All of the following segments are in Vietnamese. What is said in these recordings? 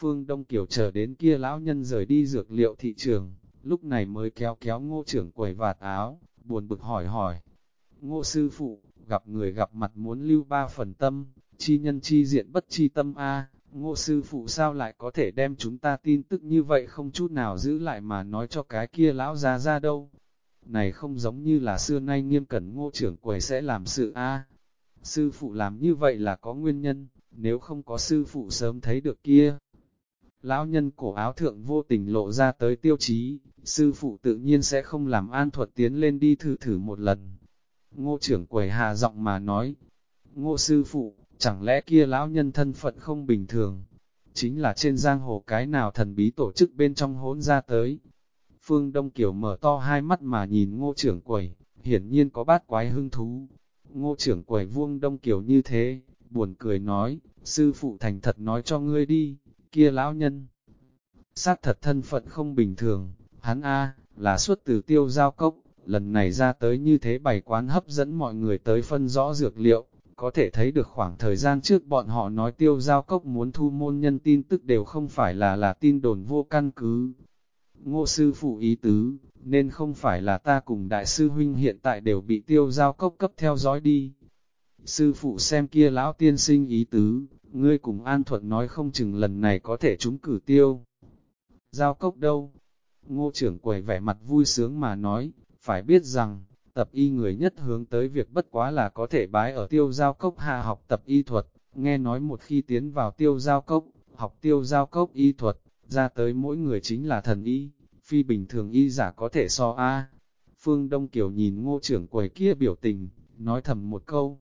Phương Đông Kiều chờ đến kia lão nhân rời đi dược liệu thị trường, lúc này mới kéo kéo ngô trưởng quầy vạt áo, buồn bực hỏi hỏi. Ngô sư phụ, gặp người gặp mặt muốn lưu ba phần tâm, chi nhân chi diện bất chi tâm a ngô sư phụ sao lại có thể đem chúng ta tin tức như vậy không chút nào giữ lại mà nói cho cái kia lão ra ra đâu. Này không giống như là xưa nay nghiêm cẩn ngô trưởng quầy sẽ làm sự a Sư phụ làm như vậy là có nguyên nhân, nếu không có sư phụ sớm thấy được kia. Lão nhân cổ áo thượng vô tình lộ ra tới tiêu chí, sư phụ tự nhiên sẽ không làm an thuật tiến lên đi thử thử một lần. Ngô trưởng quầy hà giọng mà nói, ngô sư phụ, chẳng lẽ kia lão nhân thân phận không bình thường, chính là trên giang hồ cái nào thần bí tổ chức bên trong hỗn ra tới. Phương Đông Kiều mở to hai mắt mà nhìn ngô trưởng quầy, hiển nhiên có bát quái hưng thú. Ngô trưởng quầy vuông Đông Kiều như thế, buồn cười nói, sư phụ thành thật nói cho ngươi đi, kia lão nhân. Xác thật thân phận không bình thường, hắn A, là xuất từ tiêu giao cốc, lần này ra tới như thế bày quán hấp dẫn mọi người tới phân rõ dược liệu, có thể thấy được khoảng thời gian trước bọn họ nói tiêu giao cốc muốn thu môn nhân tin tức đều không phải là là tin đồn vô căn cứ. Ngô sư phụ ý tứ, nên không phải là ta cùng đại sư huynh hiện tại đều bị tiêu giao cốc cấp theo dõi đi. Sư phụ xem kia lão tiên sinh ý tứ, ngươi cùng An Thuận nói không chừng lần này có thể trúng cử tiêu. Giao cốc đâu? Ngô trưởng quầy vẻ mặt vui sướng mà nói, phải biết rằng, tập y người nhất hướng tới việc bất quá là có thể bái ở tiêu giao cốc hạ học tập y thuật, nghe nói một khi tiến vào tiêu giao cốc, học tiêu giao cốc y thuật, ra tới mỗi người chính là thần y, phi bình thường y giả có thể so a. Phương Đông Kiều nhìn ngô trưởng quầy kia biểu tình, nói thầm một câu,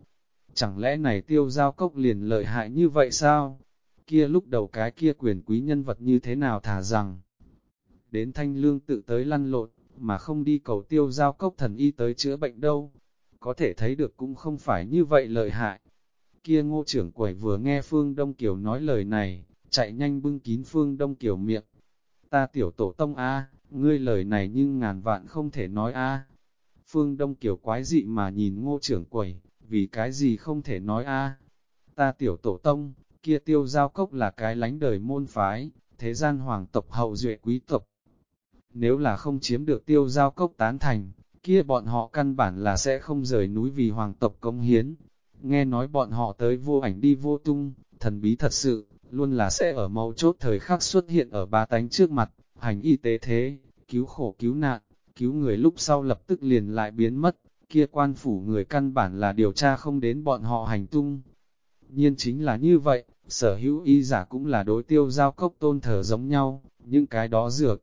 chẳng lẽ này tiêu giao cốc liền lợi hại như vậy sao? Kia lúc đầu cái kia quyền quý nhân vật như thế nào thả rằng, đến thanh lương tự tới lăn lộn, mà không đi cầu tiêu giao cốc thần y tới chữa bệnh đâu. Có thể thấy được cũng không phải như vậy lợi hại. Kia ngô trưởng quầy vừa nghe Phương Đông Kiều nói lời này, chạy nhanh bưng kín Phương Đông Kiều miệng. Ta tiểu tổ tông A, ngươi lời này nhưng ngàn vạn không thể nói A. Phương Đông Kiều quái dị mà nhìn ngô trưởng quầy, vì cái gì không thể nói A. Ta tiểu tổ tông, kia tiêu giao cốc là cái lánh đời môn phái, thế gian hoàng tộc hậu duệ quý tộc, nếu là không chiếm được tiêu giao cốc tán thành, kia bọn họ căn bản là sẽ không rời núi vì hoàng tộc công hiến. Nghe nói bọn họ tới vô ảnh đi vô tung, thần bí thật sự, luôn là sẽ ở mấu chốt thời khắc xuất hiện ở ba tánh trước mặt, hành y tế thế, cứu khổ cứu nạn, cứu người lúc sau lập tức liền lại biến mất, kia quan phủ người căn bản là điều tra không đến bọn họ hành tung. Nhiên chính là như vậy, sở hữu y giả cũng là đối tiêu giao cốc tôn thờ giống nhau, những cái đó dược,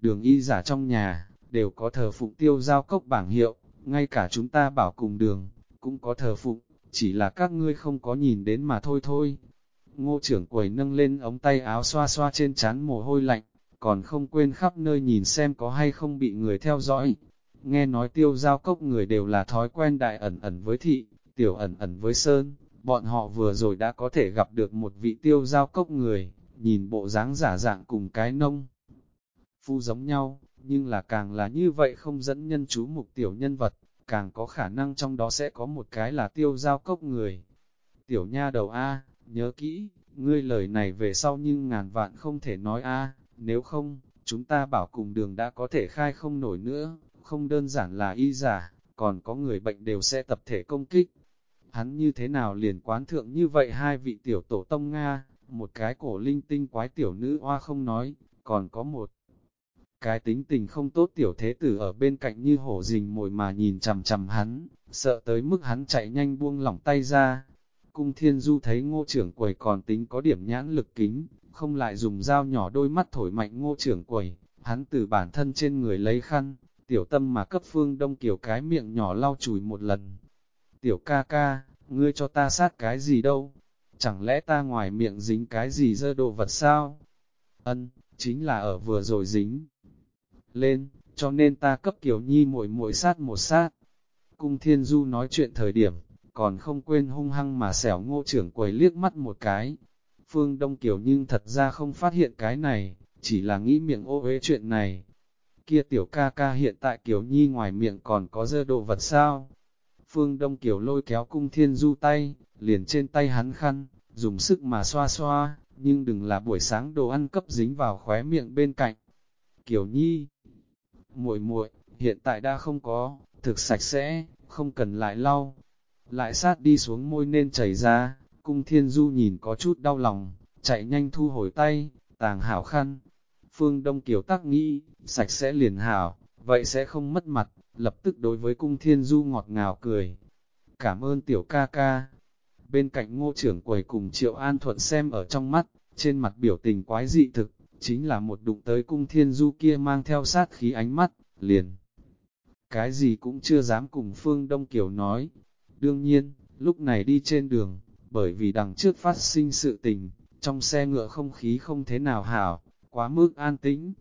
đường y giả trong nhà, đều có thờ phụng tiêu giao cốc bảng hiệu, ngay cả chúng ta bảo cùng đường, cũng có thờ phụng, chỉ là các ngươi không có nhìn đến mà thôi thôi. Ngô trưởng quầy nâng lên ống tay áo xoa xoa trên chán mồ hôi lạnh, còn không quên khắp nơi nhìn xem có hay không bị người theo dõi. Nghe nói tiêu giao cốc người đều là thói quen đại ẩn ẩn với thị, tiểu ẩn ẩn với sơn, bọn họ vừa rồi đã có thể gặp được một vị tiêu giao cốc người, nhìn bộ dáng giả dạng cùng cái nông. Phu giống nhau, nhưng là càng là như vậy không dẫn nhân chú mục tiểu nhân vật, càng có khả năng trong đó sẽ có một cái là tiêu giao cốc người. Tiểu nha đầu A, nhớ kỹ, ngươi lời này về sau nhưng ngàn vạn không thể nói A, nếu không, chúng ta bảo cùng đường đã có thể khai không nổi nữa, không đơn giản là y giả, còn có người bệnh đều sẽ tập thể công kích. Hắn như thế nào liền quán thượng như vậy hai vị tiểu tổ tông Nga, một cái cổ linh tinh quái tiểu nữ hoa không nói, còn có một cái tính tình không tốt tiểu thế tử ở bên cạnh như hổ rình mồi mà nhìn chằm chằm hắn, sợ tới mức hắn chạy nhanh buông lỏng tay ra. Cung thiên du thấy ngô trưởng quầy còn tính có điểm nhãn lực kính, không lại dùng dao nhỏ đôi mắt thổi mạnh ngô trưởng quầy, hắn từ bản thân trên người lấy khăn, tiểu tâm mà cấp phương đông kiểu cái miệng nhỏ lau chùi một lần. Tiểu ca ca, ngươi cho ta sát cái gì đâu? Chẳng lẽ ta ngoài miệng dính cái gì dơ đồ vật sao? Ân, chính là ở vừa rồi dính lên, cho nên ta cấp Kiều Nhi muội muội sát một sát. Cung Thiên Du nói chuyện thời điểm, còn không quên hung hăng mà xẻo ngô trưởng quầy liếc mắt một cái. Phương Đông Kiều nhưng thật ra không phát hiện cái này, chỉ là nghĩ miệng ô uế chuyện này. Kia tiểu ca ca hiện tại Kiều Nhi ngoài miệng còn có dơ đồ vật sao? Phương Đông Kiều lôi kéo cung Thiên Du tay, liền trên tay hắn khăn, dùng sức mà xoa xoa, nhưng đừng là buổi sáng đồ ăn cấp dính vào khóe miệng bên cạnh. Kiều Nhi, muội muội, hiện tại đã không có, thực sạch sẽ, không cần lại lau. Lại sát đi xuống môi nên chảy ra, cung thiên du nhìn có chút đau lòng, chạy nhanh thu hồi tay, tàng hảo khăn. Phương Đông Kiều tắc nghĩ, sạch sẽ liền hảo, vậy sẽ không mất mặt, lập tức đối với cung thiên du ngọt ngào cười. Cảm ơn tiểu ca ca. Bên cạnh ngô trưởng quầy cùng triệu an thuận xem ở trong mắt, trên mặt biểu tình quái dị thực, chính là một đụng tới cung thiên du kia mang theo sát khí ánh mắt, liền. Cái gì cũng chưa dám cùng Phương Đông Kiều nói. Đương nhiên, lúc này đi trên đường, bởi vì đằng trước phát sinh sự tình, trong xe ngựa không khí không thế nào hảo, quá mức an tĩnh.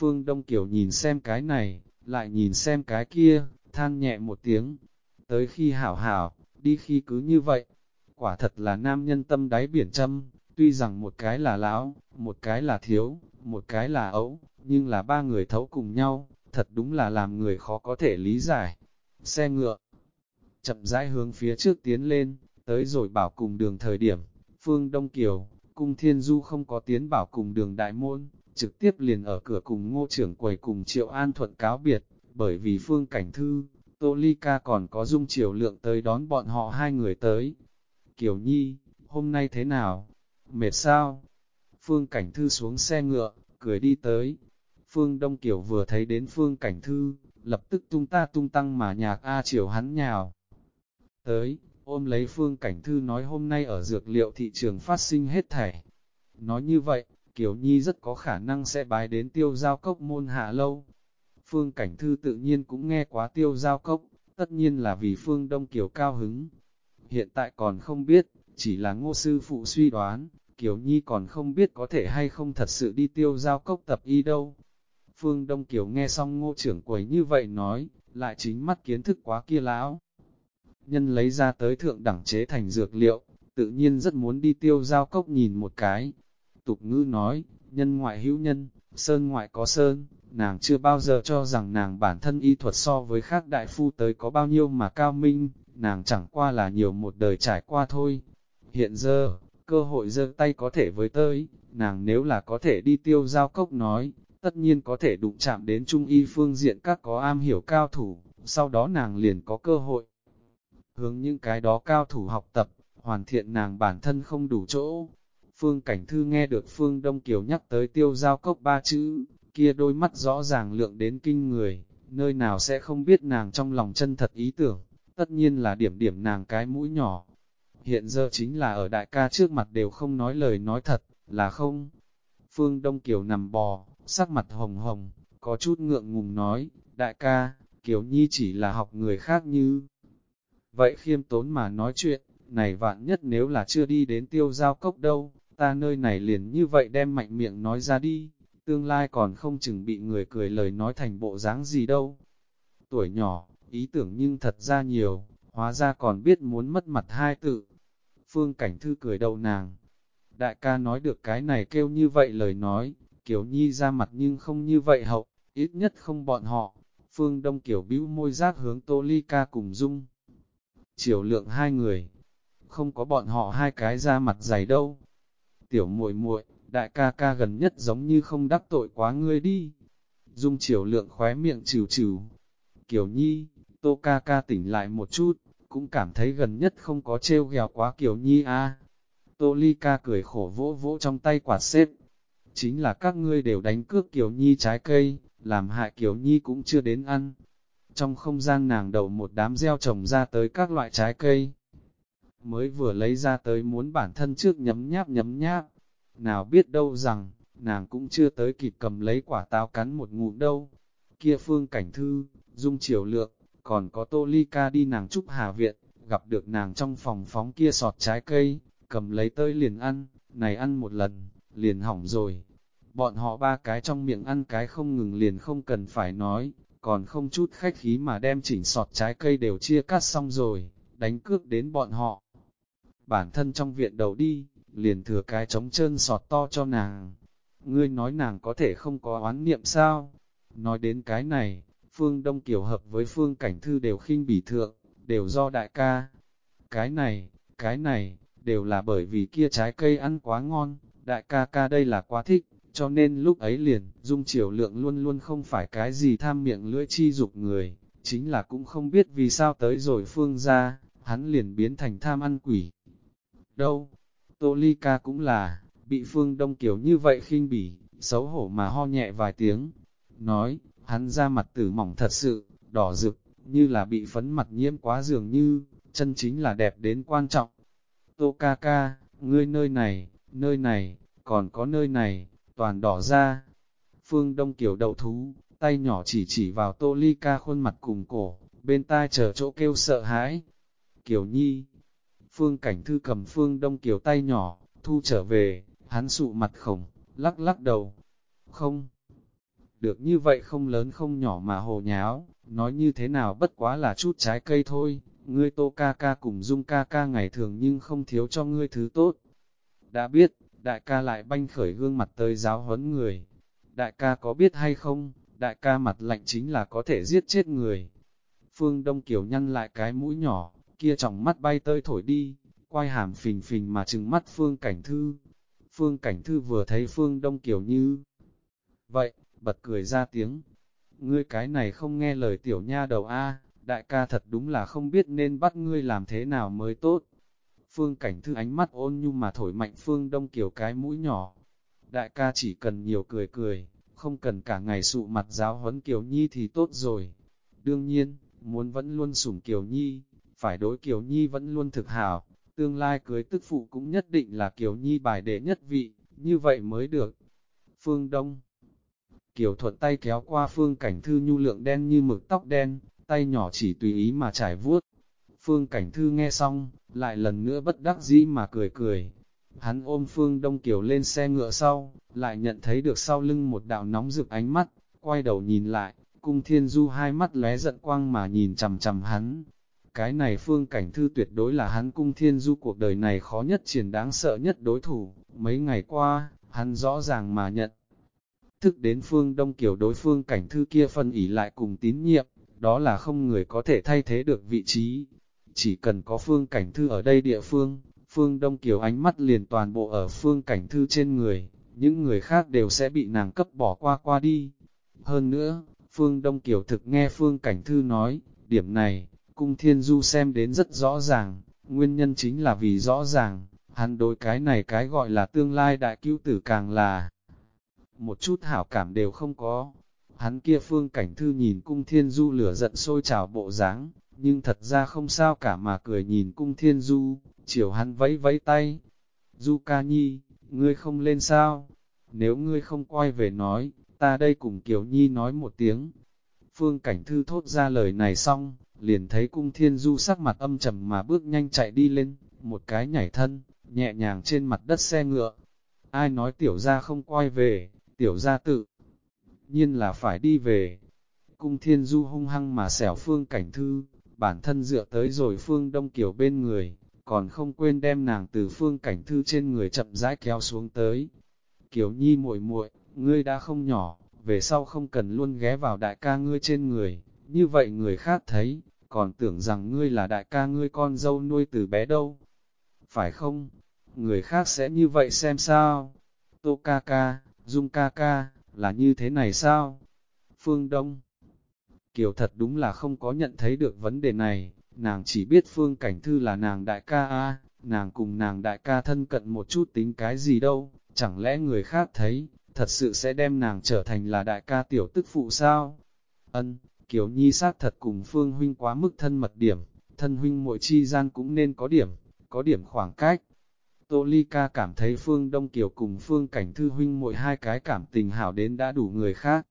Phương Đông Kiều nhìn xem cái này, lại nhìn xem cái kia, than nhẹ một tiếng. Tới khi hảo hảo, đi khi cứ như vậy. Quả thật là nam nhân tâm đáy biển châm, tuy rằng một cái là lão, một cái là thiếu, một cái là ấu, nhưng là ba người thấu cùng nhau, thật đúng là làm người khó có thể lý giải. Xe ngựa, chậm rãi hướng phía trước tiến lên, tới rồi bảo cùng đường thời điểm, phương Đông Kiều, cung Thiên Du không có tiến bảo cùng đường đại môn, trực tiếp liền ở cửa cùng ngô trưởng quầy cùng Triệu An Thuận cáo biệt, bởi vì phương cảnh thư, Tô Ly Ca còn có dung triều lượng tới đón bọn họ hai người tới. Kiều Nhi, hôm nay thế nào? Mệt sao? Phương cảnh thư xuống xe ngựa, cười đi tới, Phương Đông Kiều vừa thấy đến Phương Cảnh Thư, lập tức tung ta tung tăng mà nhạc A Triều hắn nhào. Tới, ôm lấy Phương Cảnh Thư nói hôm nay ở dược liệu thị trường phát sinh hết thảy. Nói như vậy, Kiều Nhi rất có khả năng sẽ bái đến tiêu giao cốc môn hạ lâu. Phương Cảnh Thư tự nhiên cũng nghe quá tiêu giao cốc, tất nhiên là vì Phương Đông Kiều cao hứng. Hiện tại còn không biết, chỉ là ngô sư phụ suy đoán, Kiều Nhi còn không biết có thể hay không thật sự đi tiêu giao cốc tập y đâu. Phương Đông Kiều nghe xong ngô trưởng quầy như vậy nói, lại chính mắt kiến thức quá kia lão. Nhân lấy ra tới thượng đẳng chế thành dược liệu, tự nhiên rất muốn đi tiêu giao cốc nhìn một cái. Tục ngữ nói, nhân ngoại hữu nhân, sơn ngoại có sơn, nàng chưa bao giờ cho rằng nàng bản thân y thuật so với khác đại phu tới có bao nhiêu mà cao minh, nàng chẳng qua là nhiều một đời trải qua thôi. Hiện giờ, cơ hội giơ tay có thể với tới, nàng nếu là có thể đi tiêu giao cốc nói, tất nhiên có thể đụng chạm đến trung y phương diện các có am hiểu cao thủ, sau đó nàng liền có cơ hội. Hướng những cái đó cao thủ học tập, hoàn thiện nàng bản thân không đủ chỗ. Phương Cảnh Thư nghe được Phương Đông Kiều nhắc tới tiêu giao cốc ba chữ, kia đôi mắt rõ ràng lượng đến kinh người, nơi nào sẽ không biết nàng trong lòng chân thật ý tưởng, tất nhiên là điểm điểm nàng cái mũi nhỏ. Hiện giờ chính là ở đại ca trước mặt đều không nói lời nói thật, là không. Phương Đông Kiều nằm bò, sắc mặt hồng hồng, có chút ngượng ngùng nói, đại ca, Kiều Nhi chỉ là học người khác như. Vậy khiêm tốn mà nói chuyện, này vạn nhất nếu là chưa đi đến tiêu giao cốc đâu, ta nơi này liền như vậy đem mạnh miệng nói ra đi, tương lai còn không chừng bị người cười lời nói thành bộ dáng gì đâu. Tuổi nhỏ, ý tưởng nhưng thật ra nhiều, hóa ra còn biết muốn mất mặt hai tự. Phương Cảnh Thư cười đầu nàng. Đại ca nói được cái này kêu như vậy lời nói, Kiều Nhi ra mặt nhưng không như vậy hậu, ít nhất không bọn họ. Phương Đông Kiều bĩu môi giác hướng Tô Ly Ca cùng Dung. Chiều lượng hai người, không có bọn họ hai cái ra mặt dày đâu. Tiểu muội muội, đại ca ca gần nhất giống như không đắc tội quá ngươi đi. Dung chiều lượng khóe miệng trừ trừ. Kiều Nhi, Tô ca ca tỉnh lại một chút, cũng cảm thấy gần nhất không có trêu ghèo quá Kiều Nhi a. Tô Ly ca cười khổ vỗ vỗ trong tay quả xếp, chính là các ngươi đều đánh cước Kiều Nhi trái cây, làm hại Kiều Nhi cũng chưa đến ăn. Trong không gian nàng đầu một đám gieo trồng ra tới các loại trái cây, mới vừa lấy ra tới muốn bản thân trước nhấm nháp nhấm nháp, nào biết đâu rằng, nàng cũng chưa tới kịp cầm lấy quả táo cắn một ngụm đâu. Kia phương cảnh thư, dung chiều lượng, còn có tô ly ca đi nàng trúc hà viện, gặp được nàng trong phòng phóng kia sọt trái cây, cầm lấy tới liền ăn, này ăn một lần, liền hỏng rồi. Bọn họ ba cái trong miệng ăn cái không ngừng liền không cần phải nói, còn không chút khách khí mà đem chỉnh sọt trái cây đều chia cắt xong rồi, đánh cước đến bọn họ. Bản thân trong viện đầu đi, liền thừa cái trống trơn sọt to cho nàng. Ngươi nói nàng có thể không có oán niệm sao? Nói đến cái này, Phương Đông Kiều hợp với Phương Cảnh Thư đều khinh bỉ thượng, đều do đại ca. Cái này, cái này, đều là bởi vì kia trái cây ăn quá ngon, đại ca ca đây là quá thích, cho nên lúc ấy liền, dung chiều lượng luôn luôn không phải cái gì tham miệng lưỡi chi dục người, chính là cũng không biết vì sao tới rồi phương ra, hắn liền biến thành tham ăn quỷ. Đâu? Tô Ly ca cũng là, bị phương đông kiều như vậy khinh bỉ, xấu hổ mà ho nhẹ vài tiếng. Nói, hắn ra mặt tử mỏng thật sự, đỏ rực, như là bị phấn mặt nhiễm quá dường như, chân chính là đẹp đến quan trọng. Tô ca ca, ngươi nơi này, nơi này, còn có nơi này, toàn đỏ ra. Phương Đông Kiều đậu thú, tay nhỏ chỉ chỉ vào tô ly ca khuôn mặt cùng cổ, bên tai chờ chỗ kêu sợ hãi. Kiều Nhi, Phương Cảnh Thư cầm Phương Đông Kiều tay nhỏ, thu trở về, hắn sụ mặt khổng, lắc lắc đầu. Không, được như vậy không lớn không nhỏ mà hồ nháo, nói như thế nào bất quá là chút trái cây thôi, ngươi tô ca ca cùng dung ca ca ngày thường nhưng không thiếu cho ngươi thứ tốt. Đã biết, đại ca lại banh khởi gương mặt tới giáo huấn người. Đại ca có biết hay không, đại ca mặt lạnh chính là có thể giết chết người. Phương Đông Kiều nhăn lại cái mũi nhỏ, kia trọng mắt bay tơi thổi đi, quay hàm phình phình mà trừng mắt Phương Cảnh Thư. Phương Cảnh Thư vừa thấy Phương Đông Kiều như vậy, bật cười ra tiếng. Ngươi cái này không nghe lời tiểu nha đầu A, đại ca thật đúng là không biết nên bắt ngươi làm thế nào mới tốt. Phương Cảnh Thư ánh mắt ôn nhu mà thổi mạnh Phương Đông Kiều cái mũi nhỏ. Đại ca chỉ cần nhiều cười cười, không cần cả ngày sụ mặt giáo huấn Kiều Nhi thì tốt rồi. Đương nhiên, muốn vẫn luôn sủng Kiều Nhi, phải đối Kiều Nhi vẫn luôn thực hảo, tương lai cưới tức phụ cũng nhất định là Kiều Nhi bài đệ nhất vị, như vậy mới được. Phương Đông Kiều thuận tay kéo qua Phương Cảnh Thư nhu lượng đen như mực tóc đen, tay nhỏ chỉ tùy ý mà trải vuốt. Phương Cảnh Thư nghe xong, lại lần nữa bất đắc dĩ mà cười cười. Hắn ôm Phương Đông Kiều lên xe ngựa sau, lại nhận thấy được sau lưng một đạo nóng rực ánh mắt, quay đầu nhìn lại, cung thiên du hai mắt lóe giận quang mà nhìn chầm chầm hắn. Cái này Phương Cảnh Thư tuyệt đối là hắn cung thiên du cuộc đời này khó nhất triển đáng sợ nhất đối thủ. Mấy ngày qua, hắn rõ ràng mà nhận. Thức đến Phương Đông Kiều đối phương Cảnh Thư kia phân ỉ lại cùng tín nhiệm, đó là không người có thể thay thế được vị trí. Chỉ cần có phương cảnh thư ở đây địa phương, phương Đông Kiều ánh mắt liền toàn bộ ở phương cảnh thư trên người, những người khác đều sẽ bị nàng cấp bỏ qua qua đi. Hơn nữa, phương Đông Kiều thực nghe phương cảnh thư nói, điểm này, cung thiên du xem đến rất rõ ràng, nguyên nhân chính là vì rõ ràng, hắn đối cái này cái gọi là tương lai đại cứu tử càng là một chút hảo cảm đều không có. Hắn kia phương cảnh thư nhìn cung thiên du lửa giận sôi trào bộ dáng nhưng thật ra không sao cả mà cười nhìn cung thiên du, chiều hắn vẫy vẫy tay. Du ca nhi, ngươi không lên sao? Nếu ngươi không quay về nói, ta đây cùng Kiều Nhi nói một tiếng. Phương Cảnh Thư thốt ra lời này xong, liền thấy cung thiên du sắc mặt âm trầm mà bước nhanh chạy đi lên, một cái nhảy thân, nhẹ nhàng trên mặt đất xe ngựa. Ai nói tiểu gia không quay về, tiểu gia tự nhiên là phải đi về. Cung thiên du hung hăng mà xẻo phương cảnh thư, bản thân dựa tới rồi phương đông kiểu bên người, còn không quên đem nàng từ phương cảnh thư trên người chậm rãi kéo xuống tới. Kiều nhi muội muội, ngươi đã không nhỏ, về sau không cần luôn ghé vào đại ca ngươi trên người, như vậy người khác thấy, còn tưởng rằng ngươi là đại ca ngươi con dâu nuôi từ bé đâu. Phải không? Người khác sẽ như vậy xem sao? Tô ca ca, Dung ca ca, là như thế này sao? Phương Đông Kiều thật đúng là không có nhận thấy được vấn đề này, nàng chỉ biết Phương Cảnh Thư là nàng đại ca a nàng cùng nàng đại ca thân cận một chút tính cái gì đâu, chẳng lẽ người khác thấy, thật sự sẽ đem nàng trở thành là đại ca tiểu tức phụ sao? Ân, Kiều Nhi sát thật cùng Phương Huynh quá mức thân mật điểm, thân huynh mỗi chi gian cũng nên có điểm, có điểm khoảng cách. Tô Ly Ca cảm thấy Phương Đông Kiều cùng Phương Cảnh Thư Huynh mỗi hai cái cảm tình hảo đến đã đủ người khác.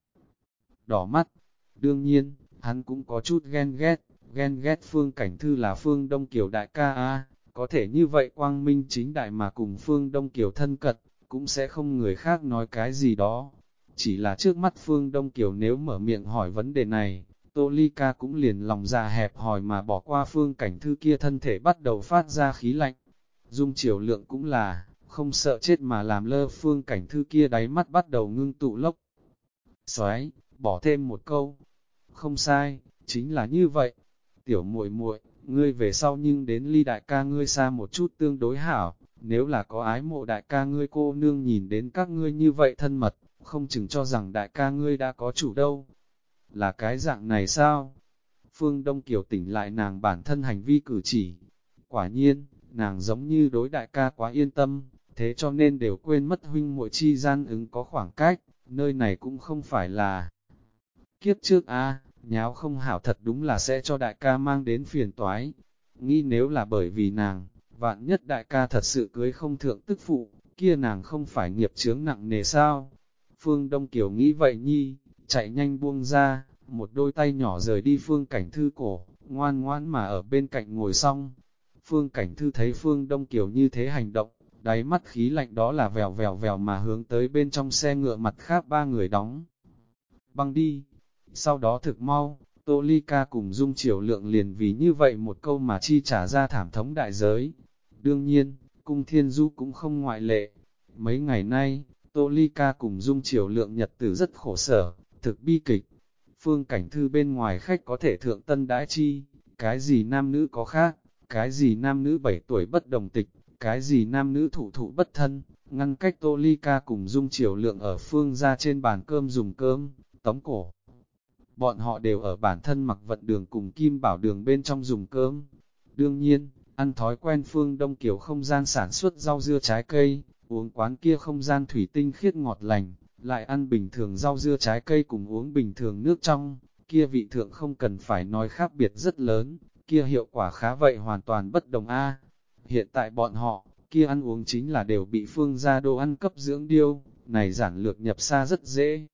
Đỏ mắt, đương nhiên, hắn cũng có chút ghen ghét, ghen ghét Phương Cảnh Thư là Phương Đông Kiều đại ca a có thể như vậy quang minh chính đại mà cùng Phương Đông Kiều thân cật, cũng sẽ không người khác nói cái gì đó. Chỉ là trước mắt Phương Đông Kiều nếu mở miệng hỏi vấn đề này, Tô Ly Ca cũng liền lòng già hẹp hỏi mà bỏ qua Phương Cảnh Thư kia thân thể bắt đầu phát ra khí lạnh. Dung chiều lượng cũng là, không sợ chết mà làm lơ phương cảnh thư kia đáy mắt bắt đầu ngưng tụ lốc. Xoáy, bỏ thêm một câu. Không sai, chính là như vậy. Tiểu muội muội, ngươi về sau nhưng đến ly đại ca ngươi xa một chút tương đối hảo, nếu là có ái mộ đại ca ngươi cô nương nhìn đến các ngươi như vậy thân mật, không chừng cho rằng đại ca ngươi đã có chủ đâu. Là cái dạng này sao? Phương Đông Kiều tỉnh lại nàng bản thân hành vi cử chỉ. Quả nhiên, nàng giống như đối đại ca quá yên tâm, thế cho nên đều quên mất huynh muội chi gian ứng có khoảng cách, nơi này cũng không phải là kiếp trước a nháo không hảo thật đúng là sẽ cho đại ca mang đến phiền toái. Nghĩ nếu là bởi vì nàng, vạn nhất đại ca thật sự cưới không thượng tức phụ, kia nàng không phải nghiệp chướng nặng nề sao? Phương Đông Kiều nghĩ vậy nhi, chạy nhanh buông ra, một đôi tay nhỏ rời đi Phương Cảnh Thư cổ, ngoan ngoãn mà ở bên cạnh ngồi xong. Phương Cảnh Thư thấy Phương Đông Kiều như thế hành động, đáy mắt khí lạnh đó là vèo vèo vèo mà hướng tới bên trong xe ngựa mặt khác ba người đóng. Băng đi, sau đó thực mau, Tô Ly Ca cùng Dung Triều Lượng liền vì như vậy một câu mà chi trả ra thảm thống đại giới. Đương nhiên, Cung Thiên Du cũng không ngoại lệ. Mấy ngày nay, Tô Ly Ca cùng Dung Triều Lượng nhật tử rất khổ sở, thực bi kịch. Phương cảnh thư bên ngoài khách có thể thượng tân đãi chi, cái gì nam nữ có khác, cái gì nam nữ 7 tuổi bất đồng tịch, cái gì nam nữ thủ thụ bất thân, ngăn cách Tô Ly Ca cùng Dung Triều Lượng ở phương ra trên bàn cơm dùng cơm, tống cổ. Bọn họ đều ở bản thân mặc vận đường cùng kim bảo đường bên trong dùng cơm. Đương nhiên, ăn thói quen phương Đông Kiều không gian sản xuất rau dưa trái cây, uống quán kia không gian thủy tinh khiết ngọt lành, lại ăn bình thường rau dưa trái cây cùng uống bình thường nước trong, kia vị thượng không cần phải nói khác biệt rất lớn, kia hiệu quả khá vậy hoàn toàn bất đồng a. Hiện tại bọn họ, kia ăn uống chính là đều bị phương gia đồ ăn cấp dưỡng điêu, này giản lược nhập xa rất dễ.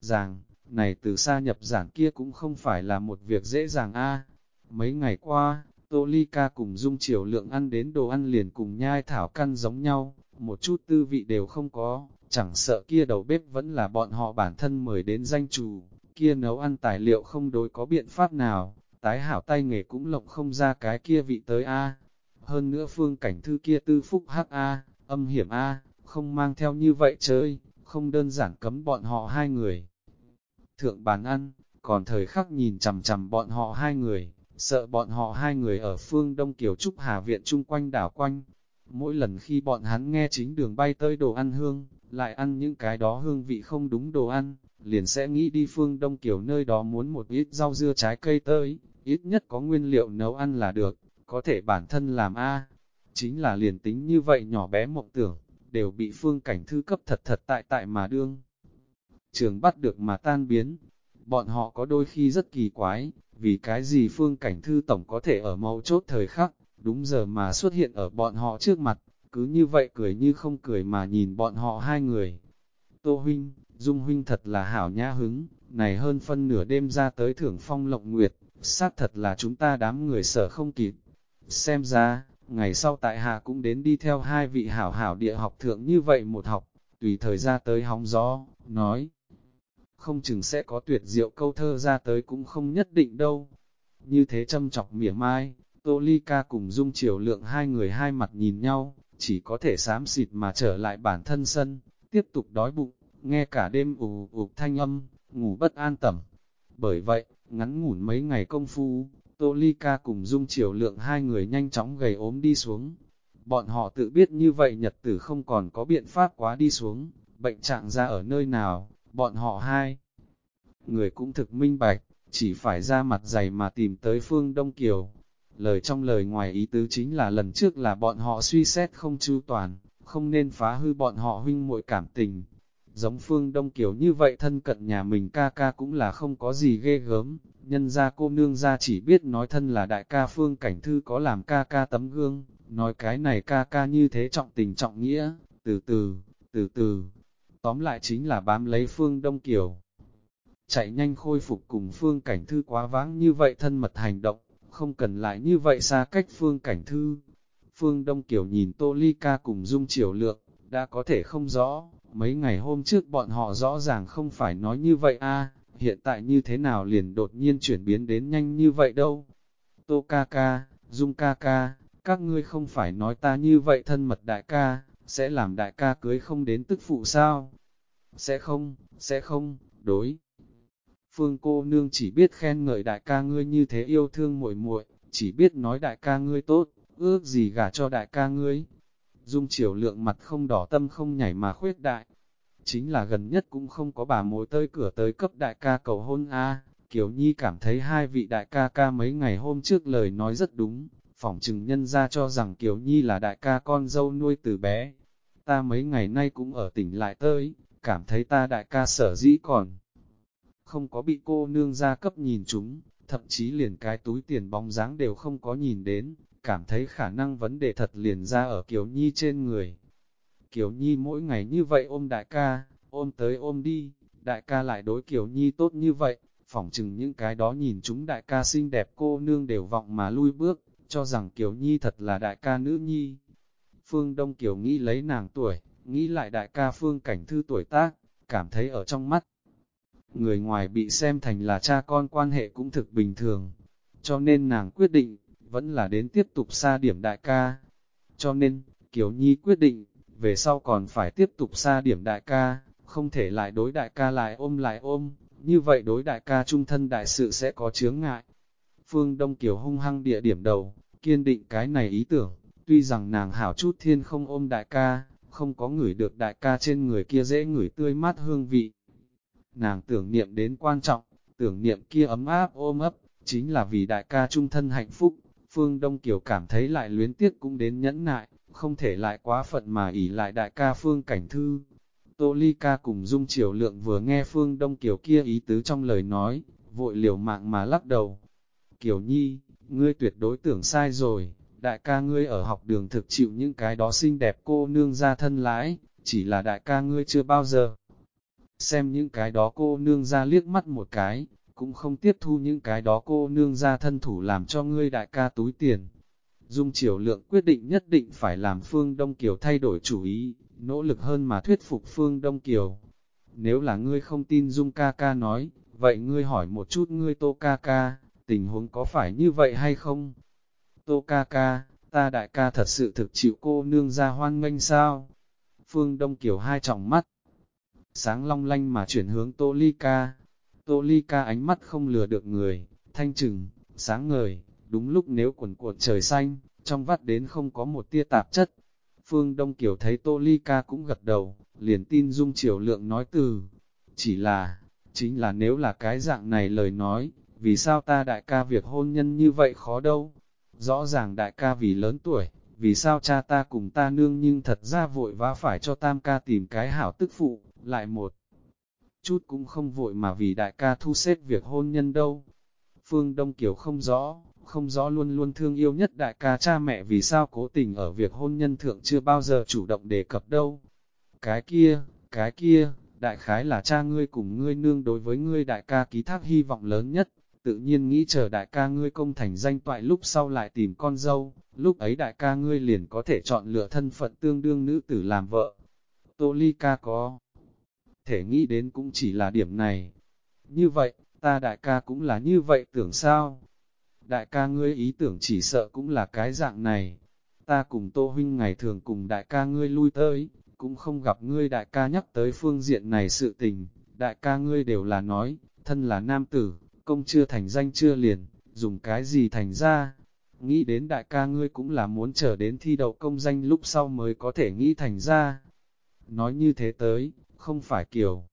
Ràng, này từ xa nhập giản kia cũng không phải là một việc dễ dàng a. Mấy ngày qua, Tô Ly Ca cùng Dung Triều Lượng ăn đến đồ ăn liền cùng nhai thảo căn giống nhau, một chút tư vị đều không có, chẳng sợ kia đầu bếp vẫn là bọn họ bản thân mời đến danh chủ, kia nấu ăn tài liệu không đối có biện pháp nào, tái hảo tay nghề cũng lộng không ra cái kia vị tới A. Hơn nữa phương cảnh thư kia tư phúc hắc A, âm hiểm A, không mang theo như vậy chơi, không đơn giản cấm bọn họ hai người. Thượng bàn ăn, còn thời khắc nhìn chằm chằm bọn họ hai người, sợ bọn họ hai người ở phương Đông Kiều Trúc Hà Viện chung quanh đảo quanh. Mỗi lần khi bọn hắn nghe chính đường bay tới đồ ăn hương, lại ăn những cái đó hương vị không đúng đồ ăn, liền sẽ nghĩ đi phương Đông kiểu nơi đó muốn một ít rau dưa trái cây tới, ít nhất có nguyên liệu nấu ăn là được, có thể bản thân làm A. Chính là liền tính như vậy nhỏ bé mộng tưởng, đều bị phương cảnh thư cấp thật thật tại tại mà đương. Trường bắt được mà tan biến, bọn họ có đôi khi rất kỳ quái, vì cái gì phương cảnh thư tổng có thể ở mâu chốt thời khắc, đúng giờ mà xuất hiện ở bọn họ trước mặt, cứ như vậy cười như không cười mà nhìn bọn họ hai người. Tô huynh, Dung huynh thật là hảo nha hứng, này hơn phân nửa đêm ra tới thưởng phong lộng nguyệt, xác thật là chúng ta đám người sở không kịp. Xem ra, ngày sau tại hạ cũng đến đi theo hai vị hảo hảo địa học thượng như vậy một học, tùy thời ra tới hóng gió, nói. Không chừng sẽ có tuyệt diệu câu thơ ra tới cũng không nhất định đâu. Như thế châm chọc mỉa mai, Tô Ly Ca cùng Dung Triều Lượng hai người hai mặt nhìn nhau, chỉ có thể xám xịt mà trở lại bản thân sân, tiếp tục đói bụng, nghe cả đêm ù ù thanh âm, ngủ bất an tẩm. Bởi vậy, ngắn ngủn mấy ngày công phu, Tô Ly Ca cùng Dung Triều Lượng hai người nhanh chóng gầy ốm đi xuống. Bọn họ tự biết như vậy nhật tử không còn có biện pháp quá đi xuống, bệnh trạng ra ở nơi nào, bọn họ hai. Người cũng thực minh bạch, chỉ phải ra mặt dày mà tìm tới phương Đông Kiều. Lời trong lời ngoài ý tứ chính là lần trước là bọn họ suy xét không chu toàn, không nên phá hư bọn họ huynh muội cảm tình. Giống phương Đông Kiều như vậy thân cận nhà mình ca ca cũng là không có gì ghê gớm, nhân ra cô nương ra chỉ biết nói thân là đại ca phương cảnh thư có làm ca ca tấm gương, nói cái này ca ca như thế trọng tình trọng nghĩa, từ từ, từ từ, tóm lại chính là bám lấy phương Đông Kiều. Chạy nhanh khôi phục cùng phương cảnh thư quá vãng như vậy thân mật hành động, không cần lại như vậy xa cách phương cảnh thư. Phương Đông Kiều nhìn Tô Ly Ca cùng Dung Triều Lượng, đã có thể không rõ, mấy ngày hôm trước bọn họ rõ ràng không phải nói như vậy a hiện tại như thế nào liền đột nhiên chuyển biến đến nhanh như vậy đâu. Tô ca ca, Dung ca ca, các ngươi không phải nói ta như vậy thân mật đại ca, sẽ làm đại ca cưới không đến tức phụ sao? Sẽ không, sẽ không, đối. Phương cô nương chỉ biết khen ngợi đại ca ngươi như thế yêu thương muội muội, chỉ biết nói đại ca ngươi tốt, ước gì gả cho đại ca ngươi. dung chiều lượng mặt không đỏ tâm không nhảy mà khuyết đại. Chính là gần nhất cũng không có bà mối tới cửa tới cấp đại ca cầu hôn a Kiều Nhi cảm thấy hai vị đại ca ca mấy ngày hôm trước lời nói rất đúng, phỏng chừng nhân ra cho rằng Kiều Nhi là đại ca con dâu nuôi từ bé. Ta mấy ngày nay cũng ở tỉnh lại tới, cảm thấy ta đại ca sở dĩ còn. Không có bị cô nương gia cấp nhìn chúng, thậm chí liền cái túi tiền bóng dáng đều không có nhìn đến, cảm thấy khả năng vấn đề thật liền ra ở Kiều Nhi trên người. Kiều Nhi mỗi ngày như vậy ôm đại ca, ôm tới ôm đi, đại ca lại đối Kiều Nhi tốt như vậy, phỏng chừng những cái đó nhìn chúng đại ca xinh đẹp cô nương đều vọng mà lui bước, cho rằng Kiều Nhi thật là đại ca nữ nhi. Phương Đông Kiều nghĩ lấy nàng tuổi, nghĩ lại đại ca Phương Cảnh Thư tuổi tác, cảm thấy ở trong mắt. Người ngoài bị xem thành là cha con quan hệ cũng thực bình thường, cho nên nàng quyết định, vẫn là đến tiếp tục xa điểm đại ca. Cho nên, Kiều Nhi quyết định, về sau còn phải tiếp tục xa điểm đại ca, không thể lại đối đại ca lại ôm lại ôm, như vậy đối đại ca trung thân đại sự sẽ có chướng ngại. Phương Đông Kiều hung hăng địa điểm đầu, kiên định cái này ý tưởng, tuy rằng nàng hảo chút thiên không ôm đại ca, không có ngửi được đại ca trên người kia dễ ngửi tươi mát hương vị. Nàng tưởng niệm đến quan trọng, tưởng niệm kia ấm áp ôm ấp, chính là vì đại ca trung thân hạnh phúc. Phương Đông Kiều cảm thấy lại luyến tiếc cũng đến nhẫn nại, không thể lại quá phận mà ỉ lại đại ca Phương Cảnh Thư. Tô Ly Ca cùng Dung Triều Lượng vừa nghe Phương Đông Kiều kia ý tứ trong lời nói, vội liều mạng mà lắc đầu. Kiều Nhi, ngươi tuyệt đối tưởng sai rồi, đại ca ngươi ở học đường thực chịu những cái đó xinh đẹp cô nương ra thân lãi, chỉ là đại ca ngươi chưa bao giờ. Xem những cái đó cô nương ra liếc mắt một cái, cũng không tiếp thu những cái đó cô nương ra thân thủ làm cho ngươi đại ca túi tiền. Dung Triều Lượng quyết định nhất định phải làm Phương Đông Kiều thay đổi chủ ý, nỗ lực hơn mà thuyết phục Phương Đông Kiều. Nếu là ngươi không tin Dung ca ca nói, vậy ngươi hỏi một chút ngươi Tô ca ca, tình huống có phải như vậy hay không? Tô ca ca, ta đại ca thật sự thực chịu cô nương ra hoan nghênh sao? Phương Đông Kiều hai tròng mắt, sáng long lanh mà chuyển hướng Tô Ly ca. Tô Ly ca ánh mắt không lừa được người, thanh trừng, sáng ngời, đúng lúc nếu quần cuộn trời xanh, trong vắt đến không có một tia tạp chất. Phương Đông Kiều thấy Tô Ly ca cũng gật đầu, liền tin Dung Triều Lượng nói từ. Chỉ là, chính là nếu là cái dạng này lời nói, vì sao ta đại ca việc hôn nhân như vậy khó đâu? Rõ ràng đại ca vì lớn tuổi, vì sao cha ta cùng ta nương nhưng thật ra vội vã phải cho tam ca tìm cái hảo tức phụ, lại một chút cũng không vội mà vì đại ca thu xếp việc hôn nhân đâu. Phương Đông Kiều không rõ, không rõ luôn luôn thương yêu nhất đại ca cha mẹ vì sao cố tình ở việc hôn nhân thượng chưa bao giờ chủ động đề cập đâu. Cái kia, cái kia, đại khái là cha ngươi cùng ngươi nương đối với ngươi đại ca ký thác hy vọng lớn nhất, tự nhiên nghĩ chờ đại ca ngươi công thành danh toại lúc sau lại tìm con dâu, lúc ấy đại ca ngươi liền có thể chọn lựa thân phận tương đương nữ tử làm vợ. Tô Ly ca có thể nghĩ đến cũng chỉ là điểm này. Như vậy, ta đại ca cũng là như vậy tưởng sao? Đại ca ngươi ý tưởng chỉ sợ cũng là cái dạng này. Ta cùng Tô Huynh ngày thường cùng đại ca ngươi lui tới, cũng không gặp ngươi đại ca nhắc tới phương diện này sự tình. Đại ca ngươi đều là nói, thân là nam tử, công chưa thành danh chưa liền, dùng cái gì thành ra. Nghĩ đến đại ca ngươi cũng là muốn chờ đến thi đậu công danh lúc sau mới có thể nghĩ thành ra. Nói như thế tới, không phải kiều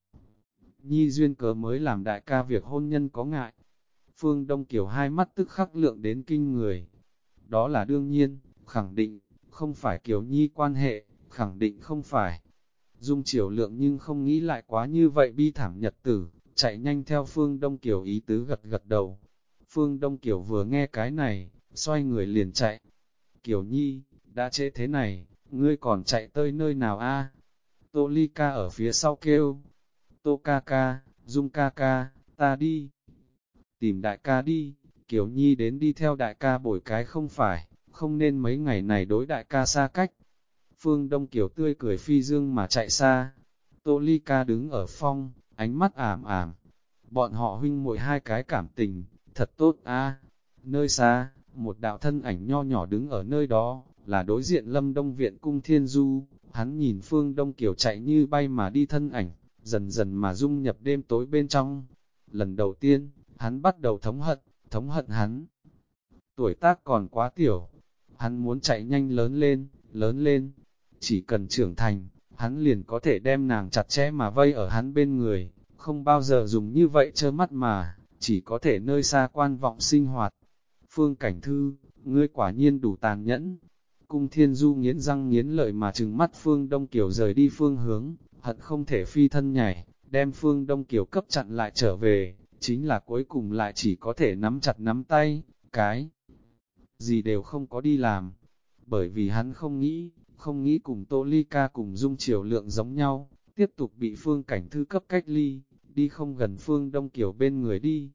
Nhi duyên cớ mới làm đại ca việc hôn nhân có ngại. Phương Đông Kiều hai mắt tức khắc lượng đến kinh người. Đó là đương nhiên, khẳng định, không phải Kiều Nhi quan hệ, khẳng định không phải. Dung Triều lượng nhưng không nghĩ lại quá như vậy bi thảm nhật tử, chạy nhanh theo Phương Đông Kiều ý tứ gật gật đầu. Phương Đông Kiều vừa nghe cái này, xoay người liền chạy. Kiều Nhi, đã chế thế này, ngươi còn chạy tới nơi nào a? Tô Ly ca ở phía sau kêu. Tô ca ca, Dung ca ca, ta đi. Tìm đại ca đi, Kiều Nhi đến đi theo đại ca bồi cái không phải, không nên mấy ngày này đối đại ca xa cách. Phương Đông Kiều tươi cười phi dương mà chạy xa. Tô Ly ca đứng ở phong, ánh mắt ảm ảm. Bọn họ huynh muội hai cái cảm tình, thật tốt a. Nơi xa, một đạo thân ảnh nho nhỏ đứng ở nơi đó, là đối diện lâm đông viện cung thiên du, hắn nhìn phương đông kiểu chạy như bay mà đi thân ảnh, dần dần mà dung nhập đêm tối bên trong. Lần đầu tiên, hắn bắt đầu thống hận, thống hận hắn. Tuổi tác còn quá tiểu, hắn muốn chạy nhanh lớn lên, lớn lên, chỉ cần trưởng thành, hắn liền có thể đem nàng chặt chẽ mà vây ở hắn bên người, không bao giờ dùng như vậy trơ mắt mà, chỉ có thể nơi xa quan vọng sinh hoạt. Phương Cảnh Thư, ngươi quả nhiên đủ tàn nhẫn. Cung Thiên Du nghiến răng nghiến lợi mà trừng mắt Phương Đông Kiều rời đi phương hướng, hận không thể phi thân nhảy, đem Phương Đông Kiều cấp chặn lại trở về, chính là cuối cùng lại chỉ có thể nắm chặt nắm tay, cái gì đều không có đi làm, bởi vì hắn không nghĩ, không nghĩ cùng Tô Ly Ca cùng Dung Triều Lượng giống nhau, tiếp tục bị Phương Cảnh Thư cấp cách ly, đi không gần Phương Đông Kiều bên người đi,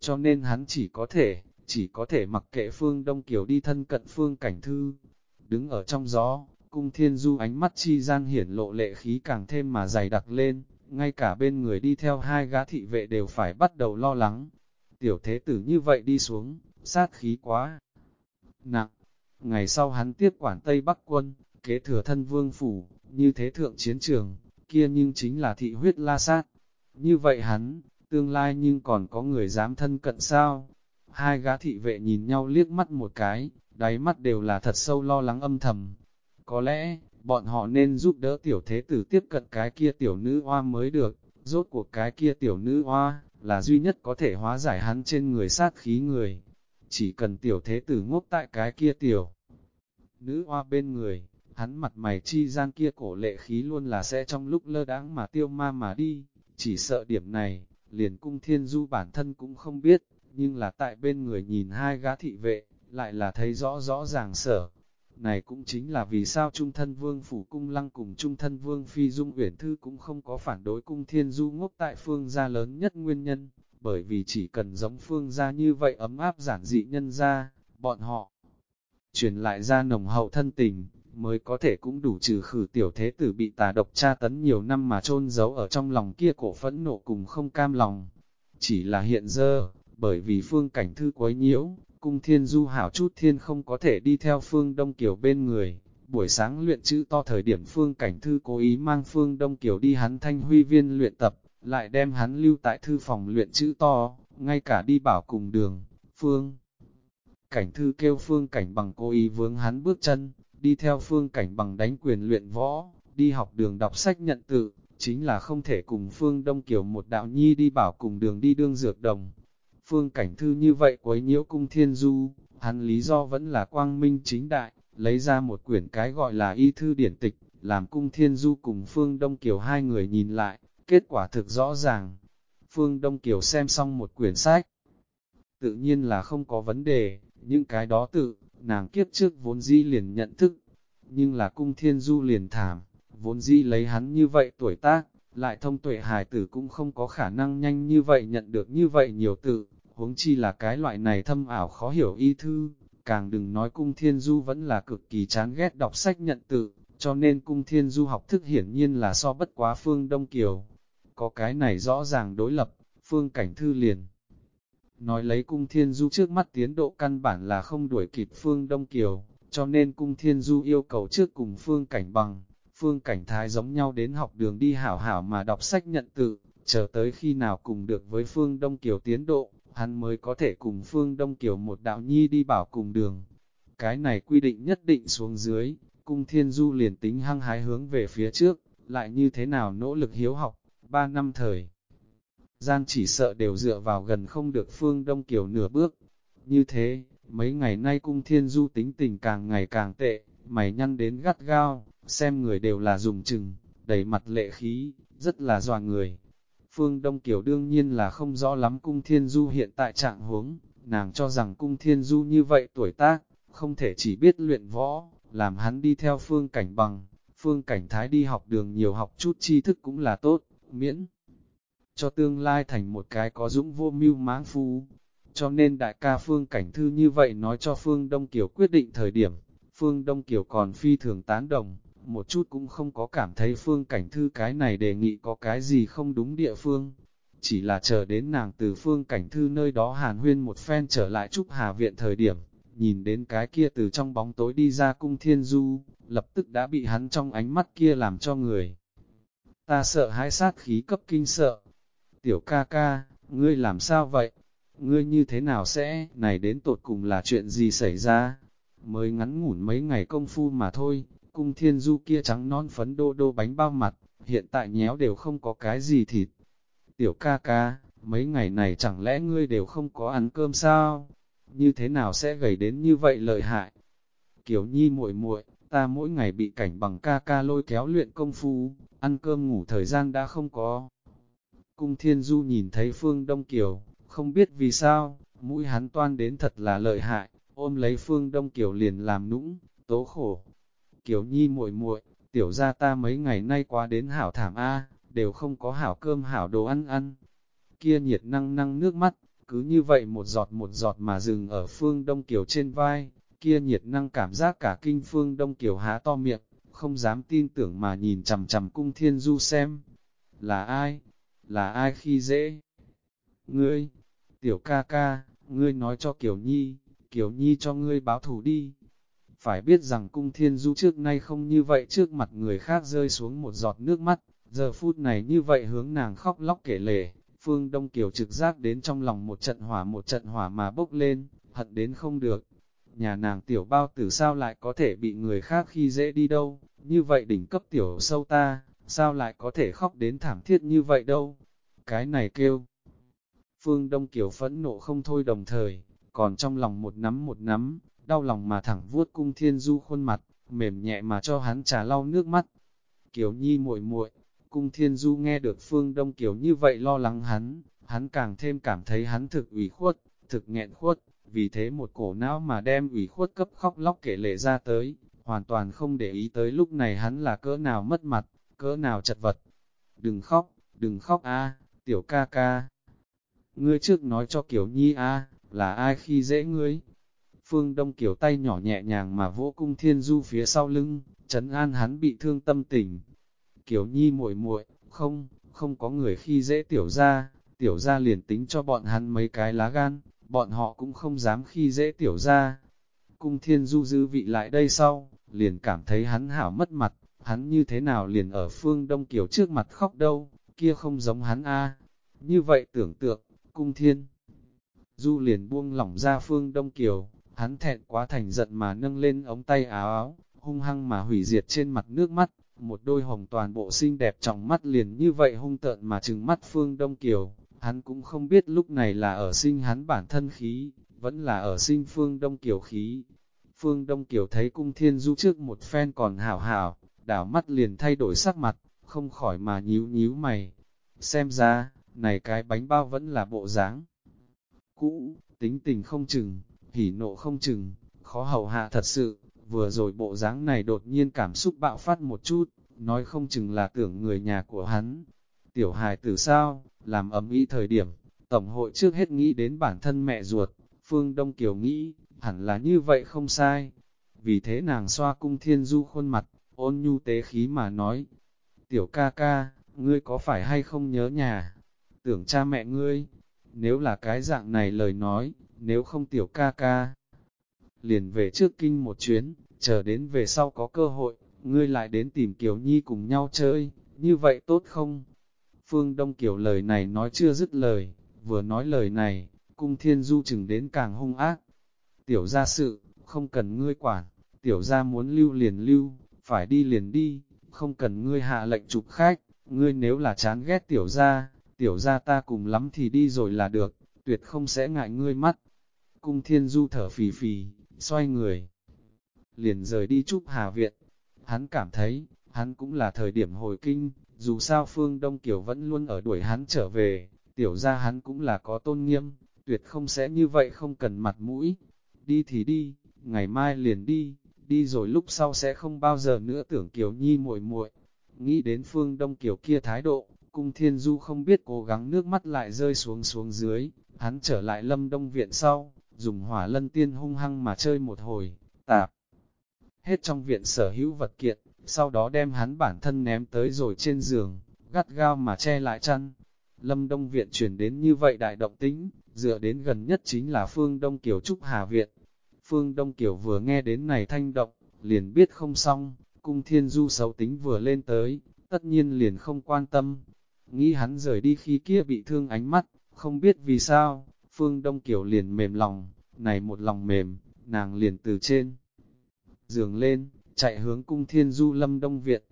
cho nên hắn chỉ có thể, chỉ có thể mặc kệ Phương Đông Kiều đi thân cận Phương Cảnh Thư, đứng ở trong gió, cung thiên du ánh mắt chi gian hiển lộ lệ khí càng thêm mà dày đặc lên, ngay cả bên người đi theo hai gã thị vệ đều phải bắt đầu lo lắng. Tiểu thế tử như vậy đi xuống, sát khí quá nặng. Ngày sau hắn tiếp quản Tây Bắc quân, kế thừa thân vương phủ, như thế thượng chiến trường, kia nhưng chính là thị huyết la sát. Như vậy hắn, tương lai nhưng còn có người dám thân cận sao? Hai gã thị vệ nhìn nhau liếc mắt một cái, đáy mắt đều là thật sâu lo lắng âm thầm. Có lẽ, bọn họ nên giúp đỡ tiểu thế tử tiếp cận cái kia tiểu nữ hoa mới được, rốt cuộc cái kia tiểu nữ hoa, là duy nhất có thể hóa giải hắn trên người sát khí người. Chỉ cần tiểu thế tử ngốc tại cái kia tiểu nữ hoa bên người, hắn mặt mày chi gian kia cổ lệ khí luôn là sẽ trong lúc lơ đãng mà tiêu ma mà đi, chỉ sợ điểm này, liền cung thiên du bản thân cũng không biết, nhưng là tại bên người nhìn hai gã thị vệ, lại là thấy rõ rõ ràng sở. Này cũng chính là vì sao trung thân vương phủ cung lăng cùng trung thân vương phi dung uyển thư cũng không có phản đối cung thiên du ngốc tại phương gia lớn nhất nguyên nhân, bởi vì chỉ cần giống phương gia như vậy ấm áp giản dị nhân gia bọn họ truyền lại ra nồng hậu thân tình, mới có thể cũng đủ trừ khử tiểu thế tử bị tà độc tra tấn nhiều năm mà chôn giấu ở trong lòng kia cổ phẫn nộ cùng không cam lòng. Chỉ là hiện giờ, bởi vì phương cảnh thư quấy nhiễu, cung thiên du hảo chút thiên không có thể đi theo phương Đông Kiều bên người. Buổi sáng luyện chữ to thời điểm phương cảnh thư cố ý mang phương Đông Kiều đi hắn thanh huy viên luyện tập, lại đem hắn lưu tại thư phòng luyện chữ to, ngay cả đi bảo cùng đường, phương. Cảnh thư kêu phương cảnh bằng cố ý vướng hắn bước chân, đi theo phương cảnh bằng đánh quyền luyện võ, đi học đường đọc sách nhận tự, chính là không thể cùng phương Đông Kiều một đạo nhi đi bảo cùng đường đi đương dược đồng. Phương cảnh thư như vậy quấy nhiễu cung thiên du, hắn lý do vẫn là quang minh chính đại, lấy ra một quyển cái gọi là y thư điển tịch, làm cung thiên du cùng phương Đông Kiều hai người nhìn lại, kết quả thực rõ ràng. Phương Đông Kiều xem xong một quyển sách, tự nhiên là không có vấn đề, những cái đó tự, nàng kiếp trước vốn dĩ liền nhận thức, nhưng là cung thiên du liền thảm, vốn dĩ lấy hắn như vậy tuổi tác, lại thông tuệ hài tử cũng không có khả năng nhanh như vậy nhận được như vậy nhiều tự, huống chi là cái loại này thâm ảo khó hiểu y thư, càng đừng nói cung thiên du vẫn là cực kỳ chán ghét đọc sách nhận tự, cho nên cung thiên du học thức hiển nhiên là so bất quá phương Đông Kiều. Có cái này rõ ràng đối lập, phương cảnh thư liền. Nói lấy cung thiên du trước mắt tiến độ căn bản là không đuổi kịp phương Đông Kiều, cho nên cung thiên du yêu cầu trước cùng phương cảnh bằng, phương cảnh thái giống nhau đến học đường đi hảo hảo mà đọc sách nhận tự, chờ tới khi nào cùng được với phương Đông Kiều tiến độ, hắn mới có thể cùng phương Đông Kiều một đạo nhi đi bảo cùng đường. Cái này quy định nhất định xuống dưới, cung thiên du liền tính hăng hái hướng về phía trước, lại như thế nào nỗ lực hiếu học, ba năm thời. Gian chỉ sợ đều dựa vào gần không được phương Đông Kiều nửa bước. Như thế, mấy ngày nay cung thiên du tính tình càng ngày càng tệ, mày nhăn đến gắt gao, xem người đều là dùng chừng, đầy mặt lệ khí, rất là dò người. Phương Đông Kiều đương nhiên là không rõ lắm cung thiên du hiện tại trạng huống, nàng cho rằng cung thiên du như vậy tuổi tác, không thể chỉ biết luyện võ, làm hắn đi theo phương cảnh bằng, phương cảnh thái đi học đường nhiều học chút tri thức cũng là tốt, miễn cho tương lai thành một cái có dũng vô mưu mãng phu. Cho nên đại ca Phương Cảnh Thư như vậy nói cho Phương Đông Kiều quyết định thời điểm, Phương Đông Kiều còn phi thường tán đồng, một chút cũng không có cảm thấy Phương Cảnh Thư cái này đề nghị có cái gì không đúng địa phương. Chỉ là chờ đến nàng từ Phương Cảnh Thư nơi đó hàn huyên một phen trở lại Trúc Hà Viện thời điểm, nhìn đến cái kia từ trong bóng tối đi ra cung thiên du, lập tức đã bị hắn trong ánh mắt kia làm cho người. Ta sợ hãi sát khí cấp kinh sợ. Tiểu ca ca, ngươi làm sao vậy? Ngươi như thế nào sẽ, này đến tột cùng là chuyện gì xảy ra? Mới ngắn ngủn mấy ngày công phu mà thôi, cung thiên du kia trắng non phấn đô đô bánh bao mặt, hiện tại nhéo đều không có cái gì thịt. Tiểu ca ca, mấy ngày này chẳng lẽ ngươi đều không có ăn cơm sao? Như thế nào sẽ gầy đến như vậy lợi hại? Kiều Nhi muội muội, ta mỗi ngày bị cảnh bằng ca ca lôi kéo luyện công phu, ăn cơm ngủ thời gian đã không có. Cung Thiên Du nhìn thấy Phương Đông Kiều, không biết vì sao, mũi hắn toan đến thật là lợi hại, ôm lấy Phương Đông Kiều liền làm nũng, tố khổ. Kiều Nhi muội muội, tiểu gia ta mấy ngày nay qua đến hảo thảm A, đều không có hảo cơm hảo đồ ăn ăn. Kia nhiệt năng năng nước mắt, cứ như vậy một giọt một giọt mà dừng ở Phương Đông Kiều trên vai, kia nhiệt năng cảm giác cả kinh Phương Đông Kiều há to miệng, không dám tin tưởng mà nhìn chằm chằm cung thiên du xem. Là ai? Là ai khi dễ? Ngươi, tiểu ca ca, ngươi nói cho Kiều Nhi, Kiều Nhi cho ngươi báo thủ đi. Phải biết rằng cung thiên du trước nay không như vậy trước mặt người khác rơi xuống một giọt nước mắt, giờ phút này như vậy hướng nàng khóc lóc kể lể, Phương Đông Kiều trực giác đến trong lòng một trận hỏa một trận hỏa mà bốc lên, hận đến không được. Nhà nàng tiểu bao tử sao lại có thể bị người khác khi dễ đi đâu, như vậy đỉnh cấp tiểu sâu ta, sao lại có thể khóc đến thảm thiết như vậy đâu. Cái này kêu. Phương Đông Kiều phẫn nộ không thôi đồng thời, còn trong lòng một nắm một nắm, đau lòng mà thẳng vuốt cung thiên du khuôn mặt, mềm nhẹ mà cho hắn trà lau nước mắt. Kiều Nhi muội muội, cung thiên du nghe được Phương Đông Kiều như vậy lo lắng hắn, hắn càng thêm cảm thấy hắn thực ủy khuất, thực nghẹn khuất, vì thế một cổ não mà đem ủy khuất cấp khóc lóc kể lệ ra tới, hoàn toàn không để ý tới lúc này hắn là cỡ nào mất mặt, cỡ nào chật vật. Đừng khóc, đừng khóc a, tiểu ca ca. Ngươi trước nói cho Kiều Nhi a, là ai khi dễ ngươi? Phương Đông Kiều tay nhỏ nhẹ nhàng mà vỗ cung thiên du phía sau lưng, chấn an hắn bị thương tâm tình. Kiều Nhi muội muội, không, không có người khi dễ tiểu ra, tiểu ra liền tính cho bọn hắn mấy cái lá gan, bọn họ cũng không dám khi dễ tiểu ra. Cung thiên du dư vị lại đây sau, liền cảm thấy hắn hảo mất mặt, hắn như thế nào liền ở phương Đông Kiều trước mặt khóc đâu, kia không giống hắn a Như vậy tưởng tượng, cung thiên. Du liền buông lỏng ra phương Đông Kiều, hắn thẹn quá thành giận mà nâng lên ống tay áo áo, hung hăng mà hủy diệt trên mặt nước mắt, một đôi hồng toàn bộ xinh đẹp trong mắt liền như vậy hung tợn mà trừng mắt phương Đông Kiều, hắn cũng không biết lúc này là ở sinh hắn bản thân khí, vẫn là ở sinh phương Đông Kiều khí. Phương Đông Kiều thấy cung thiên du trước một phen còn hảo hảo, đảo mắt liền thay đổi sắc mặt, không khỏi mà nhíu nhíu mày. Xem ra, này cái bánh bao vẫn là bộ dáng cũ, tính tình không chừng, hỉ nộ không chừng, khó hầu hạ thật sự, vừa rồi bộ dáng này đột nhiên cảm xúc bạo phát một chút, nói không chừng là tưởng người nhà của hắn. Tiểu hài tử sao, làm ấm ý thời điểm, Tổng hội trước hết nghĩ đến bản thân mẹ ruột, Phương Đông Kiều nghĩ, hẳn là như vậy không sai. Vì thế nàng xoa cung thiên du khuôn mặt, ôn nhu tế khí mà nói, Tiểu ca ca, ngươi có phải hay không nhớ nhà? Tưởng cha mẹ ngươi, nếu là cái dạng này lời nói, nếu không tiểu ca ca, liền về trước kinh một chuyến, chờ đến về sau có cơ hội, ngươi lại đến tìm Kiều Nhi cùng nhau chơi, như vậy tốt không? Phương Đông Kiều lời này nói chưa dứt lời, vừa nói lời này, cung thiên du chừng đến càng hung ác. Tiểu gia sự, không cần ngươi quản, tiểu gia muốn lưu liền lưu, phải đi liền đi, không cần ngươi hạ lệnh chụp khách, ngươi nếu là chán ghét tiểu gia, tiểu gia ta cùng lắm thì đi rồi là được, tuyệt không sẽ ngại ngươi mắt. Cung thiên du thở phì phì, xoay người, liền rời đi chúc hà viện. Hắn cảm thấy, hắn cũng là thời điểm hồi kinh, dù sao phương Đông Kiều vẫn luôn ở đuổi hắn trở về, tiểu ra hắn cũng là có tôn nghiêm, tuyệt không sẽ như vậy không cần mặt mũi. Đi thì đi, ngày mai liền đi, đi rồi lúc sau sẽ không bao giờ nữa tưởng Kiều Nhi muội muội. Nghĩ đến phương Đông Kiều kia thái độ, cung thiên du không biết cố gắng nước mắt lại rơi xuống xuống dưới, hắn trở lại lâm đông viện sau, dùng hỏa lân tiên hung hăng mà chơi một hồi, tạp. Hết trong viện sở hữu vật kiện, sau đó đem hắn bản thân ném tới rồi trên giường, gắt gao mà che lại chăn. Lâm Đông Viện chuyển đến như vậy đại động tính, dựa đến gần nhất chính là Phương Đông Kiều Trúc Hà Viện. Phương Đông Kiều vừa nghe đến này thanh động, liền biết không xong, cung thiên du xấu tính vừa lên tới, tất nhiên liền không quan tâm. Nghĩ hắn rời đi khi kia bị thương ánh mắt, không biết vì sao, Phương Đông Kiều liền mềm lòng, này một lòng mềm, nàng liền từ trên. Giường lên, chạy hướng cung thiên du lâm đông viện.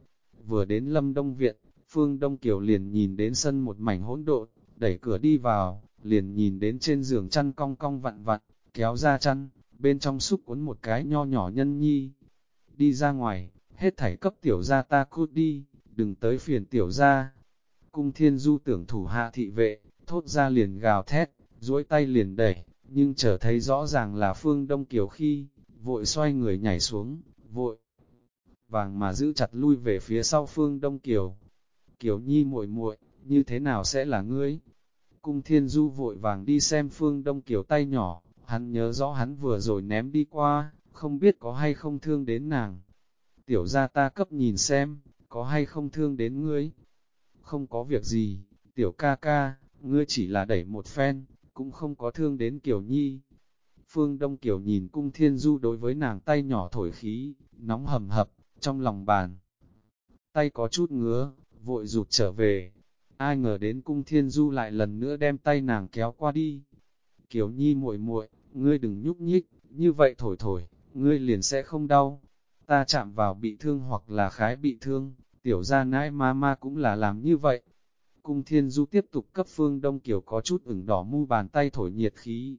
Vừa đến lâm đông viện, Phương Đông Kiều liền nhìn đến sân một mảnh hỗn độn, đẩy cửa đi vào, liền nhìn đến trên giường chăn cong cong vặn vặn, kéo ra chăn, bên trong xúc cuốn một cái nho nhỏ nhân nhi. Đi ra ngoài, hết thảy cấp tiểu ra ta cút đi, đừng tới phiền tiểu ra. Cung thiên du tưởng thủ hạ thị vệ, thốt ra liền gào thét, duỗi tay liền đẩy, nhưng trở thấy rõ ràng là phương đông kiều khi, vội xoay người nhảy xuống, vội. Vàng mà giữ chặt lui về phía sau phương đông kiều. Kiều nhi muội muội như thế nào sẽ là ngươi? Cung thiên du vội vàng đi xem phương đông kiều tay nhỏ, hắn nhớ rõ hắn vừa rồi ném đi qua, không biết có hay không thương đến nàng. Tiểu ra ta cấp nhìn xem, có hay không thương đến ngươi? Không có việc gì, tiểu ca ca, ngươi chỉ là đẩy một phen, cũng không có thương đến Kiều Nhi. Phương Đông Kiều nhìn cung thiên du đối với nàng tay nhỏ thổi khí, nóng hầm hập, trong lòng bàn. Tay có chút ngứa, vội rụt trở về. Ai ngờ đến cung thiên du lại lần nữa đem tay nàng kéo qua đi. Kiều Nhi muội muội, ngươi đừng nhúc nhích, như vậy thổi thổi, ngươi liền sẽ không đau. Ta chạm vào bị thương hoặc là khái bị thương, tiểu gia nãi ma ma cũng là làm như vậy. Cung Thiên Du tiếp tục cấp Phương Đông Kiều có chút ửng đỏ mu bàn tay thổi nhiệt khí.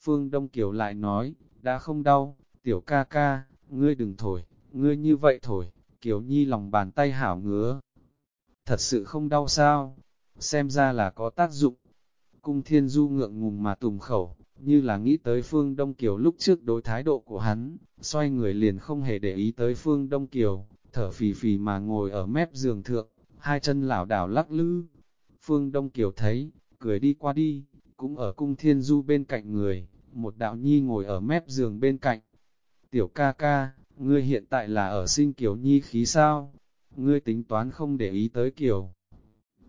Phương Đông Kiều lại nói, đã không đau, tiểu ca ca, ngươi đừng thổi, ngươi như vậy thổi, Kiều Nhi lòng bàn tay hảo ngứa. Thật sự không đau sao? Xem ra là có tác dụng. Cung Thiên Du ngượng ngùng mà tùng khẩu, như là nghĩ tới Phương Đông Kiều lúc trước đối thái độ của hắn, xoay người liền không hề để ý tới Phương Đông Kiều, thở phì phì mà ngồi ở mép giường thượng, hai chân lảo đảo lắc lư. Phương Đông Kiều thấy, cười đi qua đi, cũng ở cung thiên du bên cạnh người, một đạo nhi ngồi ở mép giường bên cạnh. Tiểu ca ca, ngươi hiện tại là ở sinh Kiều Nhi khí sao? Ngươi tính toán không để ý tới Kiều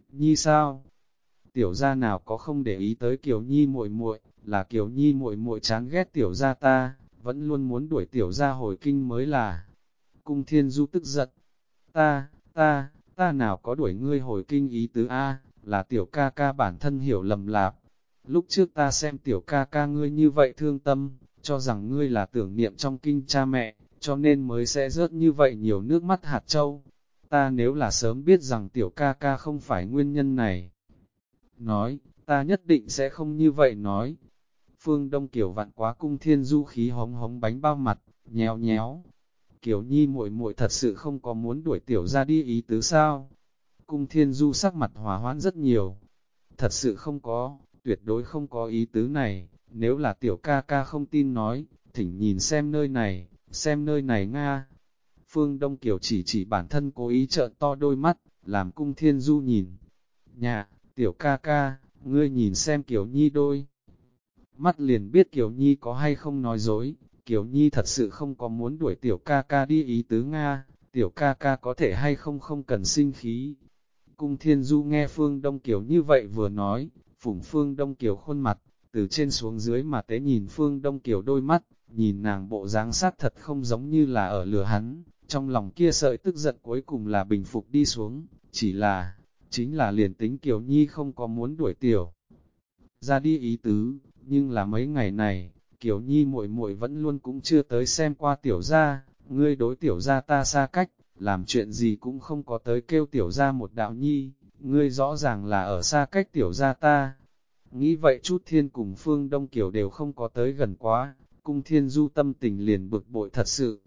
Nhi sao? Tiểu gia nào có không để ý tới Kiều Nhi muội muội, là Kiều Nhi muội muội chán ghét tiểu gia ta, vẫn luôn muốn đuổi tiểu gia hồi kinh mới là. Cung Thiên Du tức giận. Ta, ta, ta nào có đuổi ngươi hồi kinh ý tứ A, là tiểu ca ca bản thân hiểu lầm lạc. Lúc trước ta xem tiểu ca ca ngươi như vậy thương tâm, cho rằng ngươi là tưởng niệm trong kinh cha mẹ, cho nên mới sẽ rớt như vậy nhiều nước mắt hạt châu. Ta nếu là sớm biết rằng tiểu ca ca không phải nguyên nhân này. Nói, ta nhất định sẽ không như vậy nói. Phương Đông Kiều vặn quá cung thiên du khí hống hống bánh bao mặt, nhéo nhéo, Kiều Nhi muội muội thật sự không có muốn đuổi tiểu ra đi ý tứ sao? Cung Thiên Du sắc mặt hòa hoãn rất nhiều. Thật sự không có, tuyệt đối không có ý tứ này, nếu là tiểu ca ca không tin nói, thỉnh nhìn xem nơi này, xem nơi này Nga. Phương Đông Kiều chỉ chỉ bản thân cố ý trợn to đôi mắt, làm cung Thiên Du nhìn. Nhà, tiểu ca ca, ngươi nhìn xem Kiều Nhi đôi. Mắt liền biết Kiều Nhi có hay không nói dối, Kiều Nhi thật sự không có muốn đuổi tiểu ca ca đi ý tứ Nga, tiểu ca ca có thể hay không không cần sinh khí. Cung Thiên Du nghe Phương Đông Kiều như vậy vừa nói, phủng Phương Đông Kiều khuôn mặt, từ trên xuống dưới mà tế nhìn Phương Đông Kiều đôi mắt, nhìn nàng bộ dáng sát thật không giống như là ở lửa hắn, trong lòng kia sợi tức giận cuối cùng là bình phục đi xuống, chỉ là, chính là liền tính Kiều Nhi không có muốn đuổi tiểu. Ra đi ý tứ, nhưng là mấy ngày này, Kiều Nhi muội muội vẫn luôn cũng chưa tới xem qua tiểu gia, ngươi đối tiểu gia ta xa cách, làm chuyện gì cũng không có tới kêu tiểu gia một đạo nhi, ngươi rõ ràng là ở xa cách tiểu gia ta. Nghĩ vậy chút thiên cùng phương Đông Kiều đều không có tới gần quá, cung thiên du tâm tình liền bực bội thật sự.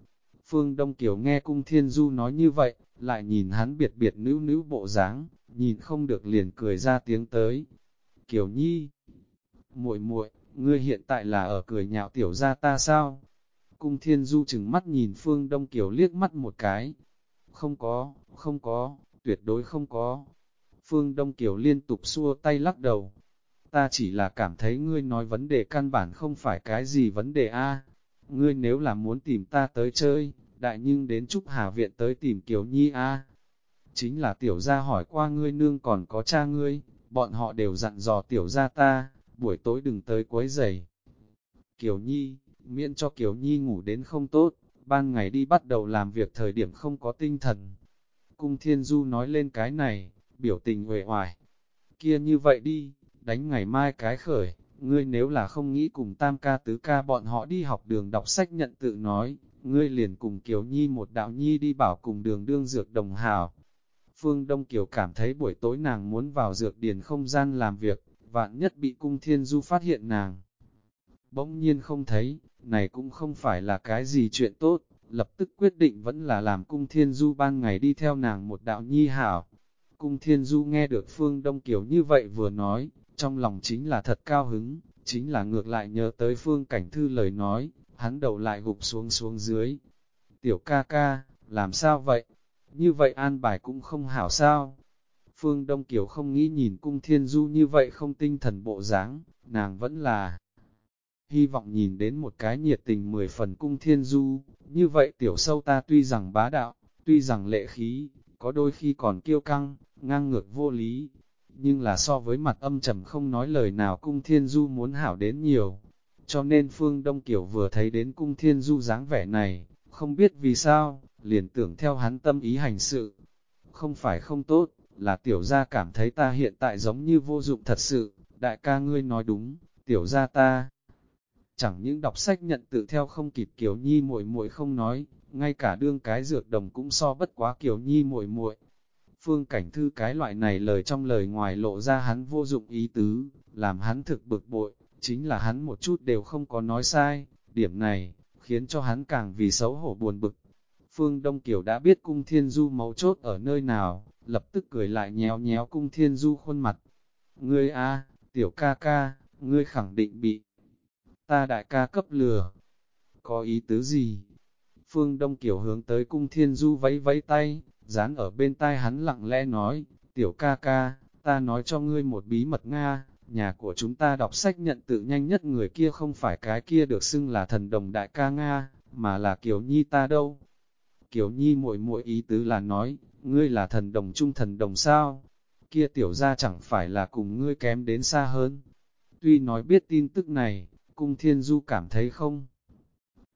Phương Đông Kiều nghe cung thiên du nói như vậy, lại nhìn hắn biệt biệt nữ nữ bộ dáng, nhìn không được liền cười ra tiếng tới. Kiều Nhi, muội muội, ngươi hiện tại là ở cười nhạo tiểu gia ta sao? Cung thiên du chừng mắt nhìn phương đông kiều liếc mắt một cái. Không có, không có, tuyệt đối không có. Phương Đông Kiều liên tục xua tay lắc đầu. Ta chỉ là cảm thấy ngươi nói vấn đề căn bản không phải cái gì vấn đề a. Ngươi nếu là muốn tìm ta tới chơi, đại nhưng đến Trúc Hà Viện tới tìm Kiều Nhi a. Chính là tiểu gia hỏi qua ngươi nương còn có cha ngươi, bọn họ đều dặn dò tiểu gia ta, buổi tối đừng tới quấy giày. Kiều Nhi, miễn cho Kiều Nhi ngủ đến không tốt, ban ngày đi bắt đầu làm việc thời điểm không có tinh thần. Cung Thiên Du nói lên cái này, biểu tình huệ hoài. Kia như vậy đi, đánh ngày mai cái khởi, ngươi nếu là không nghĩ cùng tam ca tứ ca bọn họ đi học đường đọc sách nhận tự nói, ngươi liền cùng Kiều Nhi một đạo nhi đi bảo cùng đường đương dược đồng hào. Phương Đông Kiều cảm thấy buổi tối nàng muốn vào dược điền không gian làm việc, vạn nhất bị cung thiên du phát hiện nàng. Bỗng nhiên không thấy, này cũng không phải là cái gì chuyện tốt, lập tức quyết định vẫn là làm cung thiên du ban ngày đi theo nàng một đạo nhi hảo. Cung thiên du nghe được Phương Đông Kiều như vậy vừa nói, trong lòng chính là thật cao hứng, chính là ngược lại nhớ tới Phương Cảnh Thư lời nói, hắn đầu lại gục xuống xuống dưới. Tiểu ca ca, làm sao vậy? Như vậy an bài cũng không hảo sao? Phương Đông Kiều không nghĩ nhìn cung thiên du như vậy không tinh thần bộ dáng, nàng vẫn là hy vọng nhìn đến một cái nhiệt tình mười phần cung thiên du, như vậy tiểu sâu ta tuy rằng bá đạo, tuy rằng lệ khí, có đôi khi còn kiêu căng, ngang ngược vô lý, nhưng là so với mặt âm trầm không nói lời nào cung thiên du muốn hảo đến nhiều. Cho nên Phương Đông Kiều vừa thấy đến cung thiên du dáng vẻ này, không biết vì sao, liền tưởng theo hắn tâm ý hành sự. Không phải không tốt, là tiểu gia cảm thấy ta hiện tại giống như vô dụng thật sự, đại ca ngươi nói đúng, tiểu gia ta. Chẳng những đọc sách nhận tự theo không kịp Kiều Nhi muội muội không nói, ngay cả đương cái dược đồng cũng so bất quá Kiều Nhi muội muội. Phương cảnh thư cái loại này lời trong lời ngoài lộ ra hắn vô dụng ý tứ, làm hắn thực bực bội, chính là hắn một chút đều không có nói sai, điểm này, khiến cho hắn càng vì xấu hổ buồn bực. Phương Đông Kiều đã biết cung thiên du mấu chốt ở nơi nào, lập tức cười lại nhéo nhéo cung thiên du khuôn mặt. Ngươi a, tiểu ca ca, ngươi khẳng định bị ta đại ca cấp lừa. Có ý tứ gì? Phương Đông Kiều hướng tới cung thiên du vẫy vẫy tay, dán ở bên tai hắn lặng lẽ nói, tiểu ca ca, ta nói cho ngươi một bí mật Nga, nhà của chúng ta đọc sách nhận tự nhanh nhất người kia không phải cái kia được xưng là thần đồng đại ca Nga, mà là Kiều Nhi ta đâu. Kiều Nhi muội muội ý tứ là nói, ngươi là thần đồng trung thần đồng sao? Kia tiểu ra chẳng phải là cùng ngươi kém đến xa hơn. Tuy nói biết tin tức này, cung thiên du cảm thấy không.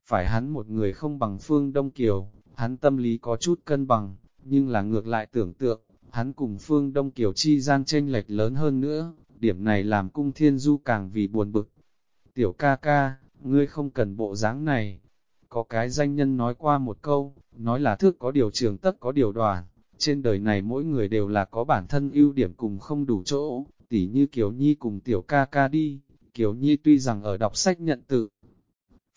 Phải hắn một người không bằng phương Đông Kiều, hắn tâm lý có chút cân bằng, nhưng là ngược lại tưởng tượng, hắn cùng phương Đông Kiều chi gian tranh lệch lớn hơn nữa, điểm này làm cung thiên du càng vì buồn bực. Tiểu ca ca, ngươi không cần bộ dáng này. Có cái danh nhân nói qua một câu, nói là thước có điều trường tất có điều đoàn. Trên đời này mỗi người đều là có bản thân ưu điểm cùng không đủ chỗ, tỉ như Kiều Nhi cùng tiểu ca ca đi. Kiều Nhi tuy rằng ở đọc sách nhận tự,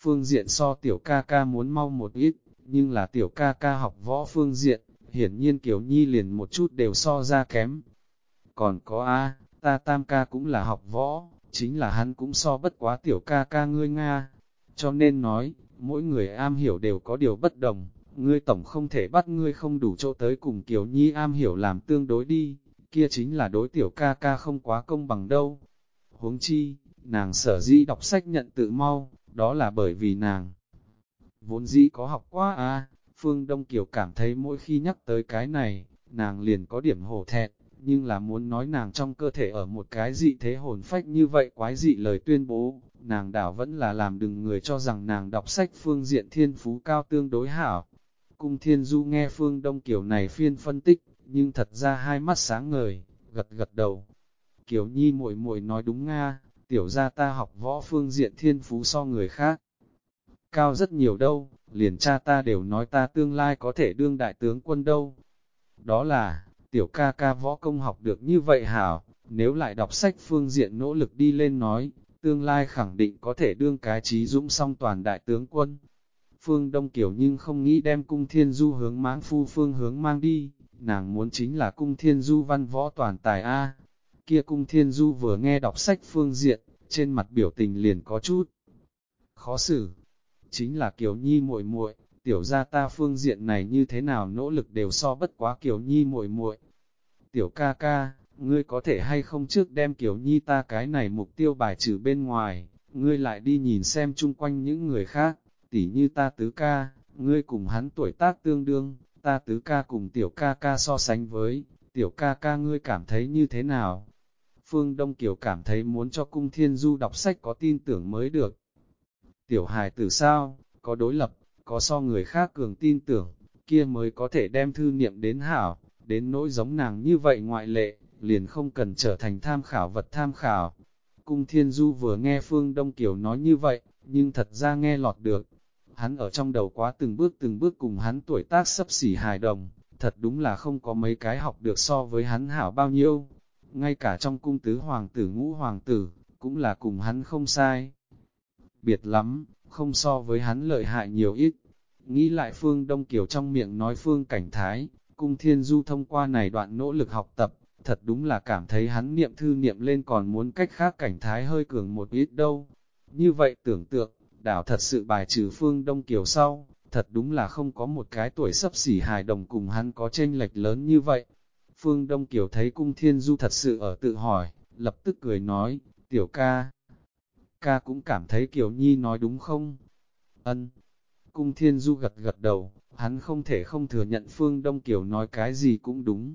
phương diện so tiểu ca ca muốn mau một ít, nhưng là tiểu ca ca học võ phương diện, hiển nhiên Kiều Nhi liền một chút đều so ra kém. Còn có A, ta tam ca cũng là học võ, chính là hắn cũng so bất quá tiểu ca ca ngươi Nga. Cho nên nói, mỗi người am hiểu đều có điều bất đồng, ngươi tổng không thể bắt ngươi không đủ chỗ tới cùng Kiều Nhi am hiểu làm tương đối đi, kia chính là đối tiểu ca ca không quá công bằng đâu. Huống chi, nàng sở dĩ đọc sách nhận tự mau, đó là bởi vì nàng vốn dĩ có học quá à, Phương Đông Kiều cảm thấy mỗi khi nhắc tới cái này, nàng liền có điểm hổ thẹn, nhưng là muốn nói nàng trong cơ thể ở một cái dị thế hồn phách như vậy quái dị lời tuyên bố, nàng đảo vẫn là làm đừng người cho rằng nàng đọc sách phương diện thiên phú cao tương đối hảo. Cung Thiên Du nghe Phương Đông Kiều này phiên phân tích, nhưng thật ra hai mắt sáng ngời, gật gật đầu. Kiều Nhi muội muội nói đúng nga, tiểu gia ta học võ phương diện thiên phú so người khác. Cao rất nhiều đâu, liền cha ta đều nói ta tương lai có thể đương đại tướng quân đâu. Đó là, tiểu ca ca võ công học được như vậy hảo, nếu lại đọc sách phương diện nỗ lực đi lên nói, tương lai khẳng định có thể đương cái trí dũng song toàn đại tướng quân. Phương Đông Kiều nhưng không nghĩ đem cung thiên du hướng mãng phu phương hướng mang đi, nàng muốn chính là cung thiên du văn võ toàn tài A. Kia cung thiên du vừa nghe đọc sách phương diện, trên mặt biểu tình liền có chút khó xử. Chính là Kiều Nhi muội muội, tiểu gia ta phương diện này như thế nào nỗ lực đều so bất quá Kiều Nhi muội muội. Tiểu ca ca, ngươi có thể hay không trước đem Kiều Nhi ta cái này mục tiêu bài trừ bên ngoài, ngươi lại đi nhìn xem chung quanh những người khác, tỉ như ta tứ ca, ngươi cùng hắn tuổi tác tương đương, ta tứ ca cùng tiểu ca ca so sánh với, tiểu ca ca ngươi cảm thấy như thế nào? Phương Đông Kiều cảm thấy muốn cho cung thiên du đọc sách có tin tưởng mới được. Tiểu hài tử sao, có đối lập, có so người khác cường tin tưởng, kia mới có thể đem thư niệm đến hảo, đến nỗi giống nàng như vậy ngoại lệ, liền không cần trở thành tham khảo vật tham khảo. Cung Thiên Du vừa nghe Phương Đông Kiều nói như vậy, nhưng thật ra nghe lọt được. hắn ở trong đầu quá từng bước từng bước cùng hắn tuổi tác sấp xỉ hài đồng, thật đúng là không có mấy cái học được so với hắn hảo bao nhiêu. Ngay cả trong cung tứ hoàng tử ngũ hoàng tử, cũng là cùng hắn không sai. Biệt lắm, không so với hắn lợi hại nhiều ít. Nghĩ lại Phương Đông Kiều trong miệng nói Phương Cảnh Thái, cung thiên du thông qua này đoạn nỗ lực học tập, thật đúng là cảm thấy hắn niệm thư niệm lên còn muốn cách khác Cảnh Thái hơi cường một ít đâu. Như vậy tưởng tượng, đảo thật sự bài trừ Phương Đông Kiều sau, thật đúng là không có một cái tuổi sấp xỉ hài đồng cùng hắn có tranh lệch lớn như vậy. Phương Đông Kiều thấy cung thiên du thật sự ở tự hỏi, lập tức cười nói, tiểu ca. Ca cũng cảm thấy Kiều Nhi nói đúng không? Ân. Cung thiên du gật gật đầu, hắn không thể không thừa nhận Phương Đông Kiều nói cái gì cũng đúng.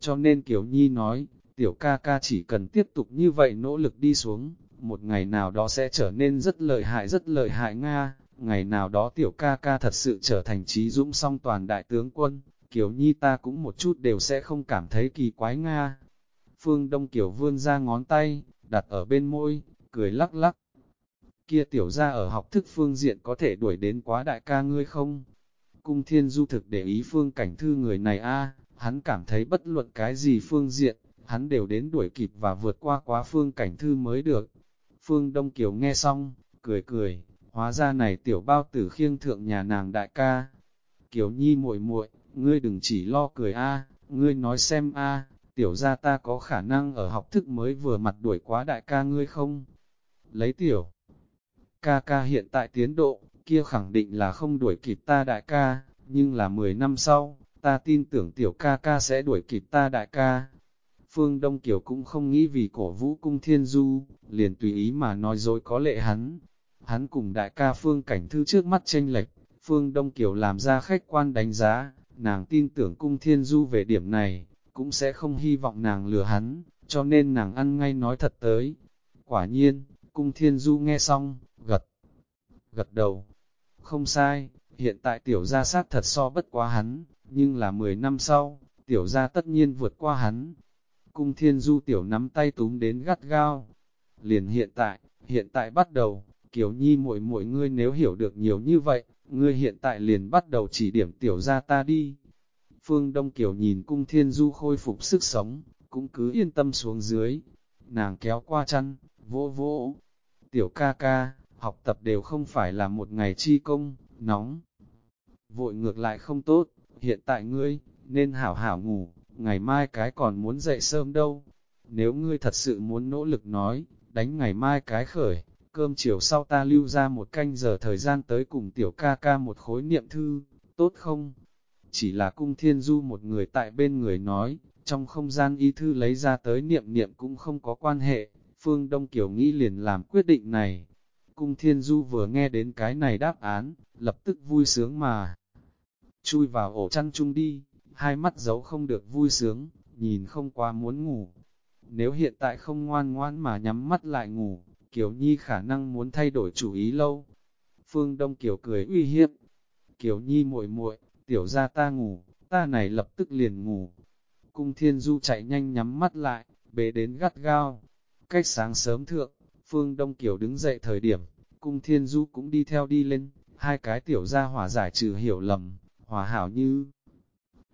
Cho nên Kiều Nhi nói, tiểu ca ca chỉ cần tiếp tục như vậy nỗ lực đi xuống, một ngày nào đó sẽ trở nên rất lợi hại rất lợi hại Nga, ngày nào đó tiểu ca ca thật sự trở thành trí dũng song toàn đại tướng quân, Kiều Nhi ta cũng một chút đều sẽ không cảm thấy kỳ quái Nga. Phương Đông Kiều vươn ra ngón tay, đặt ở bên môi, cười lắc lắc. Kia tiểu ra ở học thức phương diện có thể đuổi đến quá đại ca ngươi không? Cung thiên du thực để ý phương cảnh thư người này a hắn cảm thấy bất luận cái gì phương diện, hắn đều đến đuổi kịp và vượt qua quá phương cảnh thư mới được. Phương Đông Kiều nghe xong, cười cười, hóa ra này tiểu bao tử khiêng thượng nhà nàng đại ca. Kiều Nhi muội muội, ngươi đừng chỉ lo cười a, ngươi nói xem a, tiểu gia ta có khả năng ở học thức mới vừa mặt đuổi quá đại ca ngươi không? Lấy tiểu ca ca hiện tại tiến độ, kia khẳng định là không đuổi kịp ta đại ca, nhưng là 10 năm sau, ta tin tưởng tiểu ca ca sẽ đuổi kịp ta đại ca. Phương Đông Kiều cũng không nghĩ vì cổ vũ cung thiên du, liền tùy ý mà nói dối có lệ hắn. Hắn cùng đại ca Phương Cảnh Thư trước mắt tranh lệch, Phương Đông Kiều làm ra khách quan đánh giá, nàng tin tưởng cung thiên du về điểm này, cũng sẽ không hy vọng nàng lừa hắn, cho nên nàng ăn ngay nói thật tới. Quả nhiên, cung thiên du nghe xong, gật, gật đầu. Không sai, hiện tại tiểu gia sát thật so bất quá hắn, nhưng là 10 năm sau, tiểu gia tất nhiên vượt qua hắn. Cung thiên du tiểu nắm tay túm đến gắt gao. Liền hiện tại, hiện tại bắt đầu, Kiều Nhi muội muội ngươi nếu hiểu được nhiều như vậy, ngươi hiện tại liền bắt đầu chỉ điểm tiểu gia ta đi. Phương Đông Kiều nhìn cung thiên du khôi phục sức sống, cũng cứ yên tâm xuống dưới. Nàng kéo qua chăn, vỗ vỗ. Tiểu ca ca, học tập đều không phải là một ngày chi công, nóng. Vội ngược lại không tốt, hiện tại ngươi, nên hảo hảo ngủ, ngày mai cái còn muốn dậy sớm đâu. Nếu ngươi thật sự muốn nỗ lực nói, đánh ngày mai cái khởi, cơm chiều sau ta lưu ra một canh giờ thời gian tới cùng tiểu ca ca một khối niệm thư, tốt không? Chỉ là cung thiên du một người tại bên người nói, trong không gian y thư lấy ra tới niệm niệm cũng không có quan hệ, Phương Đông Kiều nghĩ liền làm quyết định này. Cung thiên du vừa nghe đến cái này đáp án, lập tức vui sướng mà. Chui vào ổ chăn chung đi, hai mắt giấu không được vui sướng, nhìn không quá muốn ngủ. Nếu hiện tại không ngoan ngoan mà nhắm mắt lại ngủ, Kiều Nhi khả năng muốn thay đổi chủ ý lâu. Phương Đông Kiều cười uy hiếp. Kiều Nhi muội muội, tiểu ra ta ngủ, ta này lập tức liền ngủ. Cung Thiên Du chạy nhanh nhắm mắt lại, bế đến gắt gao. Cách sáng sớm thượng, Phương Đông Kiều đứng dậy thời điểm, Cung Thiên Du cũng đi theo đi lên, hai cái tiểu ra hỏa giải trừ hiểu lầm, hòa hảo như.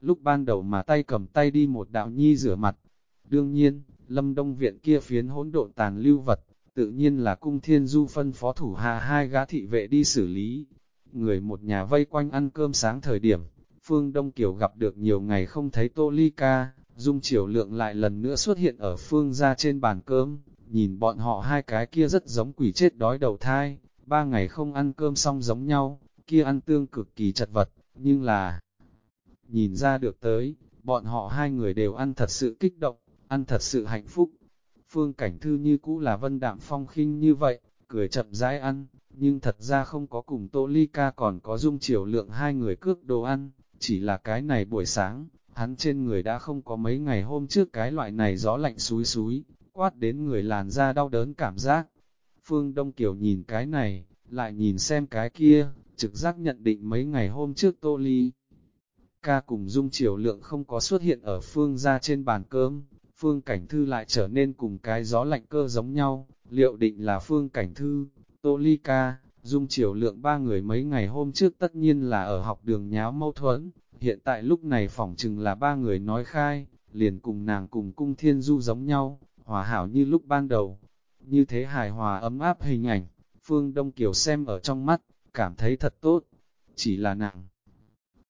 Lúc ban đầu mà tay cầm tay đi một đạo nhi rửa mặt. Đương nhiên, lâm đông viện kia phiến hỗn độn tàn lưu vật, tự nhiên là cung thiên du phân phó thủ hạ hai gã thị vệ đi xử lý. Người một nhà vây quanh ăn cơm sáng thời điểm, Phương Đông Kiều gặp được nhiều ngày không thấy Tô Ly Ca, Dung Triều Lượng lại lần nữa xuất hiện ở Phương ra trên bàn cơm, nhìn bọn họ hai cái kia rất giống quỷ chết đói đầu thai, ba ngày không ăn cơm xong giống nhau, kia ăn tương cực kỳ chật vật, nhưng là nhìn ra được tới, bọn họ hai người đều ăn thật sự kích động, ăn thật sự hạnh phúc. Phương cảnh thư như cũ là vân đạm phong khinh như vậy, cười chậm rãi ăn, nhưng thật ra không có cùng Tô Ly Ca còn có dung chiều lượng hai người cước đồ ăn, chỉ là cái này buổi sáng, hắn trên người đã không có mấy ngày hôm trước cái loại này gió lạnh suối suối quát đến người làn da đau đớn cảm giác. Phương Đông Kiều nhìn cái này, lại nhìn xem cái kia, trực giác nhận định mấy ngày hôm trước Tô Ly. Ca cùng Dung Triều Lượng không có xuất hiện ở phương ra trên bàn cơm, phương cảnh thư lại trở nên cùng cái gió lạnh cơ giống nhau, liệu định là phương cảnh thư, Tô Ly Ca, Dung Triều Lượng ba người mấy ngày hôm trước tất nhiên là ở học đường nháo mâu thuẫn, hiện tại lúc này phỏng chừng là ba người nói khai, liền cùng nàng cùng cung thiên du giống nhau, hòa hảo như lúc ban đầu. Như thế hài hòa ấm áp hình ảnh, Phương Đông Kiều xem ở trong mắt, cảm thấy thật tốt, chỉ là nàng.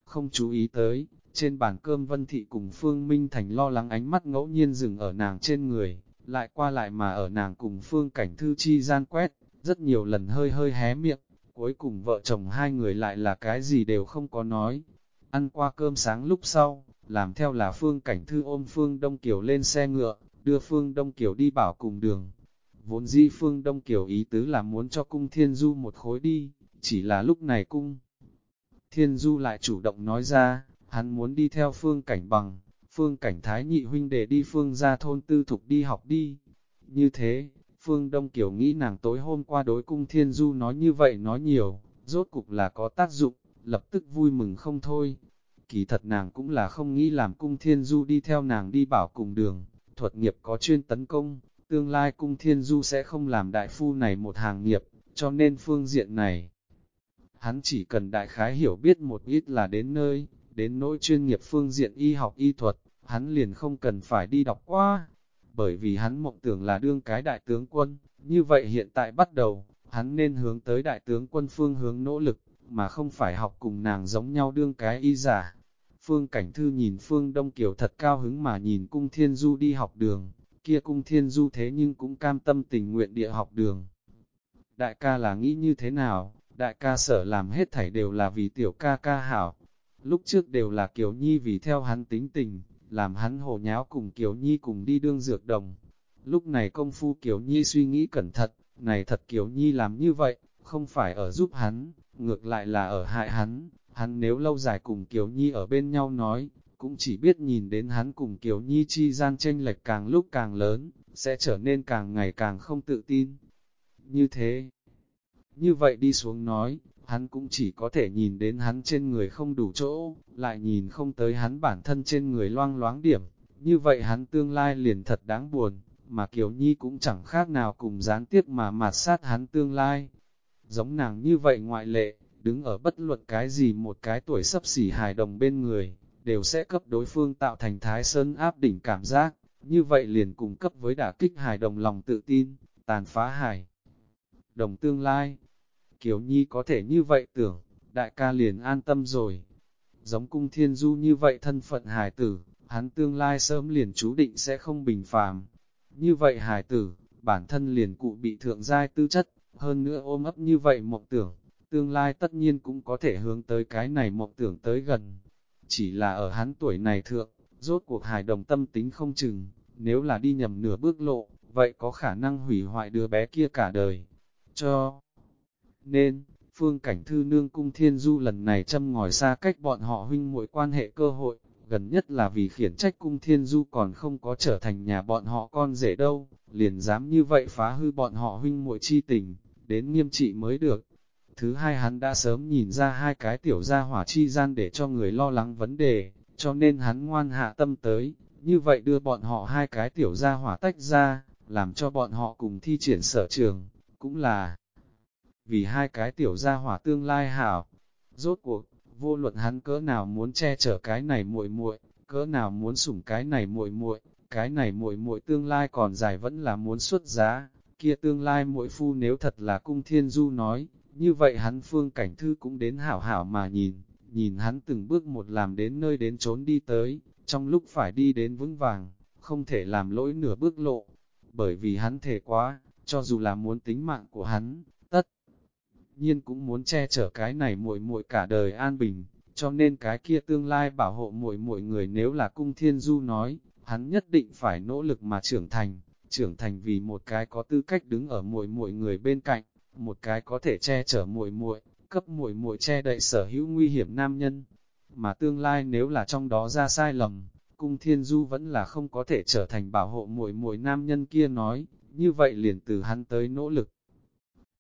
Không chú ý tới, trên bàn cơm Vân Thị cùng Phương Minh Thành lo lắng ánh mắt ngẫu nhiên dừng ở nàng trên người, lại qua lại mà ở nàng cùng Phương Cảnh Thư chi gian quét, rất nhiều lần hơi hơi hé miệng, cuối cùng vợ chồng hai người lại là cái gì đều không có nói. Ăn qua cơm sáng lúc sau, làm theo là Phương Cảnh Thư ôm Phương Đông Kiều lên xe ngựa, đưa Phương Đông Kiều đi bảo cùng đường. Vốn dĩ Phương Đông Kiều ý tứ là muốn cho cung Thiên Du một khối đi, chỉ là lúc này cung. Thiên Du lại chủ động nói ra, hắn muốn đi theo Phương Cảnh bằng, Phương Cảnh Thái nhị huynh để đi Phương ra thôn tư thục đi học đi. Như thế, Phương Đông Kiều nghĩ nàng tối hôm qua đối cung Thiên Du nói như vậy nói nhiều, rốt cục là có tác dụng, lập tức vui mừng không thôi. Kỳ thật nàng cũng là không nghĩ làm cung Thiên Du đi theo nàng đi bảo cùng đường, thuật nghiệp có chuyên tấn công, tương lai cung Thiên Du sẽ không làm đại phu này một hàng nghiệp, cho nên phương diện này. Hắn chỉ cần đại khái hiểu biết một ít là đến nơi, đến nỗi chuyên nghiệp phương diện y học y thuật, hắn liền không cần phải đi đọc qua, bởi vì hắn mộng tưởng là đương cái đại tướng quân, như vậy hiện tại bắt đầu, hắn nên hướng tới đại tướng quân phương hướng nỗ lực, mà không phải học cùng nàng giống nhau đương cái y giả. Phương Cảnh Thư nhìn Phương Đông Kiều thật cao hứng mà nhìn Cung Thiên Du đi học đường, kia Cung Thiên Du thế nhưng cũng cam tâm tình nguyện địa học đường. Đại ca là nghĩ như thế nào, đại ca sở làm hết thảy đều là vì tiểu ca ca hảo. Lúc trước đều là Kiều Nhi vì theo hắn tính tình, làm hắn hồ nháo cùng Kiều Nhi cùng đi đương dược đồng. Lúc này công phu Kiều Nhi suy nghĩ cẩn thận, này thật Kiều Nhi làm như vậy, không phải ở giúp hắn, ngược lại là ở hại hắn. Hắn nếu lâu dài cùng Kiều Nhi ở bên nhau nói, cũng chỉ biết nhìn đến hắn cùng Kiều Nhi chi gian tranh lệch càng lúc càng lớn, sẽ trở nên càng ngày càng không tự tin. Như thế, như vậy đi xuống nói, hắn cũng chỉ có thể nhìn đến hắn trên người không đủ chỗ, lại nhìn không tới hắn bản thân trên người loang loáng điểm. Như vậy hắn tương lai liền thật đáng buồn, mà Kiều Nhi cũng chẳng khác nào cùng gián tiếp mà mạt sát hắn tương lai. Giống nàng như vậy ngoại lệ, đứng ở bất luận cái gì một cái tuổi sắp xỉ hài đồng bên người, đều sẽ cấp đối phương tạo thành thái sơn áp đỉnh cảm giác, như vậy liền cùng cấp với đả kích hài đồng lòng tự tin, tàn phá hài. Đồng tương lai, Kiều Nhi có thể như vậy tưởng, đại ca liền an tâm rồi. Giống cung thiên du như vậy thân phận hài tử, hắn tương lai sớm liền chú định sẽ không bình phàm. Như vậy hài tử, bản thân liền cụ bị thượng giai tư chất, hơn nữa ôm ấp như vậy mộng tưởng, tương lai tất nhiên cũng có thể hướng tới cái này mộng tưởng tới gần. Chỉ là ở hắn tuổi này thượng, rốt cuộc hài đồng tâm tính không chừng, nếu là đi nhầm nửa bước lộ, vậy có khả năng hủy hoại đứa bé kia cả đời. Cho nên, phương cảnh thư nương cung thiên du lần này châm ngòi xa cách bọn họ huynh muội quan hệ cơ hội, gần nhất là vì khiển trách cung thiên du còn không có trở thành nhà bọn họ con rể đâu, liền dám như vậy phá hư bọn họ huynh muội chi tình, đến nghiêm trị mới được. Thứ hai hắn đã sớm nhìn ra hai cái tiểu gia hỏa chi gian để cho người lo lắng vấn đề, cho nên hắn ngoan hạ tâm tới, như vậy đưa bọn họ hai cái tiểu gia hỏa tách ra, làm cho bọn họ cùng thi triển sở trường, cũng là vì hai cái tiểu gia hỏa tương lai hảo. Rốt cuộc, vô luận hắn cỡ nào muốn che chở cái này muội muội, cỡ nào muốn sủng cái này muội muội, cái này muội muội tương lai còn dài vẫn là muốn xuất giá, kia tương lai muội phu nếu thật là cung thiên du nói, như vậy hắn phương cảnh thư cũng đến hảo hảo mà nhìn, nhìn hắn từng bước một làm đến nơi đến trốn đi tới, trong lúc phải đi đến vững vàng, không thể làm lỗi nửa bước lộ, bởi vì hắn thể quá, cho dù là muốn tính mạng của hắn, nhiên cũng muốn che chở cái này muội muội cả đời an bình, cho nên cái kia tương lai bảo hộ muội muội người nếu là cung thiên du nói, hắn nhất định phải nỗ lực mà trưởng thành, trưởng thành vì một cái có tư cách đứng ở muội muội người bên cạnh, một cái có thể che chở muội muội, cấp muội muội che đậy sở hữu nguy hiểm nam nhân. Mà tương lai nếu là trong đó ra sai lầm, cung thiên du vẫn là không có thể trở thành bảo hộ muội muội nam nhân kia nói, như vậy liền từ hắn tới nỗ lực,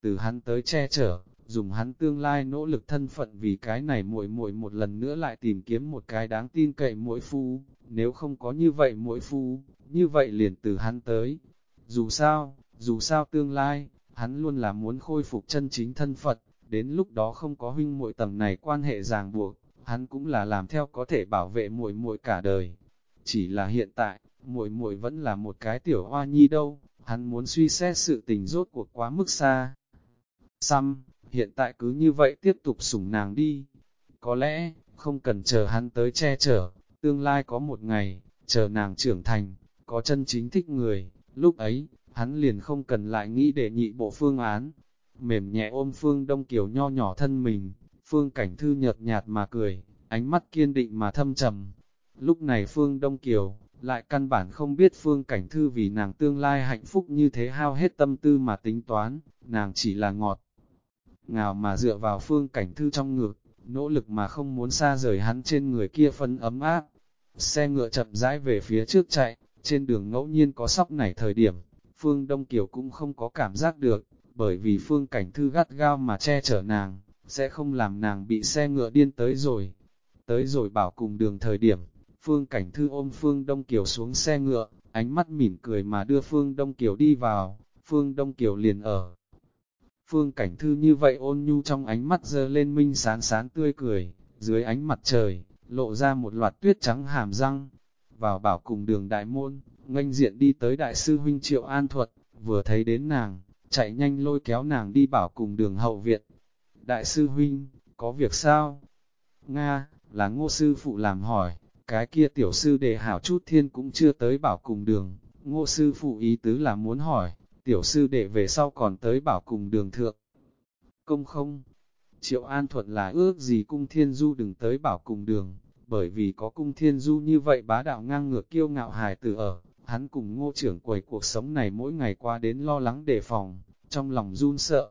từ hắn tới che chở, dùng hắn tương lai nỗ lực thân phận vì cái này muội muội một lần nữa lại tìm kiếm một cái đáng tin cậy mỗi phu, nếu không có như vậy mỗi phu, như vậy liền từ hắn tới. Dù sao, dù sao tương lai, hắn luôn là muốn khôi phục chân chính thân Phật, đến lúc đó không có huynh muội tầng này quan hệ ràng buộc, hắn cũng là làm theo có thể bảo vệ muội muội cả đời. Chỉ là hiện tại, muội muội vẫn là một cái tiểu hoa nhi đâu, hắn muốn suy xét sự tình rốt cuộc quá mức xa. Xăm, hiện tại cứ như vậy tiếp tục sủng nàng đi. Có lẽ, không cần chờ hắn tới che chở, tương lai có một ngày, chờ nàng trưởng thành, có chân chính thích người, lúc ấy, hắn liền không cần lại nghĩ để nhị bộ phương án. Mềm nhẹ ôm Phương Đông Kiều nho nhỏ thân mình, Phương Cảnh Thư nhợt nhạt mà cười, ánh mắt kiên định mà thâm trầm. Lúc này Phương Đông Kiều, lại căn bản không biết Phương Cảnh Thư vì nàng tương lai hạnh phúc như thế hao hết tâm tư mà tính toán, nàng chỉ là ngọt. Ngào mà dựa vào Phương Cảnh Thư trong ngực, nỗ lực mà không muốn xa rời hắn trên người kia phân ấm áp. Xe ngựa chậm rãi về phía trước chạy, trên đường ngẫu nhiên có sóc nảy thời điểm, Phương Đông Kiều cũng không có cảm giác được, bởi vì Phương Cảnh Thư gắt gao mà che chở nàng, sẽ không làm nàng bị xe ngựa điên tới rồi. Tới rồi bảo cùng đường thời điểm, Phương Cảnh Thư ôm Phương Đông Kiều xuống xe ngựa, ánh mắt mỉm cười mà đưa Phương Đông Kiều đi vào, Phương Đông Kiều liền ở. Phương Cảnh Thư như vậy ôn nhu trong ánh mắt dơ lên minh sán sán tươi cười, dưới ánh mặt trời, lộ ra một loạt tuyết trắng hàm răng. Vào bảo cùng đường đại môn, nganh diện đi tới đại sư huynh Triệu An Thuật, vừa thấy đến nàng, chạy nhanh lôi kéo nàng đi bảo cùng đường hậu viện. Đại sư huynh, có việc sao? Nga, là ngô sư phụ làm hỏi, cái kia tiểu sư đề hảo chút thiên cũng chưa tới bảo cùng đường, ngô sư phụ ý tứ là muốn hỏi, tiểu sư đệ về sau còn tới bảo cùng đường thượng. Công không? Triệu An Thuận là ước gì cung thiên du đừng tới bảo cùng đường, bởi vì có cung thiên du như vậy bá đạo ngang ngược kiêu ngạo hài tử ở, hắn cùng ngô trưởng quầy cuộc sống này mỗi ngày qua đến lo lắng đề phòng, trong lòng run sợ.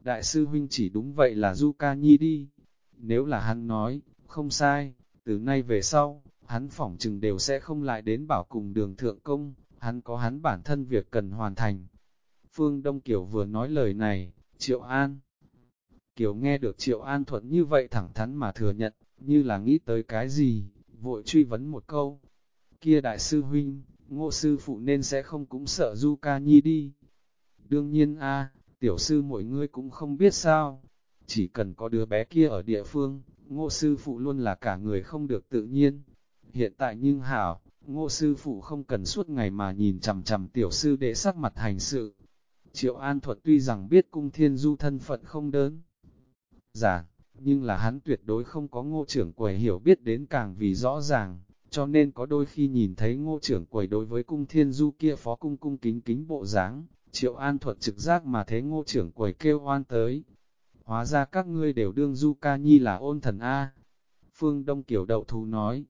Đại sư huynh chỉ đúng vậy là Du Ca Nhi đi. Nếu là hắn nói, không sai, từ nay về sau, hắn phỏng chừng đều sẽ không lại đến bảo cùng đường thượng công, hắn có hắn bản thân việc cần hoàn thành. Phương Đông Kiều vừa nói lời này, Triệu An. Kiều nghe được Triệu An thuận như vậy thẳng thắn mà thừa nhận, như là nghĩ tới cái gì, vội truy vấn một câu. Kia đại sư huynh, ngô sư phụ nên sẽ không cũng sợ Du Ca Nhi đi. Đương nhiên a tiểu sư mỗi ngươi cũng không biết sao. Chỉ cần có đứa bé kia ở địa phương, ngô sư phụ luôn là cả người không được tự nhiên. Hiện tại nhưng hảo, ngô sư phụ không cần suốt ngày mà nhìn chằm chằm tiểu sư để sắc mặt hành sự. Triệu An Thuật tuy rằng biết cung thiên du thân phận không đơn giản, nhưng là hắn tuyệt đối không có ngô trưởng quầy hiểu biết đến càng vì rõ ràng, cho nên có đôi khi nhìn thấy ngô trưởng quầy đối với cung thiên du kia phó cung cung kính kính bộ dáng triệu an thuật trực giác mà thấy ngô trưởng quầy kêu oan tới. Hóa ra các ngươi đều đương du ca nhi là ôn thần A. Phương Đông Kiều đậu thú nói,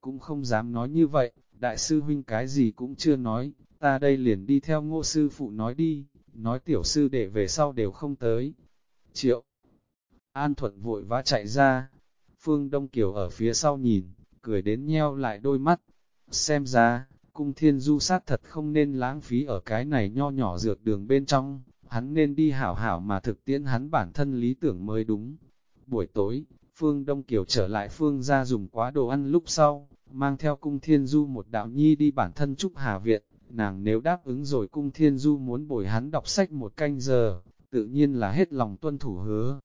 cũng không dám nói như vậy, đại sư huynh cái gì cũng chưa nói, ta đây liền đi theo ngô sư phụ nói đi, nói tiểu sư để về sau đều không tới. Triệu An Thuận vội vã chạy ra, Phương Đông Kiều ở phía sau nhìn, cười đến nheo lại đôi mắt. Xem ra, cung thiên du sát thật không nên lãng phí ở cái này nho nhỏ dược đường bên trong, hắn nên đi hảo hảo mà thực tiễn hắn bản thân lý tưởng mới đúng. Buổi tối, Phương Đông Kiều trở lại Phương ra dùng quá đồ ăn lúc sau, mang theo cung thiên du một đạo nhi đi bản thân Trúc Hà Viện, nàng nếu đáp ứng rồi cung thiên du muốn bồi hắn đọc sách một canh giờ, tự nhiên là hết lòng tuân thủ hứa.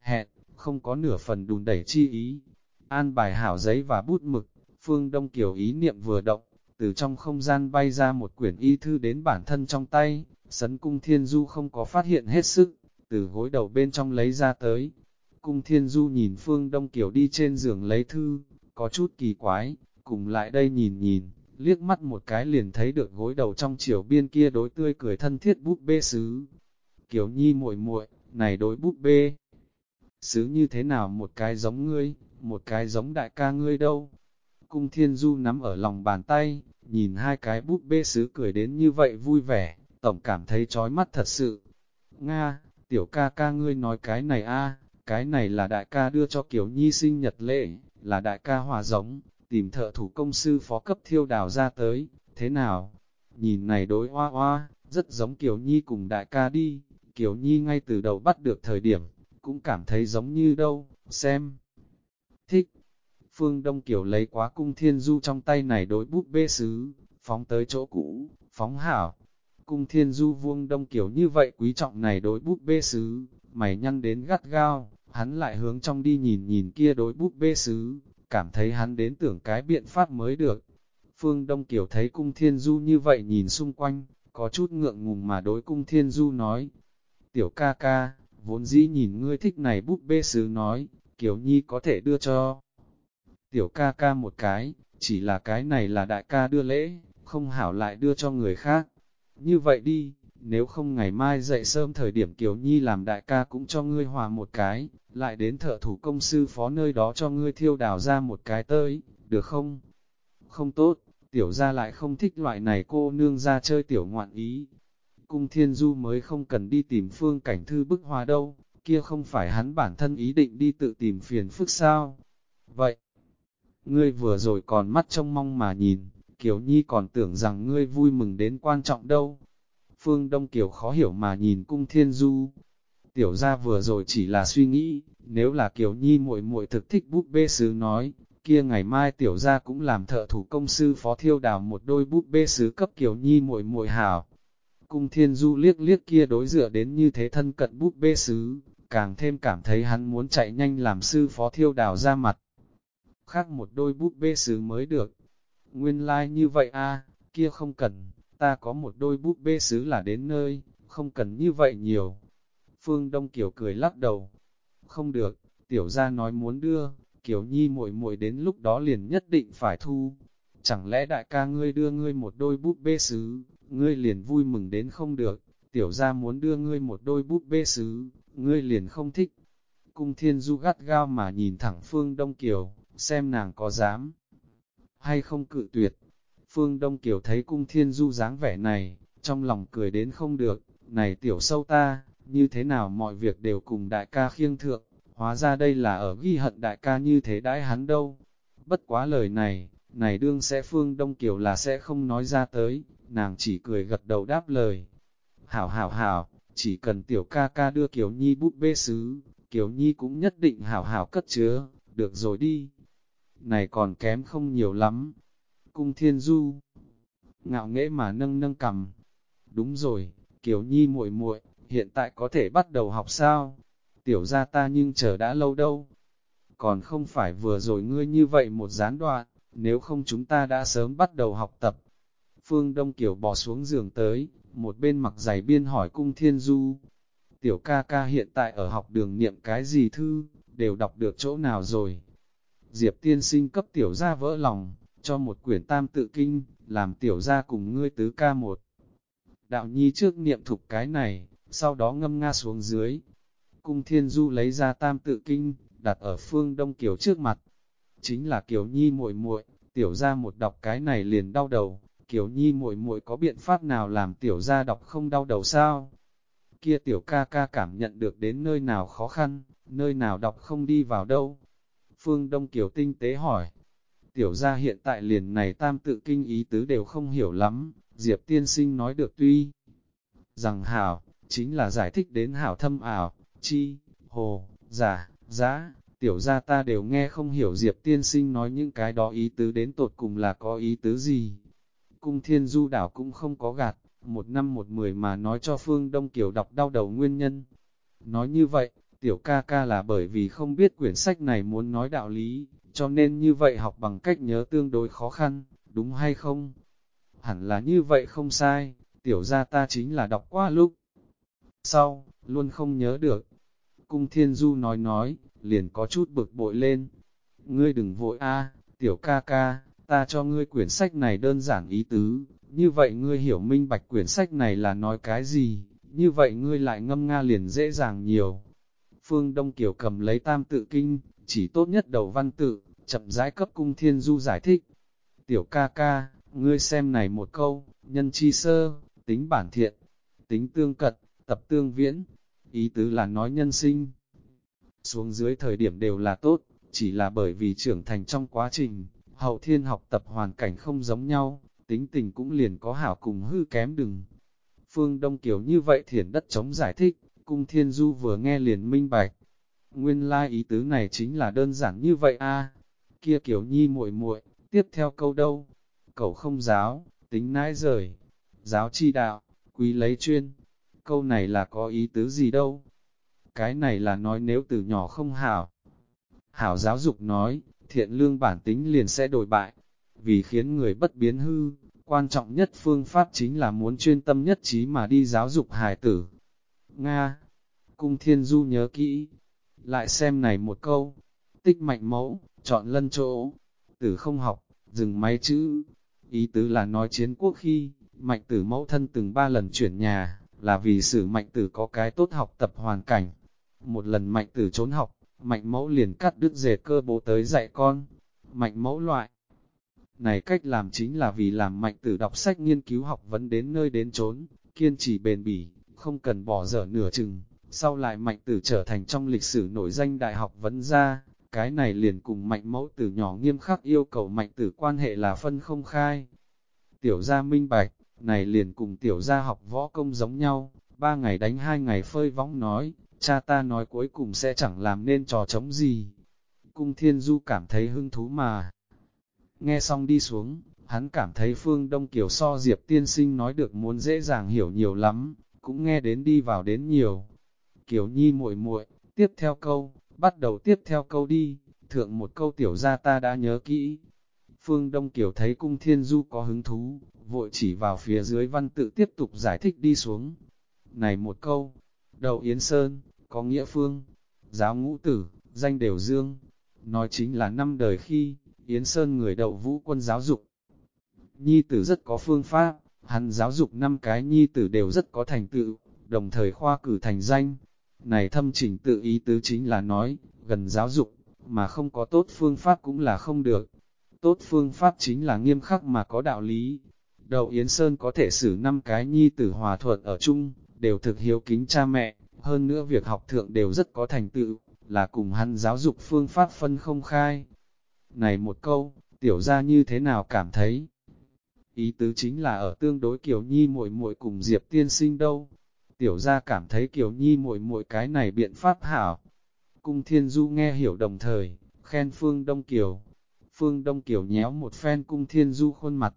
Hẹn, không có nửa phần đùn đẩy chi ý, an bài hảo giấy và bút mực, Phương Đông Kiều ý niệm vừa động, từ trong không gian bay ra một quyển y thư đến bản thân trong tay, sấn cung thiên du không có phát hiện hết sức, từ gối đầu bên trong lấy ra tới. Cung thiên du nhìn Phương Đông Kiều đi trên giường lấy thư, có chút kỳ quái, cùng lại đây nhìn nhìn, liếc mắt một cái liền thấy được gối đầu trong chiều biên kia đối tươi cười thân thiết búp bê sứ. Kiều nhi muội muội này đối búp bê, sứ như thế nào một cái giống ngươi, một cái giống đại ca ngươi đâu. Cung thiên du nắm ở lòng bàn tay, nhìn hai cái búp bê sứ cười đến như vậy vui vẻ, tổng cảm thấy chói mắt thật sự. Nga, tiểu ca ca ngươi nói cái này a, cái này là đại ca đưa cho Kiều Nhi sinh nhật lễ, là đại ca hòa giống, tìm thợ thủ công sư phó cấp thiêu đào ra tới, thế nào? Nhìn này đối hoa hoa, rất giống Kiều Nhi cùng đại ca đi, Kiều Nhi ngay từ đầu bắt được thời điểm, cũng cảm thấy giống như đâu, xem. Thích. Phương Đông Kiều lấy quá cung thiên du trong tay này đối bút bê sứ, phóng tới chỗ cũ, phóng hảo. Cung thiên du vuông đông kiều như vậy quý trọng này đối bút bê sứ, mày nhăn đến gắt gao, hắn lại hướng trong đi nhìn nhìn kia đối bút bê sứ, cảm thấy hắn đến tưởng cái biện pháp mới được. Phương Đông Kiều thấy cung thiên du như vậy nhìn xung quanh, có chút ngượng ngùng mà đối cung thiên du nói. Tiểu ca ca, vốn dĩ nhìn ngươi thích này búp bê sứ nói, Kiều Nhi có thể đưa cho. Tiểu ca ca một cái, chỉ là cái này là đại ca đưa lễ, không hảo lại đưa cho người khác. Như vậy đi, nếu không ngày mai dậy sớm thời điểm Kiều Nhi làm đại ca cũng cho ngươi hòa một cái, lại đến thợ thủ công sư phó nơi đó cho ngươi thiêu đào ra một cái tới, được không? Không tốt, tiểu ra lại không thích loại này cô nương ra chơi tiểu ngoạn ý. Cung Thiên Du mới không cần đi tìm phương cảnh thư bức hoa đâu, kia không phải hắn bản thân ý định đi tự tìm phiền phức sao. Vậy, ngươi vừa rồi còn mắt trông mong mà nhìn, Kiều Nhi còn tưởng rằng ngươi vui mừng đến quan trọng đâu. Phương Đông Kiều khó hiểu mà nhìn cung Thiên Du. Tiểu ra vừa rồi chỉ là suy nghĩ, nếu là Kiều Nhi muội muội thực thích búp bê sứ nói, kia ngày mai tiểu gia cũng làm thợ thủ công sư phó thiêu đào một đôi búp bê sứ cấp Kiều Nhi muội muội hảo. Cung Thiên Du liếc liếc kia đối dựa đến như thế thân cận búp bê sứ, càng thêm cảm thấy hắn muốn chạy nhanh làm sư phó thiêu đào ra mặt. Khác một đôi búp bê sứ mới được. Nguyên lai like như vậy a kia không cần, ta có một đôi búp bê sứ là đến nơi, không cần như vậy nhiều. Phương Đông Kiều cười lắc đầu. Không được, tiểu gia nói muốn đưa, Kiều Nhi muội muội đến lúc đó liền nhất định phải thu. Chẳng lẽ đại ca ngươi đưa ngươi một đôi búp bê sứ, ngươi liền vui mừng đến không được, tiểu gia muốn đưa ngươi một đôi búp bê sứ, ngươi liền không thích. Cung thiên du gắt gao mà nhìn thẳng Phương Đông Kiều, xem nàng có dám hay không cự tuyệt. Phương Đông Kiều thấy cung thiên du dáng vẻ này, trong lòng cười đến không được, này tiểu sâu ta, như thế nào mọi việc đều cùng đại ca khiêng thượng, hóa ra đây là ở ghi hận đại ca như thế đãi hắn đâu. Bất quá lời này, này đương sẽ Phương Đông Kiều là sẽ không nói ra tới, nàng chỉ cười gật đầu đáp lời. Hảo hảo hảo, chỉ cần tiểu ca ca đưa Kiều Nhi bút bê sứ, Kiều Nhi cũng nhất định hảo hảo cất chứa, được rồi đi. Này còn kém không nhiều lắm. Cung Thiên Du ngạo nghễ mà nâng nâng cầm. Đúng rồi, Kiều Nhi muội muội, hiện tại có thể bắt đầu học sao? Tiểu gia ta nhưng chờ đã lâu đâu. Còn không phải vừa rồi ngươi như vậy một gián đoạn, nếu không chúng ta đã sớm bắt đầu học tập. Phương Đông Kiều bò xuống giường tới, một bên mặc giày biên hỏi cung thiên du. Tiểu ca ca hiện tại ở học đường niệm cái gì thư, đều đọc được chỗ nào rồi. Diệp tiên sinh cấp tiểu gia vỡ lòng, cho một quyển tam tự kinh, làm tiểu gia cùng ngươi tứ ca một. Đạo nhi trước niệm thục cái này, sau đó ngâm nga xuống dưới. Cung thiên du lấy ra tam tự kinh, đặt ở phương đông kiều trước mặt. Chính là kiều nhi muội muội tiểu gia một đọc cái này liền đau đầu. Kiều nhi muội muội có biện pháp nào làm tiểu gia đọc không đau đầu sao? Kia tiểu ca ca cảm nhận được đến nơi nào khó khăn, nơi nào đọc không đi vào đâu. Phương Đông Kiều tinh tế hỏi. Tiểu gia hiện tại liền này tam tự kinh ý tứ đều không hiểu lắm, Diệp tiên sinh nói được tuy rằng hảo, chính là giải thích đến hảo thâm ảo, chi, hồ, giả, giá, tiểu gia ta đều nghe không hiểu Diệp tiên sinh nói những cái đó ý tứ đến tột cùng là có ý tứ gì. Cung thiên du đảo cũng không có gạt, một năm một mười mà nói cho Phương Đông Kiều đọc đau đầu nguyên nhân. Nói như vậy, tiểu ca ca là bởi vì không biết quyển sách này muốn nói đạo lý, cho nên như vậy học bằng cách nhớ tương đối khó khăn, đúng hay không? Hẳn là như vậy không sai, tiểu gia ta chính là đọc qua lúc. Sau, luôn không nhớ được. Cung Thiên Du nói nói, liền có chút bực bội lên. Ngươi đừng vội a, tiểu ca ca, ta cho ngươi quyển sách này đơn giản ý tứ, như vậy ngươi hiểu minh bạch quyển sách này là nói cái gì, như vậy ngươi lại ngâm nga liền dễ dàng nhiều. Phương Đông Kiều cầm lấy tam tự kinh, chỉ tốt nhất đầu văn tự, chậm rãi cấp cung thiên du giải thích. Tiểu ca ca, ngươi xem này một câu, nhân chi sơ, tính bản thiện, tính tương cật, tập tương viễn, ý tứ là nói nhân sinh. Xuống dưới thời điểm đều là tốt, chỉ là bởi vì trưởng thành trong quá trình, hậu thiên học tập hoàn cảnh không giống nhau, tính tình cũng liền có hảo cùng hư kém đừng. Phương Đông Kiều như vậy thiển đất chống giải thích, cung thiên du vừa nghe liền minh bạch. Nguyên lai ý tứ này chính là đơn giản như vậy a kia Kiều Nhi muội muội tiếp theo câu đâu? Cậu không giáo, tính nãi rời, giáo chi đạo, quý lấy chuyên. Câu này là có ý tứ gì đâu? Cái này là nói nếu từ nhỏ không hảo. Hảo giáo dục nói, thiện lương bản tính liền sẽ đổi bại, vì khiến người bất biến hư, quan trọng nhất phương pháp chính là muốn chuyên tâm nhất trí mà đi giáo dục hài tử. Nga Cung Thiên Du nhớ kỹ, lại xem này một câu, tích mạnh mẫu, chọn lân chỗ, tử không học, dừng máy chữ. Ý tứ là nói chiến quốc khi, mạnh tử mẫu thân từng ba lần chuyển nhà, là vì sử mạnh tử có cái tốt học tập hoàn cảnh. Một lần mạnh tử trốn học, mạnh mẫu liền cắt đứt dệt cơ bố tới dạy con. Mạnh mẫu loại. Này cách làm chính là vì làm mạnh tử đọc sách nghiên cứu học vấn đến nơi đến trốn, kiên trì bền bỉ, không cần bỏ dở nửa chừng. Sau lại mạnh tử trở thành trong lịch sử nổi danh đại học vấn gia, cái này liền cùng mạnh mẫu từ nhỏ nghiêm khắc yêu cầu mạnh tử quan hệ là phân không khai. Tiểu gia minh bạch, này liền cùng tiểu gia học võ công giống nhau, ba ngày đánh hai ngày phơi võng nói, cha ta nói cuối cùng sẽ chẳng làm nên trò chống gì. Cung thiên du cảm thấy hứng thú mà. Nghe xong đi xuống, hắn cảm thấy phương Đông Kiều so Diệp tiên sinh nói được muốn dễ dàng hiểu nhiều lắm, cũng nghe đến đi vào đến nhiều. Kiều Nhi muội muội, tiếp theo câu, bắt đầu tiếp theo câu đi, thượng một câu tiểu gia ta đã nhớ kỹ. Phương Đông Kiều thấy cung thiên du có hứng thú, vội chỉ vào phía dưới văn tự tiếp tục giải thích đi xuống. Này một câu, đầu Yến Sơn, có nghĩa phương, giáo ngũ tử, danh đều dương, nói chính là năm đời khi, Yến Sơn người đậu vũ quân giáo dục. Nhi tử rất có phương pháp, hắn giáo dục năm cái nhi tử đều rất có thành tựu, đồng thời khoa cử thành danh, này thâm trình tự ý tứ chính là nói, gần giáo dục, mà không có tốt phương pháp cũng là không được. Tốt phương pháp chính là nghiêm khắc mà có đạo lý. Đầu Yến Sơn có thể xử năm cái nhi tử hòa thuận ở chung, đều thực hiếu kính cha mẹ, hơn nữa việc học thượng đều rất có thành tựu, là cùng hắn giáo dục phương pháp phân không khai. Này một câu, tiểu ra như thế nào cảm thấy? Ý tứ chính là ở tương đối kiểu nhi muội muội cùng Diệp tiên sinh đâu, tiểu gia cảm thấy Kiều Nhi muội muội cái này biện pháp hảo. Cung Thiên Du nghe hiểu đồng thời, khen Phương Đông Kiều. Phương Đông Kiều nhéo một phen Cung Thiên Du khuôn mặt.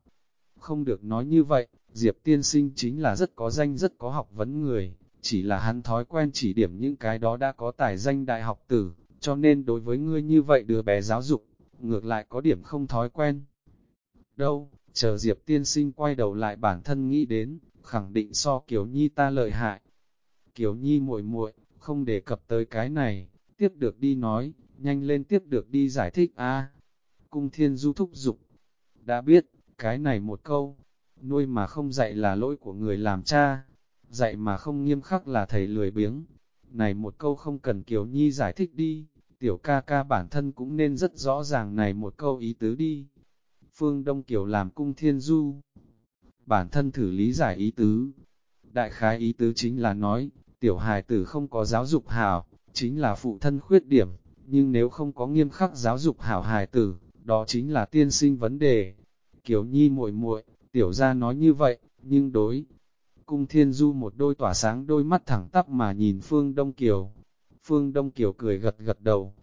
Không được nói như vậy, Diệp tiên sinh chính là rất có danh rất có học vấn người, chỉ là hắn thói quen chỉ điểm những cái đó đã có tài danh đại học tử, cho nên đối với ngươi như vậy đứa bé giáo dục, ngược lại có điểm không thói quen. Đâu, chờ Diệp tiên sinh quay đầu lại bản thân nghĩ đến, khẳng định so Kiều Nhi ta lợi hại. Kiều Nhi muội muội không đề cập tới cái này, tiếp được đi nói, nhanh lên tiếp được đi giải thích a. Cung Thiên Du thúc dục đã biết, cái này một câu, nuôi mà không dạy là lỗi của người làm cha, dạy mà không nghiêm khắc là thầy lười biếng. Này một câu không cần Kiều Nhi giải thích đi, tiểu ca ca bản thân cũng nên rất rõ ràng này một câu ý tứ đi. Phương Đông Kiều làm cung thiên du, bản thân thử lý giải ý tứ. Đại khái ý tứ chính là nói, tiểu hài tử không có giáo dục hảo, chính là phụ thân khuyết điểm, nhưng nếu không có nghiêm khắc giáo dục hảo hài tử, đó chính là tiên sinh vấn đề. Kiều Nhi muội muội, tiểu gia nói như vậy, nhưng đối. Cung Thiên Du một đôi tỏa sáng đôi mắt thẳng tắp mà nhìn Phương Đông Kiều. Phương Đông Kiều cười gật gật đầu.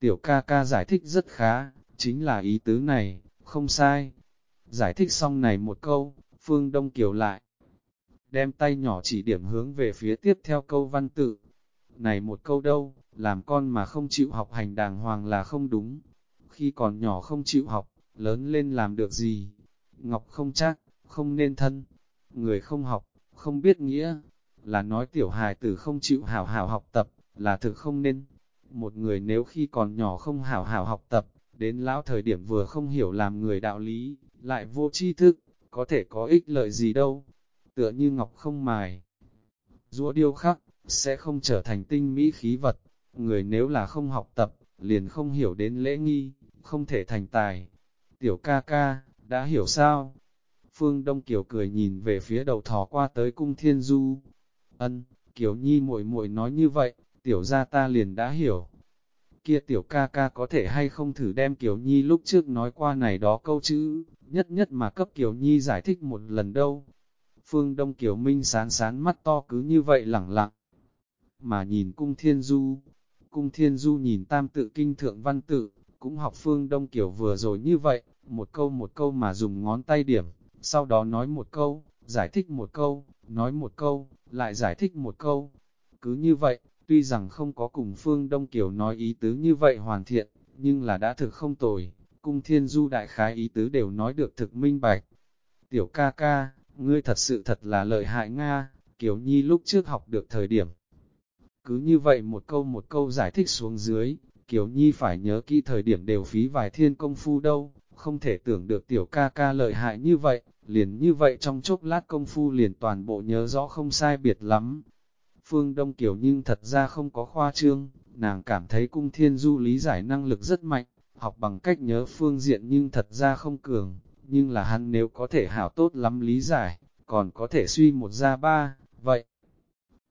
Tiểu ca ca giải thích rất khá, chính là ý tứ này, không sai. Giải thích xong này một câu, Phương Đông Kiều lại. Đem tay nhỏ chỉ điểm hướng về phía tiếp theo câu văn tự. Này một câu đâu, làm con mà không chịu học hành đàng hoàng là không đúng. Khi còn nhỏ không chịu học, lớn lên làm được gì? Ngọc không chắc, không nên thân. Người không học, không biết nghĩa. Là nói tiểu hài tử không chịu hảo hảo học tập, là thực không nên. Một người nếu khi còn nhỏ không hảo hảo học tập, đến lão thời điểm vừa không hiểu làm người đạo lý, lại vô tri thức, có thể có ích lợi gì đâu, tựa như ngọc không mài. Rũa điêu khắc, sẽ không trở thành tinh mỹ khí vật, người nếu là không học tập, liền không hiểu đến lễ nghi, không thể thành tài. Tiểu ca ca, đã hiểu sao? Phương Đông Kiều cười nhìn về phía đầu thò qua tới cung thiên du. Ân, Kiều Nhi muội muội nói như vậy, tiểu gia ta liền đã hiểu. Kia tiểu ca ca có thể hay không thử đem Kiều Nhi lúc trước nói qua này đó câu chữ, nhất nhất mà cấp Kiều Nhi giải thích một lần đâu. Phương Đông Kiều Minh sán sán mắt to cứ như vậy lẳng lặng, mà nhìn cung thiên du. Cung thiên du nhìn tam tự kinh thượng văn tự, cũng học Phương Đông Kiều vừa rồi như vậy, một câu một câu mà dùng ngón tay điểm, sau đó nói một câu, giải thích một câu, nói một câu, lại giải thích một câu. Cứ như vậy, tuy rằng không có cùng Phương Đông Kiều nói ý tứ như vậy hoàn thiện, nhưng là đã thực không tồi, cung thiên du đại khái ý tứ đều nói được thực minh bạch. Tiểu ca ca, ngươi thật sự thật là lợi hại Nga, Kiều Nhi lúc trước học được thời điểm. Cứ như vậy một câu một câu giải thích xuống dưới, Kiều Nhi phải nhớ kỹ thời điểm đều phí vài thiên công phu đâu, không thể tưởng được tiểu ca ca lợi hại như vậy, liền như vậy trong chốc lát công phu liền toàn bộ nhớ rõ không sai biệt lắm. Phương Đông Kiều nhưng thật ra không có khoa trương, nàng cảm thấy cung thiên du lý giải năng lực rất mạnh, học bằng cách nhớ phương diện nhưng thật ra không cường, nhưng là hắn nếu có thể hảo tốt lắm lý giải, còn có thể suy một ra ba, vậy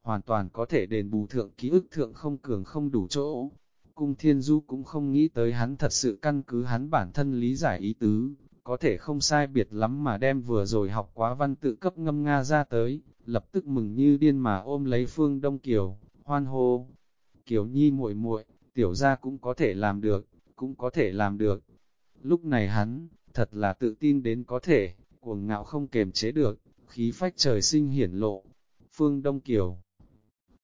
hoàn toàn có thể đền bù thượng ký ức thượng không cường không đủ chỗ. Cung Thiên Du cũng không nghĩ tới hắn thật sự căn cứ hắn bản thân lý giải ý tứ, có thể không sai biệt lắm mà đem vừa rồi học quá văn tự cấp ngâm Nga ra tới, lập tức mừng như điên mà ôm lấy Phương Đông Kiều, hoan hô. Kiều Nhi muội muội, tiểu gia cũng có thể làm được, cũng có thể làm được. Lúc này hắn, thật là tự tin đến có thể, cuồng ngạo không kềm chế được, khí phách trời sinh hiển lộ. Phương Đông Kiều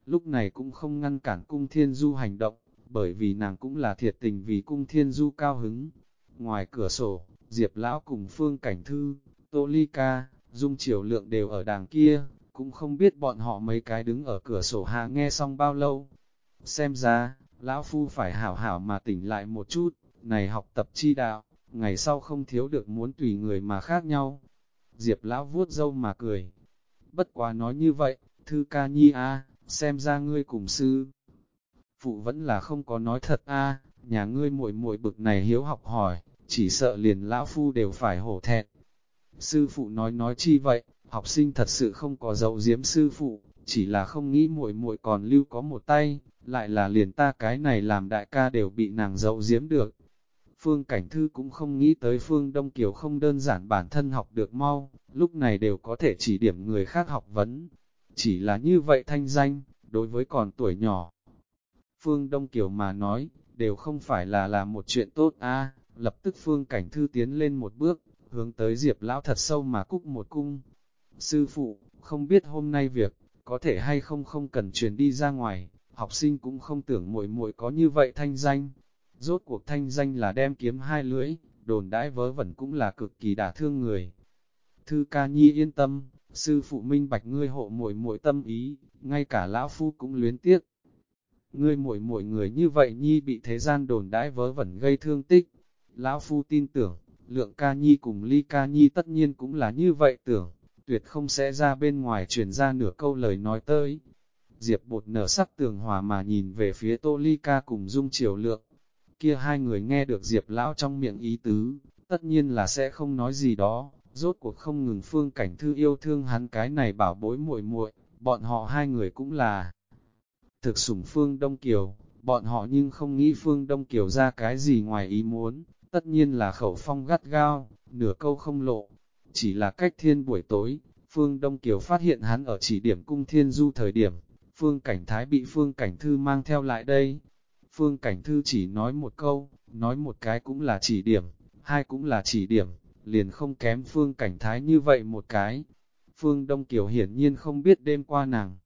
lúc này cũng không ngăn cản cung thiên du hành động, bởi vì nàng cũng là thiệt tình vì cung thiên du cao hứng. Ngoài cửa sổ, Diệp Lão cùng Phương Cảnh Thư, Tô Ly Ca, Dung Triều Lượng đều ở đàng kia, cũng không biết bọn họ mấy cái đứng ở cửa sổ hạ nghe xong bao lâu. Xem ra, Lão Phu phải hảo hảo mà tỉnh lại một chút, này học tập chi đạo, ngày sau không thiếu được muốn tùy người mà khác nhau. Diệp Lão vuốt râu mà cười. Bất quá nói như vậy, Thư Ca Nhi a xem ra ngươi cùng sư. Phụ vẫn là không có nói thật a nhà ngươi muội muội bực này hiếu học hỏi, chỉ sợ liền lão phu đều phải hổ thẹn. Sư phụ nói nói chi vậy, học sinh thật sự không có dậu diếm sư phụ, chỉ là không nghĩ muội muội còn lưu có một tay, lại là liền ta cái này làm đại ca đều bị nàng dậu diếm được. Phương Cảnh Thư cũng không nghĩ tới Phương Đông Kiều không đơn giản bản thân học được mau, lúc này đều có thể chỉ điểm người khác học vấn. Chỉ là như vậy thanh danh, đối với còn tuổi nhỏ. Phương Đông Kiều mà nói, đều không phải là là một chuyện tốt a lập tức Phương Cảnh Thư tiến lên một bước, hướng tới Diệp Lão thật sâu mà cúc một cung. Sư phụ, không biết hôm nay việc, có thể hay không không cần truyền đi ra ngoài, học sinh cũng không tưởng muội muội có như vậy thanh danh. Rốt cuộc thanh danh là đem kiếm hai lưỡi, đồn đãi vớ vẩn cũng là cực kỳ đả thương người. Thư ca nhi yên tâm, sư phụ minh bạch ngươi hộ muội muội tâm ý, ngay cả lão phu cũng luyến tiếc. Ngươi muội muội người như vậy nhi bị thế gian đồn đãi vớ vẩn gây thương tích. Lão phu tin tưởng, lượng ca nhi cùng ly ca nhi tất nhiên cũng là như vậy tưởng, tuyệt không sẽ ra bên ngoài truyền ra nửa câu lời nói tới. Diệp bột nở sắc tường hòa mà nhìn về phía tô ly ca cùng dung triều lượng. Kia hai người nghe được diệp lão trong miệng ý tứ, tất nhiên là sẽ không nói gì đó, rốt cuộc không ngừng phương cảnh thư yêu thương hắn cái này bảo bối muội muội bọn họ hai người cũng là thực sủng phương Đông Kiều, bọn họ nhưng không nghĩ phương Đông Kiều ra cái gì ngoài ý muốn, tất nhiên là khẩu phong gắt gao, nửa câu không lộ, chỉ là cách thiên buổi tối, phương Đông Kiều phát hiện hắn ở chỉ điểm cung thiên du thời điểm, phương cảnh thái bị phương cảnh thư mang theo lại đây, phương cảnh thư chỉ nói một câu, nói một cái cũng là chỉ điểm, hai cũng là chỉ điểm, liền không kém phương cảnh thái như vậy một cái. Phương Đông Kiều hiển nhiên không biết đêm qua nàng.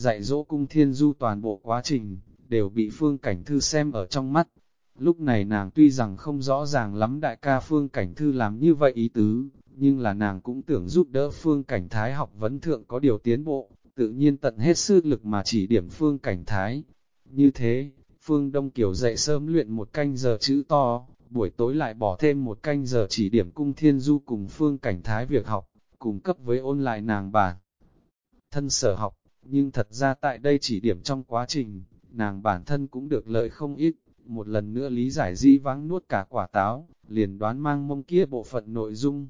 Dạy dỗ cung thiên du toàn bộ quá trình, đều bị phương cảnh thư xem ở trong mắt. Lúc này nàng tuy rằng không rõ ràng lắm đại ca phương cảnh thư làm như vậy ý tứ, nhưng là nàng cũng tưởng giúp đỡ phương cảnh thái học vấn thượng có điều tiến bộ, tự nhiên tận hết sức lực mà chỉ điểm phương cảnh thái. Như thế, phương Đông Kiều dạy sớm luyện một canh giờ chữ to, buổi tối lại bỏ thêm một canh giờ chỉ điểm cung thiên du cùng phương cảnh thái việc học, cùng cấp với ôn lại nàng bản. Thân sở học, nhưng thật ra tại đây chỉ điểm trong quá trình, nàng bản thân cũng được lợi không ít, một lần nữa lý giải di vắng nuốt cả quả táo, liền đoán mang mông kia bộ phận nội dung.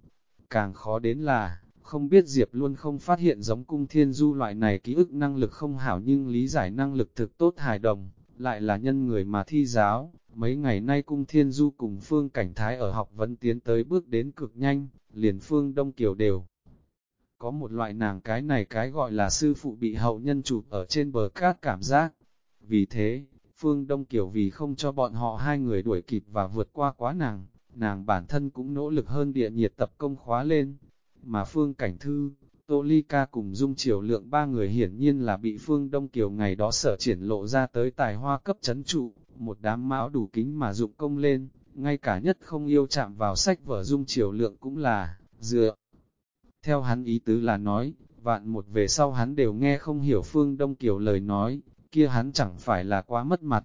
Càng khó đến là, không biết Diệp luôn không phát hiện giống cung thiên du loại này ký ức năng lực không hảo nhưng lý giải năng lực thực tốt hài đồng, lại là nhân người mà thi giáo, Mấy ngày nay cung thiên du cùng phương cảnh thái ở học vẫn tiến tới bước đến cực nhanh, liền phương Đông Kiều đều. Có một loại nàng cái này cái gọi là sư phụ bị hậu nhân chụp ở trên bờ cát cảm giác. Vì thế, phương Đông Kiều vì không cho bọn họ hai người đuổi kịp và vượt qua quá nàng, nàng bản thân cũng nỗ lực hơn địa nhiệt tập công khóa lên. Mà phương cảnh thư, Tô Ly Ca cùng Dung Triều Lượng ba người hiển nhiên là bị Phương Đông Kiều ngày đó sở triển lộ ra tới tài hoa cấp chấn trụ, một đám mão đủ kính mà dụng công lên, ngay cả nhất không yêu chạm vào sách vở Dung Triều Lượng cũng là, dựa. Theo hắn ý tứ là nói, vạn một về sau hắn đều nghe không hiểu Phương Đông Kiều lời nói, kia hắn chẳng phải là quá mất mặt.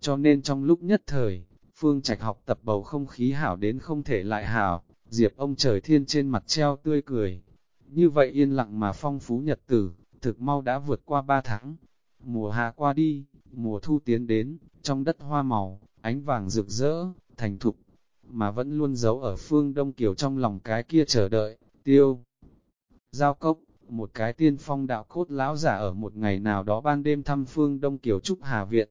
Cho nên trong lúc nhất thời, Phương Trạch học tập bầu không khí hảo đến không thể lại hảo, Diệp ông trời thiên trên mặt treo tươi cười. Như vậy yên lặng mà phong phú nhật tử, thực mau đã vượt qua ba tháng. Mùa hạ qua đi, mùa thu tiến đến, trong đất hoa màu, ánh vàng rực rỡ, thành thục, mà vẫn luôn giấu ở phương Đông Kiều trong lòng cái kia chờ đợi, tiêu. Giao cốc, một cái tiên phong đạo cốt lão giả ở một ngày nào đó ban đêm thăm phương Đông Kiều Trúc Hà Viện.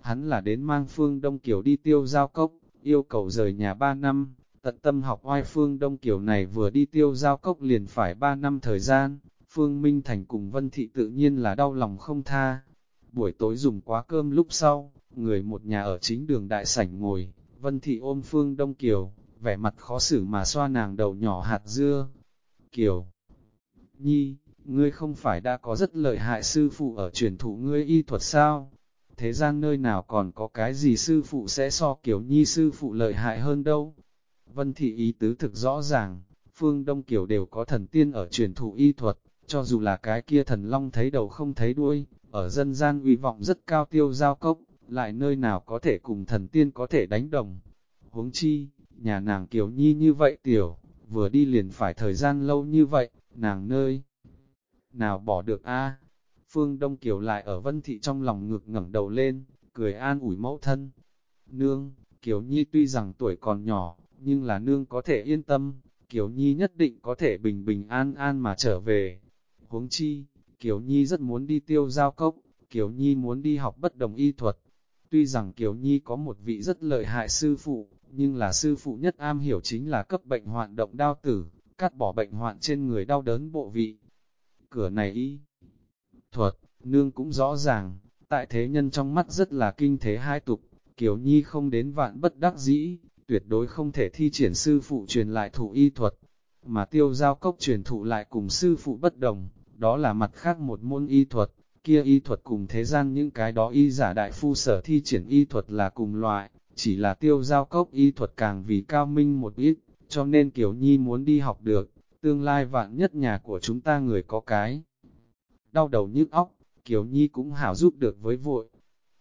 Hắn là đến mang phương Đông Kiều đi tiêu giao cốc, yêu cầu rời nhà ba năm, tận tâm học oai phương Đông Kiều này vừa đi tiêu giao cốc liền phải ba năm thời gian, Phương Minh Thành cùng Vân Thị tự nhiên là đau lòng không tha. Buổi tối dùng quá cơm lúc sau, người một nhà ở chính đường đại sảnh ngồi, Vân Thị ôm Phương Đông Kiều, vẻ mặt khó xử mà xoa nàng đầu nhỏ hạt dưa. Kiều, Nhi, ngươi không phải đã có rất lợi hại sư phụ ở truyền thụ ngươi y thuật sao? Thế gian nơi nào còn có cái gì sư phụ sẽ so kiểu Nhi sư phụ lợi hại hơn đâu? Vân Thị ý tứ thực rõ ràng, Phương Đông Kiều đều có thần tiên ở truyền thụ y thuật, cho dù là cái kia thần long thấy đầu không thấy đuôi, ở dân gian uy vọng rất cao tiêu giao cốc, lại nơi nào có thể cùng thần tiên có thể đánh đồng. Huống chi, nhà nàng Kiều Nhi như vậy tiểu, vừa đi liền phải thời gian lâu như vậy, nàng nơi nào bỏ được a Phương Đông Kiều lại ở Vân Thị trong lòng ngực ngẩng đầu lên, cười an ủi mẫu thân. Nương, Kiều Nhi tuy rằng tuổi còn nhỏ, nhưng là nương có thể yên tâm, Kiều Nhi nhất định có thể bình bình an an mà trở về. Huống chi, Kiều Nhi rất muốn đi tiêu giao cốc, Kiều Nhi muốn đi học bất đồng y thuật. Tuy rằng Kiều Nhi có một vị rất lợi hại sư phụ, nhưng là sư phụ nhất am hiểu chính là cấp bệnh hoạn động đao tử, cắt bỏ bệnh hoạn trên người đau đớn bộ vị. Cửa này y thuật, nương cũng rõ ràng, tại thế nhân trong mắt rất là kinh thế hai tục, Kiều Nhi không đến vạn bất đắc dĩ, tuyệt đối không thể thi triển sư phụ truyền lại thủ y thuật, mà tiêu giao cốc truyền thụ lại cùng sư phụ bất đồng, đó là mặt khác một môn y thuật, kia y thuật cùng thế gian những cái đó y giả đại phu sở thi triển y thuật là cùng loại, chỉ là tiêu giao cốc y thuật càng vì cao minh một ít, cho nên Kiều Nhi muốn đi học được, tương lai vạn nhất nhà của chúng ta người có cái. Đau đầu nhức óc, Kiều Nhi cũng hảo giúp được với vội.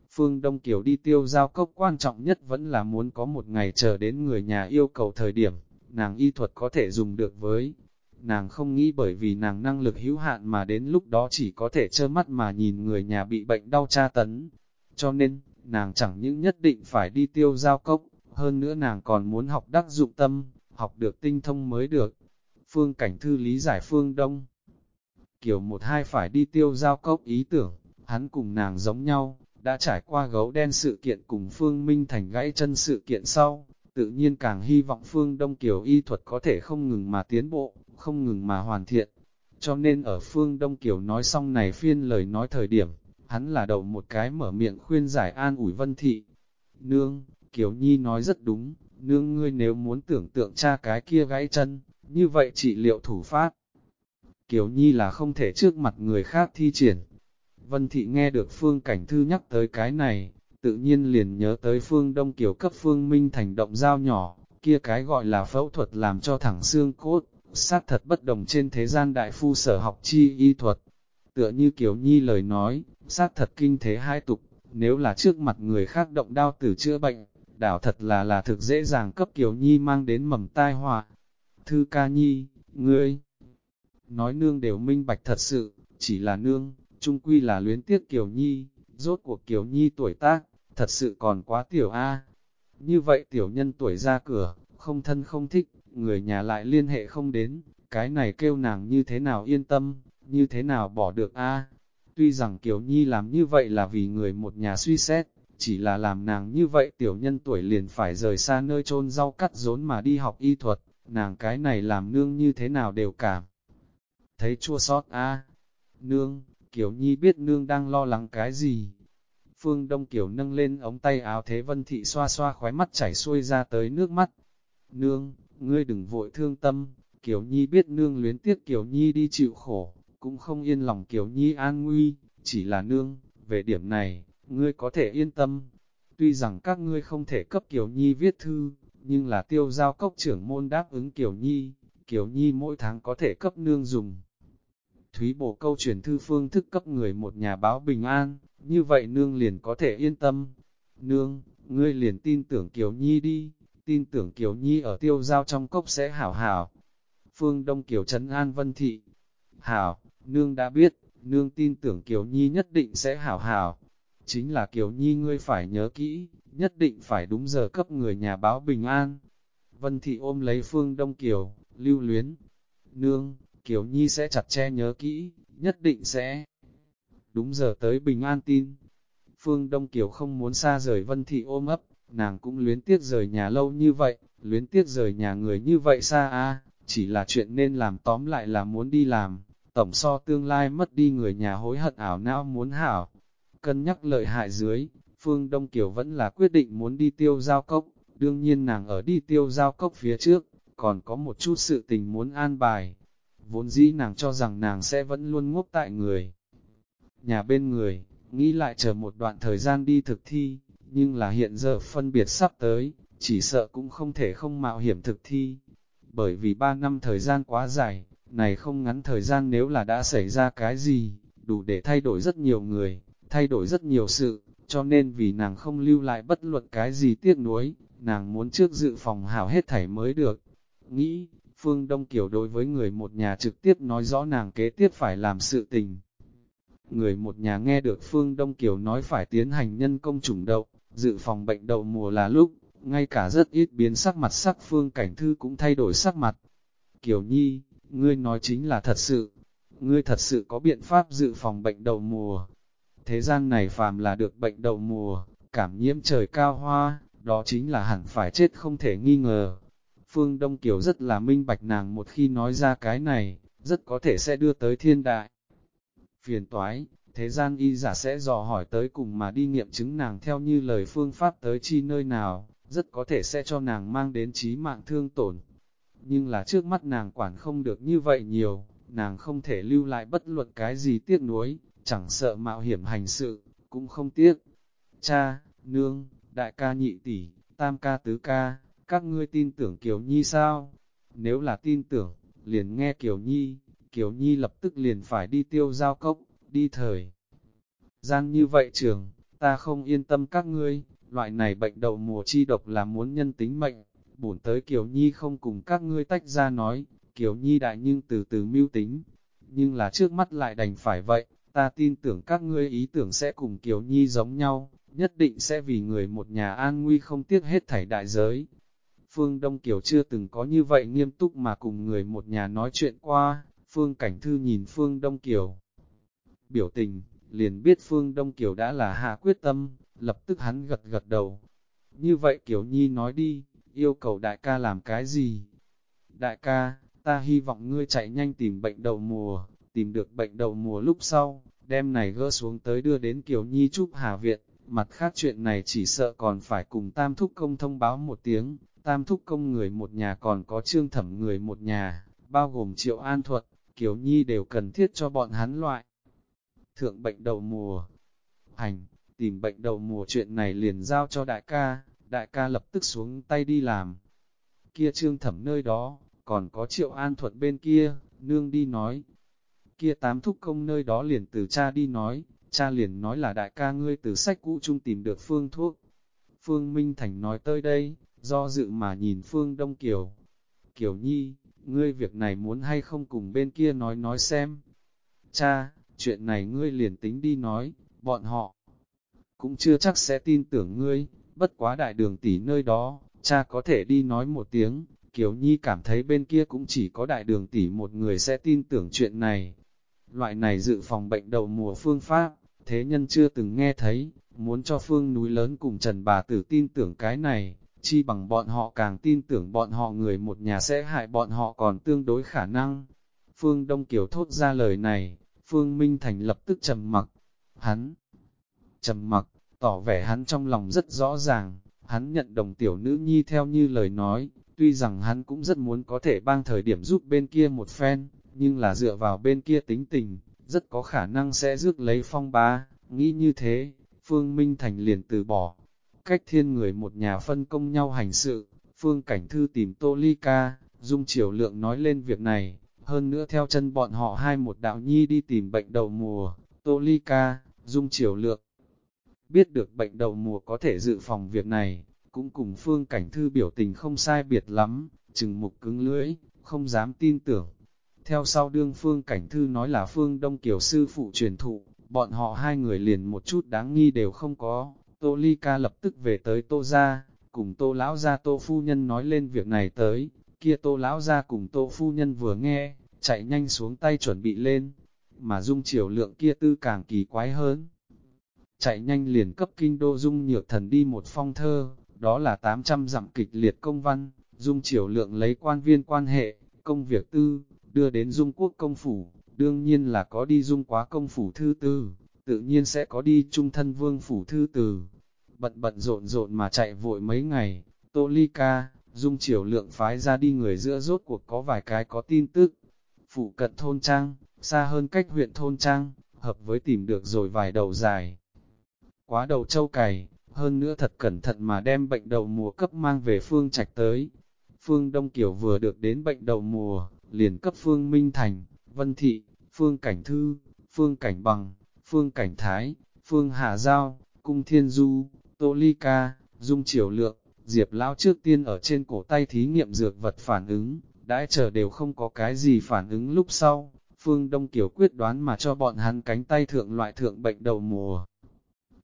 Phương Đông Kiều đi tiêu giao cốc quan trọng nhất vẫn là muốn có một ngày chờ đến người nhà yêu cầu thời điểm, nàng y thuật có thể dùng được với. Nàng không nghĩ bởi vì nàng năng lực hữu hạn mà đến lúc đó chỉ có thể trơ mắt mà nhìn người nhà bị bệnh đau tra tấn. Cho nên, nàng chẳng những nhất định phải đi tiêu giao cốc, hơn nữa nàng còn muốn học đắc dụng tâm, học được tinh thông mới được. Phương Cảnh Thư lý giải Phương Đông Kiều một hai phải đi tiêu giao cốc ý tưởng, hắn cùng nàng giống nhau, đã trải qua gấu đen sự kiện cùng Phương Minh Thành gãy chân sự kiện sau, tự nhiên càng hy vọng Phương Đông Kiều y thuật có thể không ngừng mà tiến bộ, không ngừng mà hoàn thiện. Cho nên ở Phương Đông Kiều nói xong này phiên lời nói thời điểm, hắn là đầu một cái mở miệng khuyên giải an ủi Vân Thị. Nương, Kiều Nhi nói rất đúng, nương ngươi nếu muốn tưởng tượng cha cái kia gãy chân, như vậy trị liệu thủ pháp. Kiều Nhi là không thể trước mặt người khác thi triển. Vân Thị nghe được Phương Cảnh Thư nhắc tới cái này, tự nhiên liền nhớ tới Phương Đông Kiều cấp Phương Minh thành động dao nhỏ, kia cái gọi là phẫu thuật làm cho thẳng xương cốt, sát thật bất đồng trên thế gian đại phu sở học chi y thuật. Tựa như Kiều Nhi lời nói, sát thật kinh thế hai tục, nếu là trước mặt người khác động đao tử chữa bệnh, đảo thật là là thực dễ dàng cấp Kiều Nhi mang đến mầm tai họa. Thư ca Nhi, ngươi, nói nương đều minh bạch thật sự, chỉ là nương, trung quy là luyến tiếc Kiều Nhi, rốt cuộc Kiều Nhi tuổi tác, thật sự còn quá tiểu A. Như vậy tiểu nhân tuổi ra cửa, không thân không thích, người nhà lại liên hệ không đến, cái này kêu nàng như thế nào yên tâm, như thế nào bỏ được A. Tuy rằng Kiều Nhi làm như vậy là vì người một nhà suy xét, chỉ là làm nàng như vậy tiểu nhân tuổi liền phải rời xa nơi chôn rau cắt rốn mà đi học y thuật, nàng cái này làm nương như thế nào đều cảm. Thấy chua sót a Nương, Kiều Nhi biết nương đang lo lắng cái gì. Phương Đông Kiều nâng lên ống tay áo Thế Vân Thị xoa xoa khóe mắt chảy xuôi ra tới nước mắt. Nương, ngươi đừng vội thương tâm, Kiều Nhi biết nương luyến tiếc Kiều Nhi đi chịu khổ, cũng không yên lòng Kiều Nhi an nguy, chỉ là nương, về điểm này, ngươi có thể yên tâm. Tuy rằng các ngươi không thể cấp Kiều Nhi viết thư, nhưng là tiêu giao cốc trưởng môn đáp ứng Kiều Nhi, Kiều Nhi mỗi tháng có thể cấp nương dùng. Thúy bổ câu chuyển thư phương thức cấp người một nhà báo bình an, như vậy nương liền có thể yên tâm. Nương, ngươi liền tin tưởng Kiều Nhi đi, tin tưởng Kiều Nhi ở tiêu giao trong cốc sẽ hảo hảo. Phương Đông Kiều Trấn An Vân Thị Hảo, nương đã biết, nương tin tưởng Kiều Nhi nhất định sẽ hảo hảo. Chính là Kiều Nhi ngươi phải nhớ kỹ, nhất định phải đúng giờ cấp người nhà báo bình an. Vân Thị ôm lấy Phương Đông Kiều, lưu luyến. Nương, Kiều Nhi sẽ chặt che nhớ kỹ, nhất định sẽ đúng giờ tới bình an tin. Phương Đông Kiều không muốn xa rời Vân Thị ôm ấp, nàng cũng luyến tiếc rời nhà lâu như vậy, luyến tiếc rời nhà người như vậy xa a chỉ là chuyện nên làm tóm lại là muốn đi làm, tổng so tương lai mất đi người nhà hối hận ảo não muốn hảo. Cân nhắc lợi hại dưới, Phương Đông Kiều vẫn là quyết định muốn đi tiêu giao cốc, đương nhiên nàng ở đi tiêu giao cốc phía trước, còn có một chút sự tình muốn an bài. Vốn dĩ nàng cho rằng nàng sẽ vẫn luôn ngốc tại người. Nhà bên người, nghĩ lại chờ một đoạn thời gian đi thực thi, nhưng là hiện giờ phân biệt sắp tới, chỉ sợ cũng không thể không mạo hiểm thực thi. Bởi vì ba năm thời gian quá dài, này không ngắn thời gian nếu là đã xảy ra cái gì, đủ để thay đổi rất nhiều người, thay đổi rất nhiều sự, cho nên vì nàng không lưu lại bất luận cái gì tiếc nuối, nàng muốn trước dự phòng hảo hết thảy mới được. Nghĩ, Phương Đông Kiều đối với người một nhà trực tiếp nói rõ nàng kế tiếp phải làm sự tình. Người một nhà nghe được Phương Đông Kiều nói phải tiến hành nhân công chủng đậu, dự phòng bệnh đậu mùa là lúc, ngay cả rất ít biến sắc mặt sắc Phương Cảnh Thư cũng thay đổi sắc mặt. Kiều Nhi, ngươi nói chính là thật sự, ngươi thật sự có biện pháp dự phòng bệnh đậu mùa. Thế gian này phàm là được bệnh đậu mùa, cảm nhiễm trời cao hoa, đó chính là hẳn phải chết không thể nghi ngờ. Phương Đông Kiều rất là minh bạch nàng một khi nói ra cái này, rất có thể sẽ đưa tới thiên đại. Phiền toái, thế gian y giả sẽ dò hỏi tới cùng mà đi nghiệm chứng nàng theo như lời phương pháp tới chi nơi nào, rất có thể sẽ cho nàng mang đến trí mạng thương tổn. Nhưng là trước mắt nàng quản không được như vậy nhiều, nàng không thể lưu lại bất luận cái gì tiếc nuối, chẳng sợ mạo hiểm hành sự, cũng không tiếc. Cha, nương, đại ca nhị tỷ, tam ca tứ ca, các ngươi tin tưởng Kiều Nhi sao? Nếu là tin tưởng, liền nghe Kiều Nhi, Kiều Nhi lập tức liền phải đi tiêu giao cốc, đi thời. Gian như vậy trường, ta không yên tâm các ngươi, loại này bệnh đậu mùa chi độc là muốn nhân tính mệnh, bổn tới Kiều Nhi không cùng các ngươi tách ra nói, Kiều Nhi đại nhưng từ từ mưu tính, nhưng là trước mắt lại đành phải vậy, ta tin tưởng các ngươi ý tưởng sẽ cùng Kiều Nhi giống nhau, nhất định sẽ vì người một nhà an nguy không tiếc hết thảy đại giới. Phương Đông Kiều chưa từng có như vậy nghiêm túc mà cùng người một nhà nói chuyện qua, Phương Cảnh Thư nhìn Phương Đông Kiều. Biểu tình, liền biết Phương Đông Kiều đã là hạ quyết tâm, lập tức hắn gật gật đầu. Như vậy Kiều Nhi nói đi, yêu cầu đại ca làm cái gì? Đại ca, ta hy vọng ngươi chạy nhanh tìm bệnh đầu mùa, tìm được bệnh đầu mùa lúc sau, đem này gỡ xuống tới đưa đến Kiều Nhi trúc Hà Viện. Mặt khác chuyện này chỉ sợ còn phải cùng Tam Thúc Công thông báo một tiếng, Tam Thúc Công người một nhà còn có trương thẩm người một nhà, bao gồm Triệu An Thuật, Kiều Nhi đều cần thiết cho bọn hắn loại. Thượng bệnh đầu mùa, hành, tìm bệnh đầu mùa chuyện này liền giao cho đại ca, đại ca lập tức xuống tay đi làm. Kia trương thẩm nơi đó, còn có triệu an thuận bên kia, nương đi nói. Kia tám thúc công nơi đó liền từ cha đi nói, cha liền nói là đại ca ngươi từ sách cũ chung tìm được phương thuốc. Phương Minh Thành nói tới đây, do dự mà nhìn Phương Đông Kiều. Kiều Nhi, ngươi việc này muốn hay không cùng bên kia nói nói xem. Cha, chuyện này ngươi liền tính đi nói, bọn họ cũng chưa chắc sẽ tin tưởng ngươi, bất quá đại đường tỷ nơi đó, cha có thể đi nói một tiếng, Kiều Nhi cảm thấy bên kia cũng chỉ có đại đường tỷ một người sẽ tin tưởng chuyện này. Loại này dự phòng bệnh đầu mùa phương pháp, thế nhân chưa từng nghe thấy, muốn cho phương núi lớn cùng Trần Bà Tử tin tưởng cái này, chi bằng bọn họ càng tin tưởng bọn họ người một nhà sẽ hại bọn họ còn tương đối khả năng. Phương Đông Kiều thốt ra lời này, Phương Minh Thành lập tức trầm mặc, hắn trầm mặc, tỏ vẻ hắn trong lòng rất rõ ràng, hắn nhận đồng tiểu nữ nhi theo như lời nói, Tuy rằng hắn cũng rất muốn có thể bang thời điểm giúp bên kia một phen, nhưng là dựa vào bên kia tính tình, rất có khả năng sẽ rước lấy phong ba, nghĩ như thế, Phương Minh Thành liền từ bỏ. Cách thiên người một nhà phân công nhau hành sự, Phương Cảnh Thư tìm Tô Ly Ca, Dung Triều Lượng nói lên việc này, hơn nữa theo chân bọn họ hai một đạo nhi đi tìm bệnh đầu mùa, Tô Ly Ca, Dung Triều Lượng. Biết được bệnh đầu mùa có thể dự phòng việc này, cũng cùng Phương Cảnh Thư biểu tình không sai biệt lắm, chừng mục cứng lưỡi, không dám tin tưởng. Theo sau đương Phương Cảnh Thư nói là Phương Đông Kiều sư phụ truyền thụ, bọn họ hai người liền một chút đáng nghi đều không có. Tô Ly Ca lập tức về tới Tô Gia, cùng Tô Lão Gia Tô Phu Nhân nói lên việc này tới, kia Tô Lão Gia cùng Tô Phu Nhân vừa nghe, chạy nhanh xuống tay chuẩn bị lên, mà dung chiều lượng kia tư càng kỳ quái hơn. Chạy nhanh liền cấp kinh đô dung nhược thần đi một phong thơ, đó là 800 dặm kịch liệt công văn, dung chiều lượng lấy quan viên quan hệ, công việc tư, đưa đến dung quốc công phủ, đương nhiên là có đi dung quá công phủ thư tư, tự nhiên sẽ có đi trung thân vương phủ thư từ. Bận bận rộn rộn mà chạy vội mấy ngày, Tô Ly Ca, dung triều lượng phái ra đi người giữa rốt cuộc có vài cái có tin tức. Phụ cận thôn trang, xa hơn cách huyện thôn trang, hợp với tìm được rồi vài đầu dài. Quá đầu châu cày, hơn nữa thật cẩn thận mà đem bệnh đầu mùa cấp mang về phương trạch tới. Phương Đông Kiều vừa được đến bệnh đầu mùa, liền cấp Phương Minh Thành, Vân Thị, Phương Cảnh Thư, Phương Cảnh Bằng, Phương Cảnh Thái, Phương Hà Giao, Cung Thiên Du, Tô Ly Ca, Dung Triều Lượng, Diệp Lão trước tiên ở trên cổ tay thí nghiệm dược vật phản ứng, đãi chờ đều không có cái gì phản ứng lúc sau, Phương Đông Kiều quyết đoán mà cho bọn hắn cánh tay thượng loại thượng bệnh đầu mùa.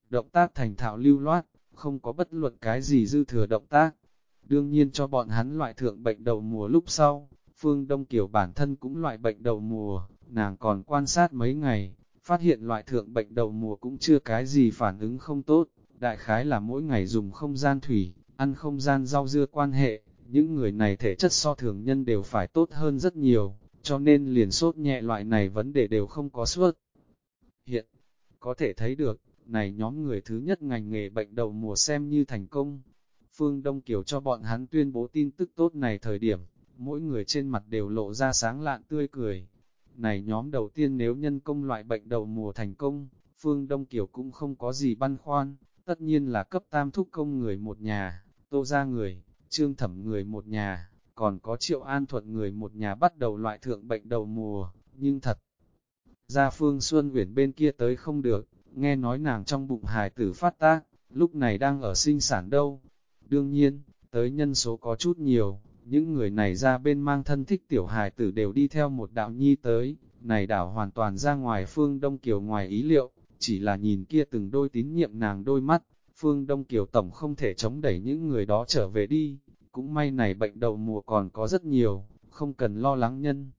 Động tác thành thạo lưu loát, không có bất luận cái gì dư thừa động tác. Đương nhiên cho bọn hắn loại thượng bệnh đầu mùa lúc sau, Phương Đông Kiều bản thân cũng loại bệnh đầu mùa, nàng còn quan sát mấy ngày, phát hiện loại thượng bệnh đầu mùa cũng chưa cái gì phản ứng không tốt, đại khái là mỗi ngày dùng không gian thủy, ăn không gian rau dưa quan hệ, những người này thể chất so thường nhân đều phải tốt hơn rất nhiều, cho nên liền sốt nhẹ loại này vấn đề đều không có suốt. Hiện, có thể thấy được, này nhóm người thứ nhất ngành nghề bệnh đầu mùa xem như thành công. Phương Đông Kiều cho bọn hắn tuyên bố tin tức tốt này thời điểm, mỗi người trên mặt đều lộ ra sáng lạn tươi cười. Này nhóm đầu tiên nếu nhân công loại bệnh đầu mùa thành công, Phương Đông Kiều cũng không có gì băn khoăn, tất nhiên là cấp tam thúc công người một nhà, tô ra người, trương thẩm người một nhà, còn có triệu an thuận người một nhà bắt đầu loại thượng bệnh đầu mùa, nhưng thật ra Phương Xuân Uyển bên kia tới không được, nghe nói nàng trong bụng hài tử phát tác, lúc này đang ở sinh sản đâu. Đương nhiên, tới nhân số có chút nhiều, những người này ra bên mang thân thích tiểu hài tử đều đi theo một đạo nhi tới, này đảo hoàn toàn ra ngoài phương Đông Kiều ngoài ý liệu, chỉ là nhìn kia từng đôi tín nhiệm nàng đôi mắt, phương Đông Kiều Tổng không thể chống đẩy những người đó trở về đi, cũng may này bệnh đầu mùa còn có rất nhiều, không cần lo lắng nhân.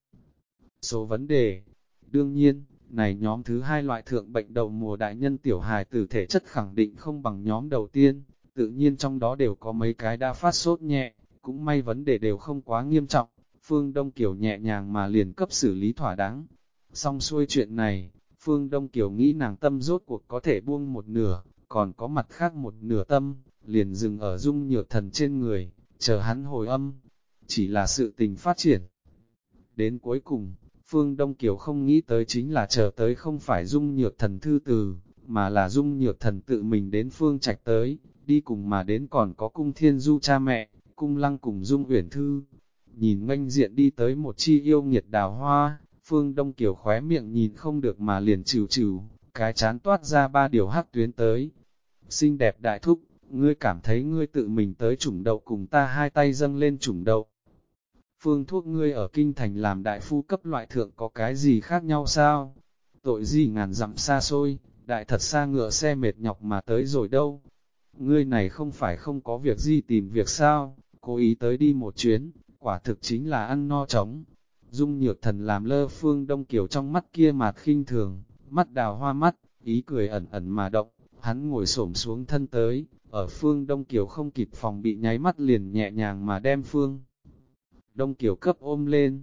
Số vấn đề, đương nhiên, này nhóm thứ hai loại thượng bệnh đầu mùa đại nhân tiểu hài tử thể chất khẳng định không bằng nhóm đầu tiên, tự nhiên trong đó đều có mấy cái đã phát sốt nhẹ, cũng may vấn đề đều không quá nghiêm trọng, Phương Đông Kiều nhẹ nhàng mà liền cấp xử lý thỏa đáng. Xong xuôi chuyện này, Phương Đông Kiều nghĩ nàng tâm rốt cuộc có thể buông một nửa, còn có mặt khác một nửa tâm, liền dừng ở dung nhược thần trên người, chờ hắn hồi âm. Chỉ là sự tình phát triển. Đến cuối cùng, Phương Đông Kiều không nghĩ tới chính là chờ tới không phải dung nhược thần thư từ, mà là dung nhược thần tự mình đến Phương Trạch tới, đi cùng mà đến còn có cung thiên du cha mẹ, cung lăng cùng dung uyển thư. Nhìn nganh diện đi tới một chi yêu nghiệt đào hoa, Phương Đông Kiều khóe miệng nhìn không được mà liền trừ trừ, cái chán toát ra ba điều hắc tuyến tới. Xinh đẹp đại thúc, ngươi cảm thấy ngươi tự mình tới chủng đậu cùng ta hai tay dâng lên chủng đậu, phương thuốc ngươi ở kinh thành làm đại phu cấp loại thượng có cái gì khác nhau sao? Tội gì ngàn dặm xa xôi, đại thật xa ngựa xe mệt nhọc mà tới rồi đâu? Ngươi này không phải không có việc gì tìm việc sao, cố ý tới đi một chuyến, quả thực chính là ăn no trống. Dung nhược thần làm lơ phương đông kiều trong mắt kia mạt khinh thường, mắt đào hoa mắt, ý cười ẩn ẩn mà động, hắn ngồi xổm xuống thân tới, ở phương đông kiều không kịp phòng bị nháy mắt liền nhẹ nhàng mà đem phương. Đông Kiều cấp ôm lên.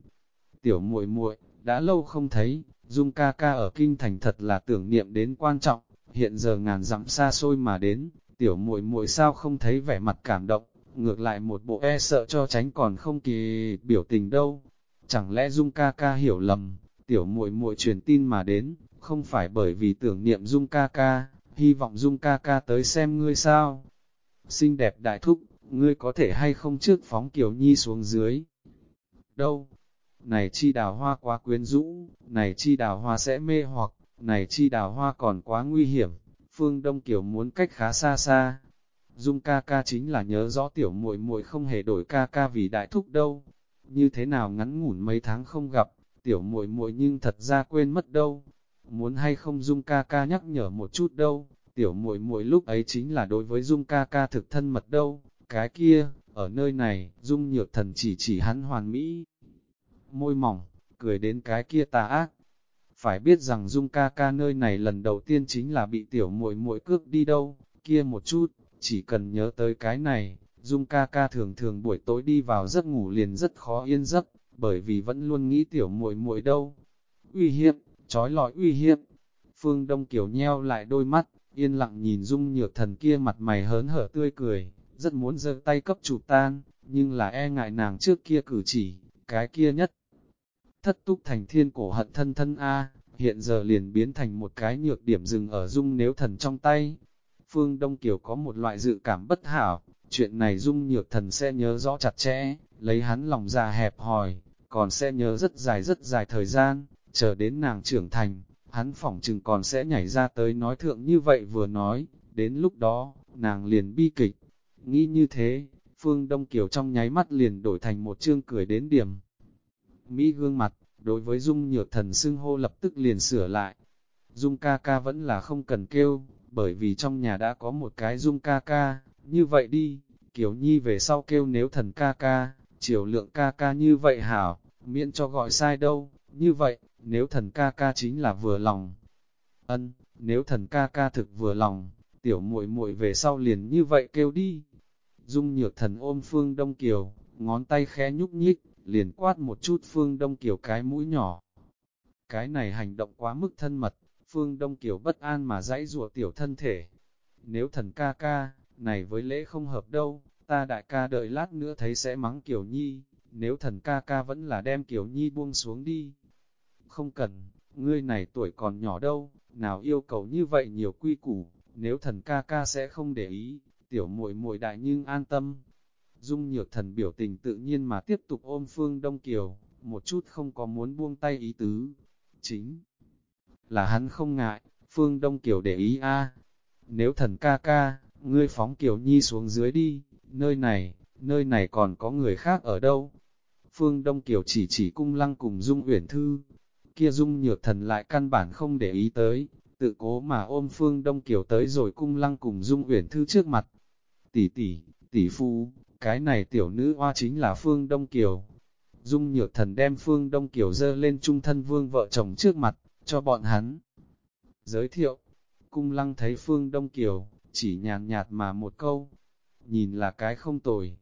Tiểu muội muội đã lâu không thấy, Dung ca ca ở kinh thành thật là tưởng niệm đến quan trọng, hiện giờ ngàn dặm xa xôi mà đến, tiểu muội muội sao không thấy vẻ mặt cảm động, ngược lại một bộ e sợ cho tránh còn không kì biểu tình đâu. Chẳng lẽ Dung ca ca hiểu lầm, tiểu muội muội truyền tin mà đến, không phải bởi vì tưởng niệm Dung ca ca, hy vọng Dung ca ca tới xem ngươi sao. Xinh đẹp đại thúc, ngươi có thể hay không trước phóng Kiều Nhi xuống dưới. Đâu? Này chi đào hoa quá quyến rũ, này chi đào hoa sẽ mê hoặc, này chi đào hoa còn quá nguy hiểm. Phương Đông Kiều muốn cách khá xa xa. Dung ca ca chính là nhớ rõ tiểu muội muội không hề đổi ca ca vì đại thúc đâu. Như thế nào ngắn ngủn mấy tháng không gặp, tiểu muội muội nhưng thật ra quên mất đâu. Muốn hay không Dung ca ca nhắc nhở một chút đâu, tiểu muội muội lúc ấy chính là đối với Dung ca ca thực thân mật đâu. Cái kia, ở nơi này, Dung nhược thần chỉ chỉ hắn hoàn mỹ. Môi mỏng, cười đến cái kia tà ác. Phải biết rằng Dung ca ca nơi này lần đầu tiên chính là bị tiểu muội muội cước đi đâu, kia một chút, chỉ cần nhớ tới cái này, Dung ca ca thường thường buổi tối đi vào giấc ngủ liền rất khó yên giấc, bởi vì vẫn luôn nghĩ tiểu muội muội đâu. Uy hiếp, trói lọi uy hiếp. Phương Đông Kiều nheo lại đôi mắt, yên lặng nhìn Dung nhược thần kia mặt mày hớn hở tươi cười, rất muốn giơ tay cấp chụp tan, nhưng là e ngại nàng trước kia cử chỉ, cái kia nhất. Thất túc thành thiên cổ hận thân thân A, hiện giờ liền biến thành một cái nhược điểm dừng ở Dung nếu thần trong tay. Phương Đông Kiều có một loại dự cảm bất hảo, chuyện này Dung nhược thần sẽ nhớ rõ chặt chẽ, lấy hắn lòng già hẹp hòi, còn sẽ nhớ rất dài rất dài thời gian, chờ đến nàng trưởng thành, hắn phỏng chừng còn sẽ nhảy ra tới nói thượng như vậy vừa nói, đến lúc đó, nàng liền bi kịch. Nghĩ như thế, Phương Đông Kiều trong nháy mắt liền đổi thành một chương cười đến điểm. Mỹ gương mặt, đối với Dung nhược thần xưng hô lập tức liền sửa lại. Dung ca ca vẫn là không cần kêu, bởi vì trong nhà đã có một cái Dung ca ca, như vậy đi, Kiều Nhi về sau kêu nếu thần ca ca, chiều lượng ca ca như vậy hảo, miễn cho gọi sai đâu, như vậy, nếu thần ca ca chính là vừa lòng. Ân, nếu thần ca ca thực vừa lòng, tiểu muội muội về sau liền như vậy kêu đi. Dung nhược thần ôm Phương Đông Kiều, ngón tay khẽ nhúc nhích, liền quát một chút Phương Đông Kiều cái mũi nhỏ. Cái này hành động quá mức thân mật, Phương Đông Kiều bất an mà dãy rùa tiểu thân thể. Nếu thần ca ca, này với lễ không hợp đâu, ta đại ca đợi lát nữa thấy sẽ mắng Kiều Nhi, nếu thần ca ca vẫn là đem Kiều Nhi buông xuống đi. Không cần, ngươi này tuổi còn nhỏ đâu, nào yêu cầu như vậy nhiều quy củ, nếu thần ca ca sẽ không để ý, tiểu muội muội đại nhưng an tâm. Dung nhược thần biểu tình tự nhiên mà tiếp tục ôm Phương Đông Kiều, một chút không có muốn buông tay ý tứ. Chính là hắn không ngại, Phương Đông Kiều để ý a Nếu thần ca ca, ngươi phóng Kiều Nhi xuống dưới đi, nơi này, nơi này còn có người khác ở đâu. Phương Đông Kiều chỉ chỉ cung lăng cùng Dung Uyển Thư, kia Dung Nhược Thần lại căn bản không để ý tới, tự cố mà ôm Phương Đông Kiều tới rồi cung lăng cùng Dung Uyển Thư trước mặt. Tỷ tỷ, tỷ phu, cái này tiểu nữ hoa chính là Phương Đông Kiều. Dung Nhược Thần đem Phương Đông Kiều dơ lên trung thân vương vợ chồng trước mặt, cho bọn hắn. Giới thiệu, cung lăng thấy Phương Đông Kiều, chỉ nhàn nhạt mà một câu, nhìn là cái không tồi.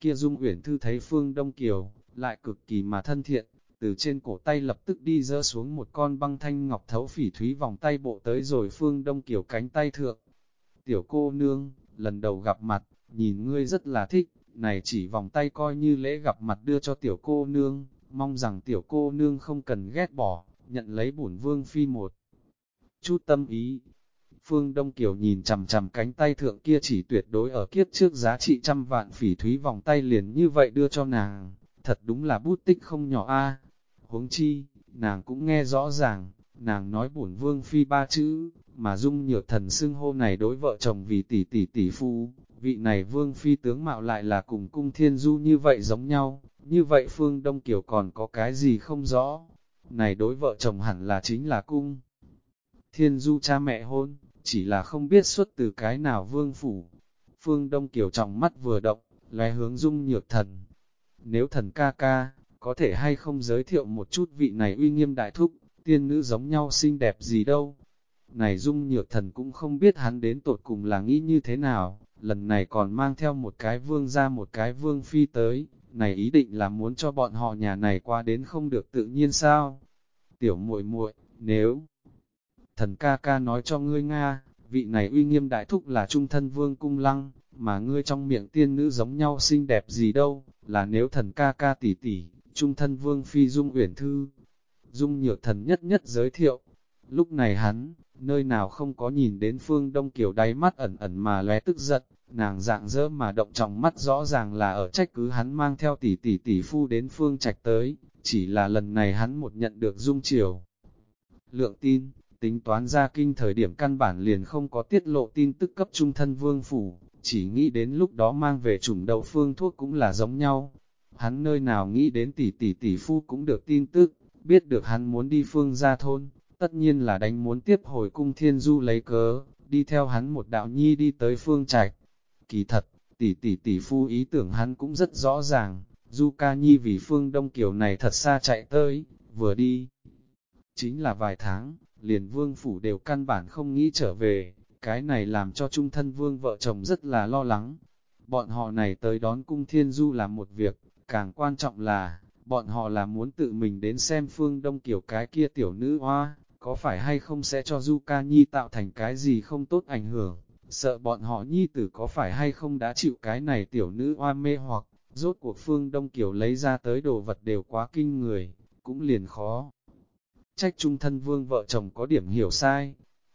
Kia Dung Uyển Thư thấy Phương Đông Kiều, lại cực kỳ mà thân thiện, từ trên cổ tay lập tức đi dỡ xuống một con băng thanh ngọc thấu phỉ thúy vòng tay bộ tới rồi Phương Đông Kiều cánh tay thượng. Tiểu cô nương, lần đầu gặp mặt, nhìn ngươi rất là thích, này chỉ vòng tay coi như lễ gặp mặt đưa cho tiểu cô nương, mong rằng tiểu cô nương không cần ghét bỏ, nhận lấy bổn vương phi một. Chút tâm ý, Phương Đông Kiều nhìn chằm chằm cánh tay thượng kia chỉ tuyệt đối ở kiếp trước giá trị trăm vạn phỉ thúy vòng tay liền như vậy đưa cho nàng, thật đúng là bút tích không nhỏ a. Huống chi, nàng cũng nghe rõ ràng, nàng nói bổn vương phi ba chữ, mà dung nhược thần xưng hô này đối vợ chồng vì tỷ tỷ tỷ phu, vị này vương phi tướng mạo lại là cùng cung thiên du như vậy giống nhau, như vậy phương Đông Kiều còn có cái gì không rõ, này đối vợ chồng hẳn là chính là cung. Thiên du cha mẹ hôn, chỉ là không biết xuất từ cái nào vương phủ. Phương Đông Kiều trọng mắt vừa động, lóe hướng dung nhược thần. Nếu thần ca ca, có thể hay không giới thiệu một chút vị này uy nghiêm đại thúc, tiên nữ giống nhau xinh đẹp gì đâu. Này dung nhược thần cũng không biết hắn đến tột cùng là nghĩ như thế nào, lần này còn mang theo một cái vương ra một cái vương phi tới, này ý định là muốn cho bọn họ nhà này qua đến không được tự nhiên sao. Tiểu muội muội nếu thần ca ca nói cho ngươi Nga, vị này uy nghiêm đại thúc là trung thân vương cung lăng, mà ngươi trong miệng tiên nữ giống nhau xinh đẹp gì đâu, là nếu thần ca ca tỷ tỷ, trung thân vương phi dung uyển thư. Dung nhược thần nhất nhất giới thiệu, lúc này hắn, nơi nào không có nhìn đến phương đông kiểu đáy mắt ẩn ẩn mà lóe tức giận, nàng dạng dỡ mà động trong mắt rõ ràng là ở trách cứ hắn mang theo tỷ tỷ tỷ phu đến phương trạch tới, chỉ là lần này hắn một nhận được dung chiều. Lượng tin, tính toán ra kinh thời điểm căn bản liền không có tiết lộ tin tức cấp trung thân vương phủ, chỉ nghĩ đến lúc đó mang về chủng đầu phương thuốc cũng là giống nhau. Hắn nơi nào nghĩ đến tỷ tỷ tỷ phu cũng được tin tức, biết được hắn muốn đi phương gia thôn, tất nhiên là đánh muốn tiếp hồi cung thiên du lấy cớ, đi theo hắn một đạo nhi đi tới phương trạch. Kỳ thật, tỷ tỷ tỷ phu ý tưởng hắn cũng rất rõ ràng, du ca nhi vì phương đông kiều này thật xa chạy tới, vừa đi. Chính là vài tháng, liền vương phủ đều căn bản không nghĩ trở về, cái này làm cho trung thân vương vợ chồng rất là lo lắng. Bọn họ này tới đón cung thiên du là một việc, càng quan trọng là, bọn họ là muốn tự mình đến xem phương đông kiểu cái kia tiểu nữ hoa, có phải hay không sẽ cho Du Ca Nhi tạo thành cái gì không tốt ảnh hưởng, sợ bọn họ nhi tử có phải hay không đã chịu cái này tiểu nữ oa mê hoặc, rốt cuộc phương đông kiều lấy ra tới đồ vật đều quá kinh người, cũng liền khó. Trách trung thân vương vợ chồng có điểm hiểu sai.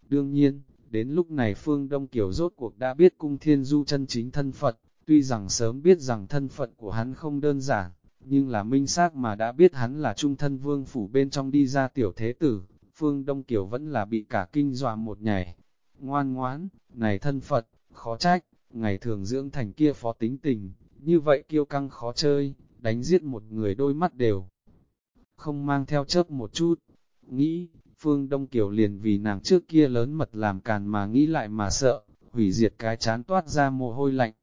Đương nhiên, đến lúc này phương đông kiều rốt cuộc đã biết cung thiên du chân chính thân Phật, tuy rằng sớm biết rằng thân phận của hắn không đơn giản, nhưng là minh xác mà đã biết hắn là trung thân vương phủ bên trong đi ra tiểu thế tử, phương Đông Kiều vẫn là bị cả kinh dọa một nhảy. Ngoan ngoãn, này thân Phật, khó trách, ngày thường dưỡng thành kia phó tính tình, như vậy kiêu căng khó chơi, đánh giết một người đôi mắt đều. Không mang theo chớp một chút, nghĩ, Phương Đông Kiều liền vì nàng trước kia lớn mật làm càn mà nghĩ lại mà sợ, hủy diệt cái chán toát ra mồ hôi lạnh,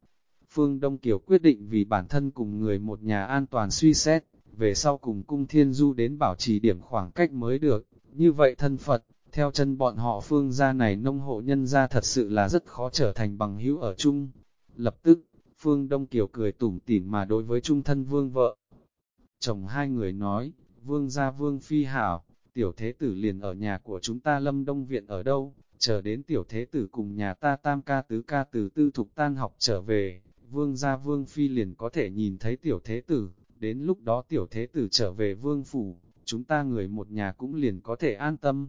Phương Đông Kiều quyết định vì bản thân cùng người một nhà an toàn suy xét, về sau cùng cung thiên du đến bảo trì điểm khoảng cách mới được, như vậy thân Phật, theo chân bọn họ phương gia này nông hộ nhân gia thật sự là rất khó trở thành bằng hữu ở chung. Lập tức, Phương Đông Kiều cười tủm tỉm mà đối với trung thân vương vợ. Chồng hai người nói, vương gia vương phi hảo, tiểu thế tử liền ở nhà của chúng ta lâm đông viện ở đâu, chờ đến tiểu thế tử cùng nhà ta tam ca tứ ca từ tư thục tan học trở về, vương gia vương phi liền có thể nhìn thấy tiểu thế tử, đến lúc đó tiểu thế tử trở về vương phủ, chúng ta người một nhà cũng liền có thể an tâm.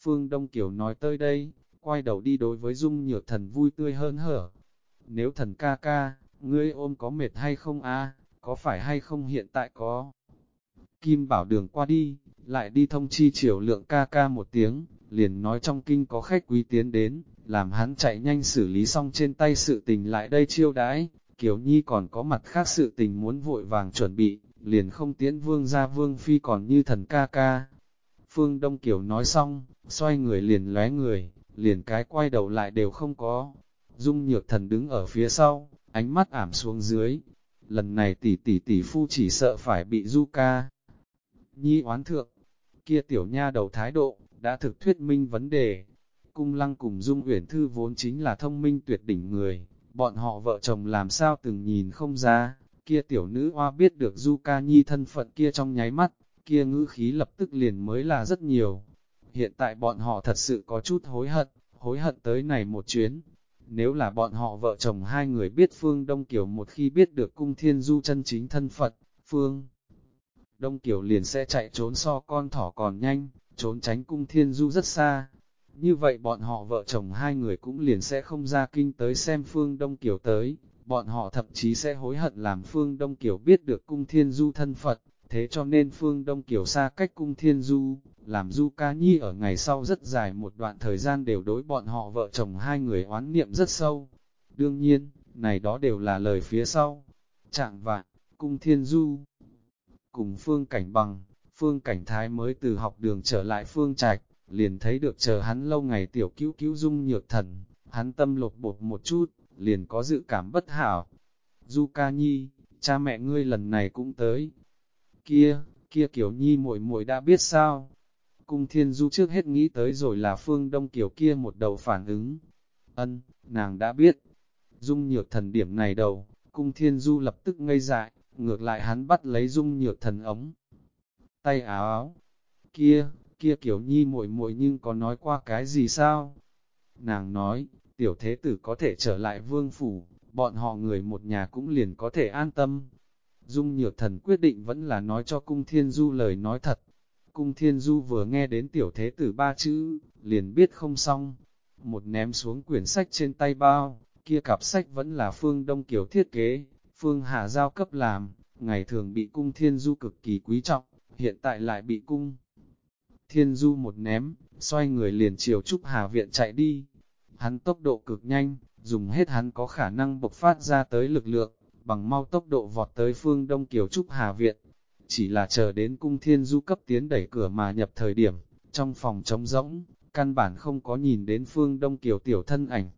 Phương Đông Kiều nói tới đây, quay đầu đi đối với Dung Nhược Thần vui tươi hơn hở. Nếu thần ca ca, ngươi ôm có mệt hay không a? có phải hay không hiện tại có? Kim bảo đường qua đi, lại đi thông chi triều lượng ca ca một tiếng, liền nói trong kinh có khách quý tiến đến, làm hắn chạy nhanh xử lý xong trên tay sự tình lại đây chiêu đãi, Kiều Nhi còn có mặt khác sự tình muốn vội vàng chuẩn bị, liền không tiến vương ra vương phi còn như thần ca ca. Phương Đông Kiều nói xong, xoay người liền lóe người, liền cái quay đầu lại đều không có. Dung nhược thần đứng ở phía sau, ánh mắt ảm xuống dưới. Lần này tỷ tỷ tỷ phu chỉ sợ phải bị du ca. Nhi oán thượng, kia tiểu nha đầu thái độ, đã thực thuyết minh vấn đề. Cung lăng cùng Dung Uyển Thư vốn chính là thông minh tuyệt đỉnh người, bọn họ vợ chồng làm sao từng nhìn không ra, kia tiểu nữ hoa biết được Du Ca Nhi thân phận kia trong nháy mắt, kia ngữ khí lập tức liền mới là rất nhiều. Hiện tại bọn họ thật sự có chút hối hận, hối hận tới này một chuyến. Nếu là bọn họ vợ chồng hai người biết Phương Đông Kiều một khi biết được cung thiên du chân chính thân phận, Phương Đông Kiều liền sẽ chạy trốn so con thỏ còn nhanh, trốn tránh cung thiên du rất xa. Như vậy bọn họ vợ chồng hai người cũng liền sẽ không ra kinh tới xem Phương Đông Kiều tới, bọn họ thậm chí sẽ hối hận làm Phương Đông Kiều biết được cung thiên du thân Phật, thế cho nên Phương Đông Kiều xa cách cung thiên du, làm du ca nhi ở ngày sau rất dài một đoạn thời gian đều đối bọn họ vợ chồng hai người oán niệm rất sâu. Đương nhiên, này đó đều là lời phía sau. Trạng vạn, cung thiên du, cùng Phương Cảnh Bằng, Phương Cảnh Thái mới từ học đường trở lại Phương Trạch, liền thấy được chờ hắn lâu ngày tiểu cứu cứu dung nhược thần, hắn tâm lột bột một chút, liền có dự cảm bất hảo. Du ca nhi, cha mẹ ngươi lần này cũng tới. Kia, kia kiểu nhi muội muội đã biết sao? Cung thiên du trước hết nghĩ tới rồi là phương đông kiểu kia một đầu phản ứng. Ân, nàng đã biết. Dung nhược thần điểm này đầu, cung thiên du lập tức ngây dại, ngược lại hắn bắt lấy dung nhược thần ống. Tay áo áo, kia, kia kiểu nhi muội muội nhưng có nói qua cái gì sao? Nàng nói, tiểu thế tử có thể trở lại vương phủ, bọn họ người một nhà cũng liền có thể an tâm. Dung Nhược Thần quyết định vẫn là nói cho Cung Thiên Du lời nói thật. Cung Thiên Du vừa nghe đến tiểu thế tử ba chữ, liền biết không xong. Một ném xuống quyển sách trên tay bao, kia cặp sách vẫn là Phương Đông Kiều thiết kế, Phương Hà Giao cấp làm, ngày thường bị Cung Thiên Du cực kỳ quý trọng, hiện tại lại bị Cung. Thiên Du một ném, xoay người liền chiều Trúc Hà Viện chạy đi. Hắn tốc độ cực nhanh, dùng hết hắn có khả năng bộc phát ra tới lực lượng, bằng mau tốc độ vọt tới phương Đông Kiều Trúc Hà Viện. Chỉ là chờ đến cung thiên du cấp tiến đẩy cửa mà nhập thời điểm, trong phòng trống rỗng, căn bản không có nhìn đến phương Đông Kiều tiểu thân ảnh.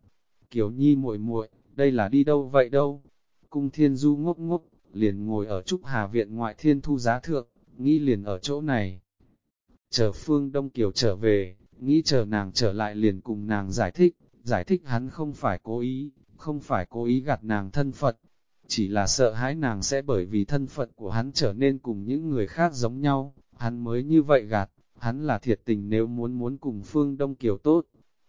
Kiều Nhi muội muội, đây là đi đâu vậy đâu? Cung thiên du ngốc ngốc, liền ngồi ở Trúc Hà Viện ngoại thiên thu giá thượng, nghĩ liền ở chỗ này. Chờ phương Đông Kiều trở về, nghĩ chờ nàng trở lại liền cùng nàng giải thích, giải thích hắn không phải cố ý, không phải cố ý gạt nàng thân phận, chỉ là sợ hãi nàng sẽ bởi vì thân phận của hắn trở nên cùng những người khác giống nhau, hắn mới như vậy gạt, hắn là thiệt tình nếu muốn muốn cùng Phương Đông Kiều tốt.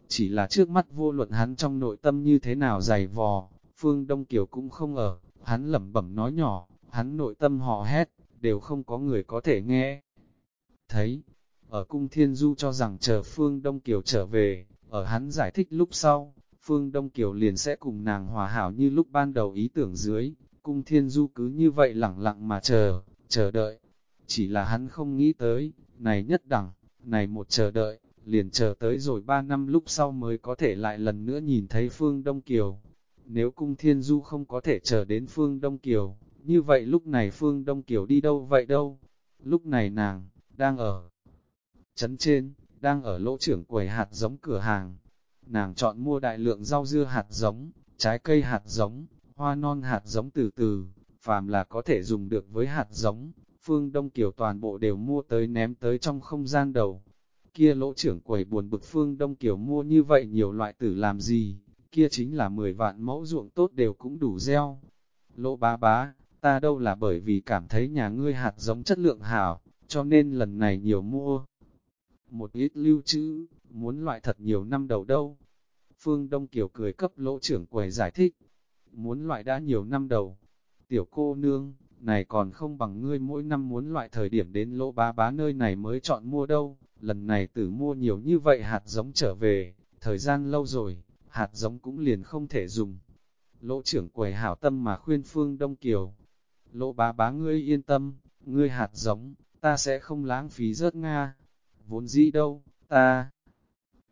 Chỉ là trước mắt vô luận hắn trong nội tâm như thế nào dày vò, Phương Đông Kiều cũng không ở, hắn lẩm bẩm nói nhỏ, hắn nội tâm hò hét, đều không có người có thể nghe. Thấy, ở cung Thiên Du cho rằng chờ Phương Đông Kiều trở về, ở hắn giải thích lúc sau, Phương Đông Kiều liền sẽ cùng nàng hòa hảo như lúc ban đầu ý tưởng dưới, cung thiên du cứ như vậy lặng lặng mà chờ, chờ đợi. Chỉ là hắn không nghĩ tới, này nhất đẳng, này một chờ đợi, liền chờ tới rồi ba năm lúc sau mới có thể lại lần nữa nhìn thấy Phương Đông Kiều. Nếu cung thiên du không có thể chờ đến Phương Đông Kiều, như vậy lúc này Phương Đông Kiều đi đâu vậy đâu? Lúc này nàng, đang ở chấn trên, đang ở lỗ trưởng quầy hạt giống cửa hàng. Nàng chọn mua đại lượng rau dưa hạt giống, trái cây hạt giống, hoa non hạt giống từ từ, phàm là có thể dùng được với hạt giống, phương Đông Kiều toàn bộ đều mua tới ném tới trong không gian đầu. Kia lỗ trưởng quầy buồn bực phương Đông Kiều mua như vậy nhiều loại tử làm gì, kia chính là 10 vạn mẫu ruộng tốt đều cũng đủ gieo. Lỗ bá bá, ta đâu là bởi vì cảm thấy nhà ngươi hạt giống chất lượng hảo, cho nên lần này nhiều mua một ít lưu trữ, muốn loại thật nhiều năm đầu đâu. Phương Đông Kiều cười cấp lỗ trưởng quầy giải thích, muốn loại đã nhiều năm đầu. Tiểu cô nương, này còn không bằng ngươi mỗi năm muốn loại thời điểm đến lỗ bá bá nơi này mới chọn mua đâu, lần này tử mua nhiều như vậy hạt giống trở về, thời gian lâu rồi, hạt giống cũng liền không thể dùng. Lỗ trưởng quầy hảo tâm mà khuyên Phương Đông Kiều, lỗ bá bá ngươi yên tâm, ngươi hạt giống, ta sẽ không lãng phí rớt Nga vốn dĩ đâu, ta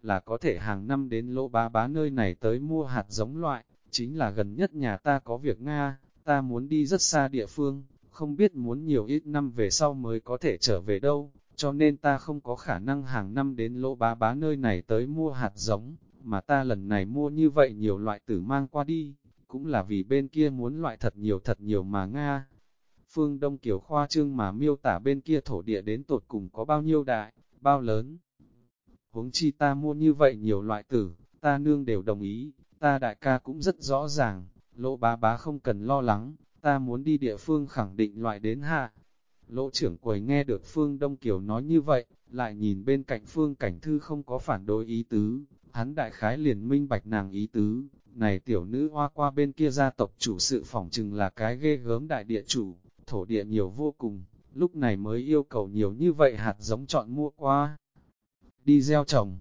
là có thể hàng năm đến lỗ bá bá nơi này tới mua hạt giống loại, chính là gần nhất nhà ta có việc Nga, ta muốn đi rất xa địa phương, không biết muốn nhiều ít năm về sau mới có thể trở về đâu, cho nên ta không có khả năng hàng năm đến lỗ bá bá nơi này tới mua hạt giống, mà ta lần này mua như vậy nhiều loại tử mang qua đi, cũng là vì bên kia muốn loại thật nhiều thật nhiều mà Nga. Phương Đông Kiều khoa trương mà miêu tả bên kia thổ địa đến tột cùng có bao nhiêu đại, bao lớn. Huống chi ta mua như vậy nhiều loại tử, ta nương đều đồng ý, ta đại ca cũng rất rõ ràng, lỗ bá bá không cần lo lắng, ta muốn đi địa phương khẳng định loại đến hạ. Lỗ trưởng quầy nghe được Phương Đông Kiều nói như vậy, lại nhìn bên cạnh Phương Cảnh Thư không có phản đối ý tứ, hắn đại khái liền minh bạch nàng ý tứ, này tiểu nữ hoa qua bên kia gia tộc chủ sự phỏng chừng là cái ghê gớm đại địa chủ, thổ địa nhiều vô cùng, lúc này mới yêu cầu nhiều như vậy hạt giống chọn mua qua. Đi gieo trồng,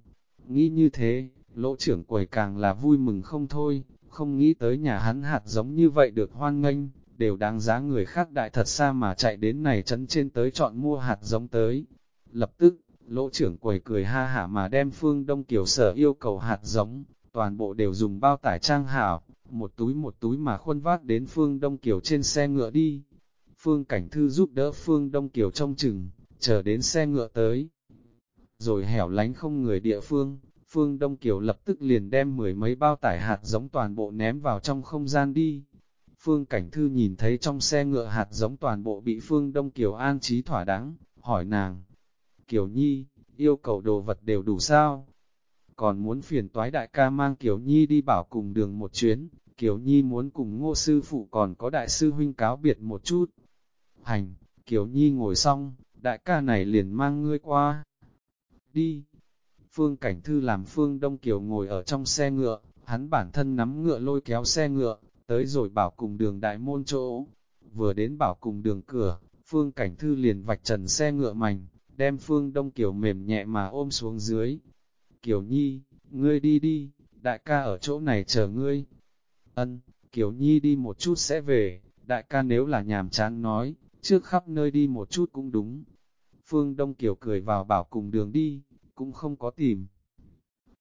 nghĩ như thế, lỗ trưởng quầy càng là vui mừng không thôi, không nghĩ tới nhà hắn hạt giống như vậy được hoan nghênh, đều đáng giá người khác đại thật xa mà chạy đến này chấn trên tới chọn mua hạt giống tới. Lập tức, lỗ trưởng quầy cười ha hả mà đem phương Đông Kiều sở yêu cầu hạt giống, toàn bộ đều dùng bao tải trang hảo, một túi một túi mà khuôn vác đến phương Đông Kiều trên xe ngựa đi. Phương Cảnh Thư giúp đỡ Phương Đông Kiều trong chừng, chờ đến xe ngựa tới. Rồi hẻo lánh không người địa phương, Phương Đông Kiều lập tức liền đem mười mấy bao tải hạt giống toàn bộ ném vào trong không gian đi. Phương Cảnh Thư nhìn thấy trong xe ngựa hạt giống toàn bộ bị Phương Đông Kiều an trí thỏa đáng, hỏi nàng. Kiều Nhi, yêu cầu đồ vật đều đủ sao? Còn muốn phiền toái đại ca mang Kiều Nhi đi bảo cùng đường một chuyến, Kiều Nhi muốn cùng ngô sư phụ còn có đại sư huynh cáo biệt một chút, Hành, Kiều Nhi ngồi xong, đại ca này liền mang ngươi qua. Đi. Phương Cảnh Thư làm Phương Đông Kiều ngồi ở trong xe ngựa, hắn bản thân nắm ngựa lôi kéo xe ngựa, tới rồi bảo cùng đường đại môn chỗ. Vừa đến bảo cùng đường cửa, Phương Cảnh Thư liền vạch trần xe ngựa mảnh, đem Phương Đông Kiều mềm nhẹ mà ôm xuống dưới. Kiều Nhi, ngươi đi đi, đại ca ở chỗ này chờ ngươi. Ân, Kiều Nhi đi một chút sẽ về, đại ca nếu là nhàm chán nói, trước khắp nơi đi một chút cũng đúng. Phương Đông Kiều cười vào bảo cùng đường đi, cũng không có tìm.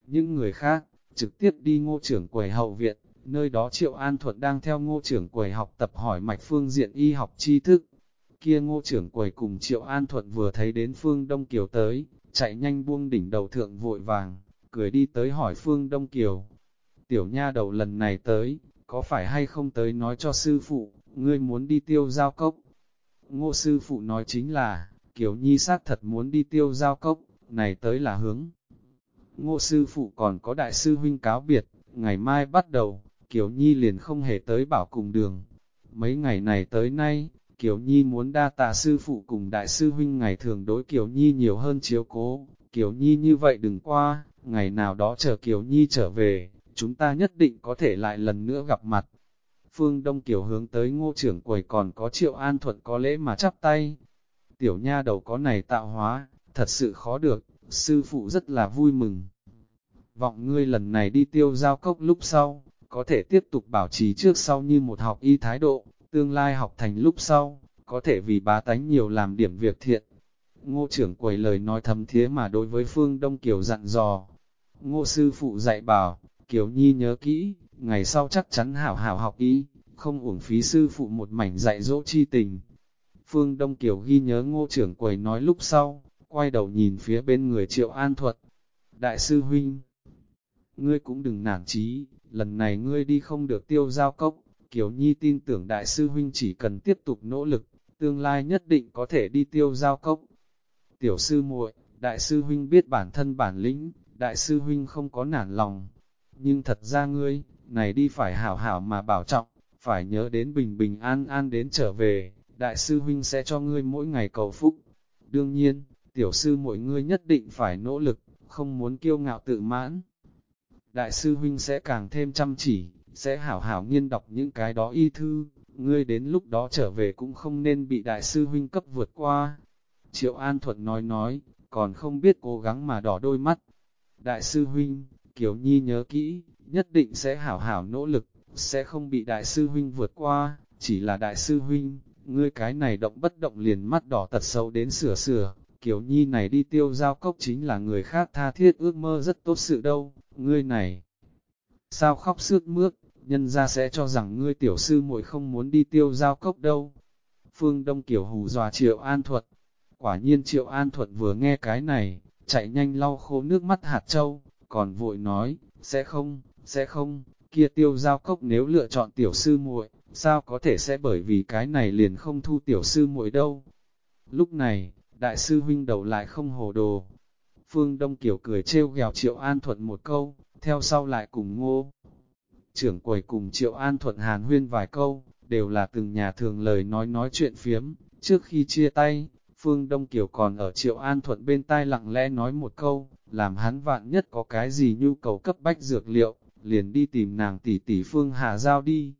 Những người khác, trực tiếp đi ngô trưởng quầy hậu viện, nơi đó Triệu An Thuận đang theo ngô trưởng quầy học tập hỏi mạch phương diện y học tri thức. Kia ngô trưởng quầy cùng Triệu An Thuận vừa thấy đến Phương Đông Kiều tới, chạy nhanh buông đỉnh đầu thượng vội vàng, cười đi tới hỏi Phương Đông Kiều. Tiểu nha đầu lần này tới, có phải hay không tới nói cho sư phụ, ngươi muốn đi tiêu giao cốc? Ngô sư phụ nói chính là, Kiều Nhi sát thật muốn đi tiêu giao cốc, này tới là hướng. Ngô sư phụ còn có đại sư huynh cáo biệt, ngày mai bắt đầu, Kiều Nhi liền không hề tới bảo cùng đường. Mấy ngày này tới nay, Kiều Nhi muốn đa tạ sư phụ cùng đại sư huynh ngày thường đối Kiều Nhi nhiều hơn chiếu cố. Kiều Nhi như vậy đừng qua, ngày nào đó chờ Kiều Nhi trở về, chúng ta nhất định có thể lại lần nữa gặp mặt. Phương Đông Kiều hướng tới ngô trưởng quầy còn có triệu an thuận có lễ mà chắp tay. Tiểu nha đầu có này tạo hóa, thật sự khó được, sư phụ rất là vui mừng. Vọng ngươi lần này đi tiêu giao cốc lúc sau, có thể tiếp tục bảo trì trước sau như một học y thái độ, tương lai học thành lúc sau, có thể vì bá tánh nhiều làm điểm việc thiện. Ngô trưởng quầy lời nói thầm thiế mà đối với Phương Đông Kiều dặn dò. Ngô sư phụ dạy bảo, Kiều Nhi nhớ kỹ, ngày sau chắc chắn hảo hảo học ý, không uổng phí sư phụ một mảnh dạy dỗ chi tình. Phương Đông Kiều ghi nhớ ngô trưởng quầy nói lúc sau, quay đầu nhìn phía bên người triệu an thuật. Đại sư huynh, ngươi cũng đừng nản chí, lần này ngươi đi không được tiêu giao cốc, Kiều Nhi tin tưởng đại sư huynh chỉ cần tiếp tục nỗ lực, tương lai nhất định có thể đi tiêu giao cốc. Tiểu sư muội, đại sư huynh biết bản thân bản lĩnh, đại sư huynh không có nản lòng. Nhưng thật ra ngươi, này đi phải hảo hảo mà bảo trọng, phải nhớ đến bình bình an an đến trở về, đại sư huynh sẽ cho ngươi mỗi ngày cầu phúc. Đương nhiên, tiểu sư mỗi ngươi nhất định phải nỗ lực, không muốn kiêu ngạo tự mãn. Đại sư huynh sẽ càng thêm chăm chỉ, sẽ hảo hảo nghiên đọc những cái đó y thư, ngươi đến lúc đó trở về cũng không nên bị đại sư huynh cấp vượt qua. Triệu An Thuận nói nói, còn không biết cố gắng mà đỏ đôi mắt. Đại sư huynh, Kiều Nhi nhớ kỹ, nhất định sẽ hảo hảo nỗ lực, sẽ không bị đại sư huynh vượt qua, chỉ là đại sư huynh, ngươi cái này động bất động liền mắt đỏ tật xấu đến sửa sửa, kiểu Nhi này đi tiêu giao cốc chính là người khác tha thiết ước mơ rất tốt sự đâu, ngươi này. Sao khóc sướt mướt, nhân ra sẽ cho rằng ngươi tiểu sư muội không muốn đi tiêu giao cốc đâu. Phương Đông Kiều hù dọa Triệu An Thuật. Quả nhiên Triệu An Thuật vừa nghe cái này, chạy nhanh lau khô nước mắt hạt châu, còn vội nói, sẽ không, sẽ không, kia tiêu giao cốc nếu lựa chọn tiểu sư muội, sao có thể sẽ bởi vì cái này liền không thu tiểu sư muội đâu. Lúc này, đại sư huynh đầu lại không hồ đồ. Phương Đông Kiều cười trêu ghẹo Triệu An Thuận một câu, theo sau lại cùng ngô. Trưởng quầy cùng Triệu An Thuận hàn huyên vài câu, đều là từng nhà thường lời nói nói chuyện phiếm. Trước khi chia tay, Phương Đông Kiều còn ở Triệu An Thuận bên tai lặng lẽ nói một câu, làm hắn vạn nhất có cái gì nhu cầu cấp bách dược liệu, liền đi tìm nàng tỷ tỷ Phương Hà Giao đi.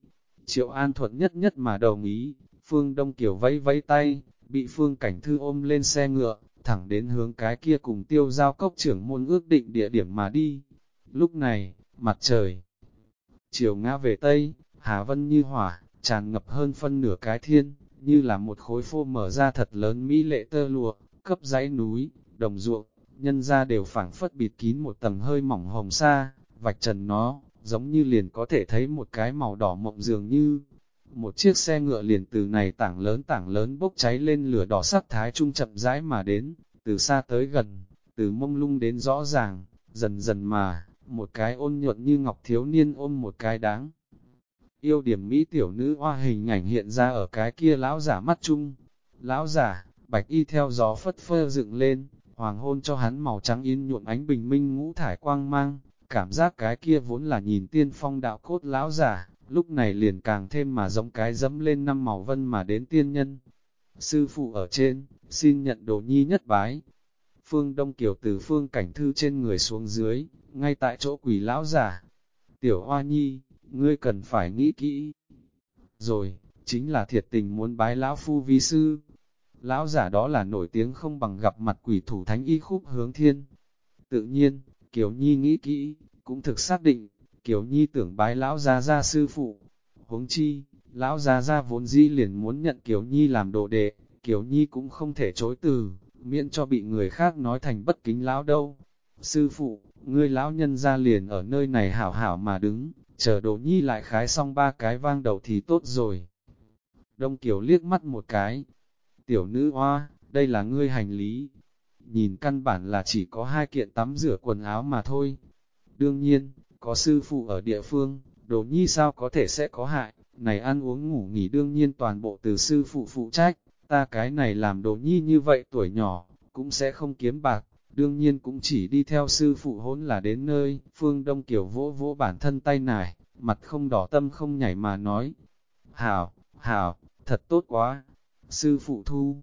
Triệu An Thuận nhất nhất mà đồng ý, Phương Đông Kiều vẫy vẫy tay, bị Phương Cảnh Thư ôm lên xe ngựa, thẳng đến hướng cái kia cùng tiêu giao cốc trưởng môn ước định địa điểm mà đi. Lúc này, mặt trời, chiều ngã về Tây, Hà Vân như hỏa, tràn ngập hơn phân nửa cái thiên, như là một khối phô mở ra thật lớn mỹ lệ tơ lụa, cấp dãy núi, đồng ruộng, nhân ra đều phảng phất bịt kín một tầng hơi mỏng hồng sa, vạch trần nó, giống như liền có thể thấy một cái màu đỏ mộng dường như. Một chiếc xe ngựa liền từ này tảng lớn tảng lớn bốc cháy lên lửa đỏ sắc thái trung chậm rãi mà đến, từ xa tới gần, từ mông lung đến rõ ràng, dần dần mà, một cái ôn nhuận như ngọc thiếu niên ôm một cái đáng. Yêu điểm Mỹ tiểu nữ hoa hình ảnh hiện ra ở cái kia lão giả mắt chung. Lão giả, bạch y theo gió phất phơ dựng lên, hoàng hôn cho hắn màu trắng yên nhuộm ánh bình minh ngũ thải quang mang, cảm giác cái kia vốn là nhìn tiên phong đạo cốt lão giả, lúc này liền càng thêm mà giống cái dẫm lên năm màu vân mà đến tiên nhân. Sư phụ ở trên, xin nhận đồ nhi nhất bái. Phương Đông Kiều từ phương cảnh thư trên người xuống dưới, ngay tại chỗ quỷ lão giả. Tiểu Hoa Nhi, ngươi cần phải nghĩ kỹ. Rồi, chính là thiệt tình muốn bái lão phu vi sư. Lão giả đó là nổi tiếng không bằng gặp mặt quỷ thủ thánh y khúc hướng thiên. Tự nhiên, Kiều Nhi nghĩ kỹ, cũng thực xác định, Kiều Nhi tưởng bái lão gia gia sư phụ. Huống chi, lão gia gia vốn dĩ liền muốn nhận Kiều Nhi làm đồ đệ, Kiều Nhi cũng không thể chối từ, miễn cho bị người khác nói thành bất kính lão đâu. Sư phụ, ngươi lão nhân ra liền ở nơi này hảo hảo mà đứng, chờ đồ nhi lại khái xong ba cái vang đầu thì tốt rồi. Đông Kiều liếc mắt một cái. Tiểu nữ hoa, đây là ngươi hành lý. Nhìn căn bản là chỉ có hai kiện tắm rửa quần áo mà thôi. Đương nhiên, có sư phụ ở địa phương, đồ nhi sao có thể sẽ có hại. Này ăn uống ngủ nghỉ đương nhiên toàn bộ từ sư phụ phụ trách. Ta cái này làm đồ nhi như vậy tuổi nhỏ, cũng sẽ không kiếm bạc, đương nhiên cũng chỉ đi theo sư phụ hỗn là đến nơi, phương Đông kiểu vỗ vỗ bản thân tay nải, mặt không đỏ tâm không nhảy mà nói, hảo, hảo, thật tốt quá, sư phụ thu.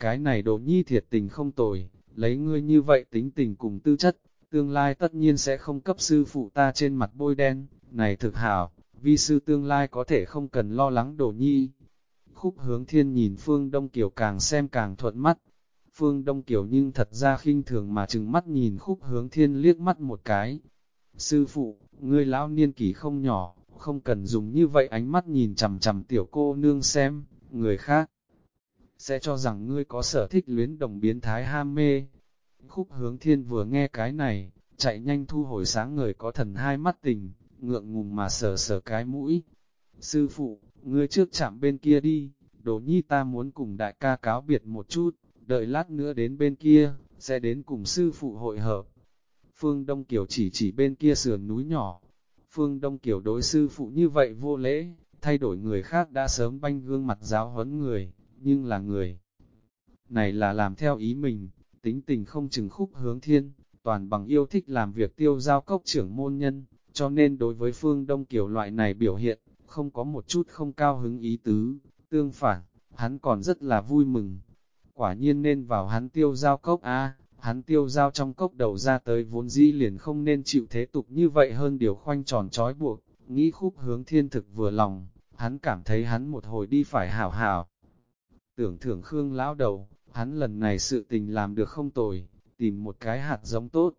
Cái này đồ nhi thiệt tình không tồi, lấy ngươi như vậy tính tình cùng tư chất, tương lai tất nhiên sẽ không cấp sư phụ ta trên mặt bôi đen, này thực hảo, vi sư tương lai có thể không cần lo lắng đồ nhi. Khúc hướng thiên nhìn phương Đông Kiều càng xem càng thuận mắt, Phương Đông Kiều nhưng thật ra khinh thường mà chừng mắt nhìn khúc hướng thiên liếc mắt một cái. Sư phụ, ngươi lão niên kỷ không nhỏ, không cần dùng như vậy ánh mắt nhìn chằm chằm tiểu cô nương xem, người khác sẽ cho rằng ngươi có sở thích luyến đồng biến thái ham mê. Khúc hướng thiên vừa nghe cái này, chạy nhanh thu hồi sáng người có thần hai mắt tình, ngượng ngùng mà sờ sờ cái mũi. Sư phụ, ngươi trước chạm bên kia đi, đồ nhi ta muốn cùng đại ca cáo biệt một chút đợi lát nữa đến bên kia, sẽ đến cùng sư phụ hội hợp. Phương Đông Kiều chỉ chỉ bên kia sườn núi nhỏ. Phương Đông Kiều đối sư phụ như vậy vô lễ, thay đổi người khác đã sớm banh gương mặt giáo huấn người, nhưng là người. Này là làm theo ý mình, tính tình không chừng khúc hướng thiên, toàn bằng yêu thích làm việc tiêu giao cốc trưởng môn nhân, cho nên đối với Phương Đông Kiều loại này biểu hiện, không có một chút không cao hứng ý tứ, tương phản, hắn còn rất là vui mừng quả nhiên nên vào hắn tiêu giao cốc a hắn tiêu giao trong cốc đầu ra tới vốn dĩ liền không nên chịu thế tục như vậy hơn điều khoanh tròn trói buộc, nghĩ khúc hướng thiên thực vừa lòng, hắn cảm thấy hắn một hồi đi phải hảo hảo. Tưởng thưởng Khương lão đầu, hắn lần này sự tình làm được không tồi, tìm một cái hạt giống tốt.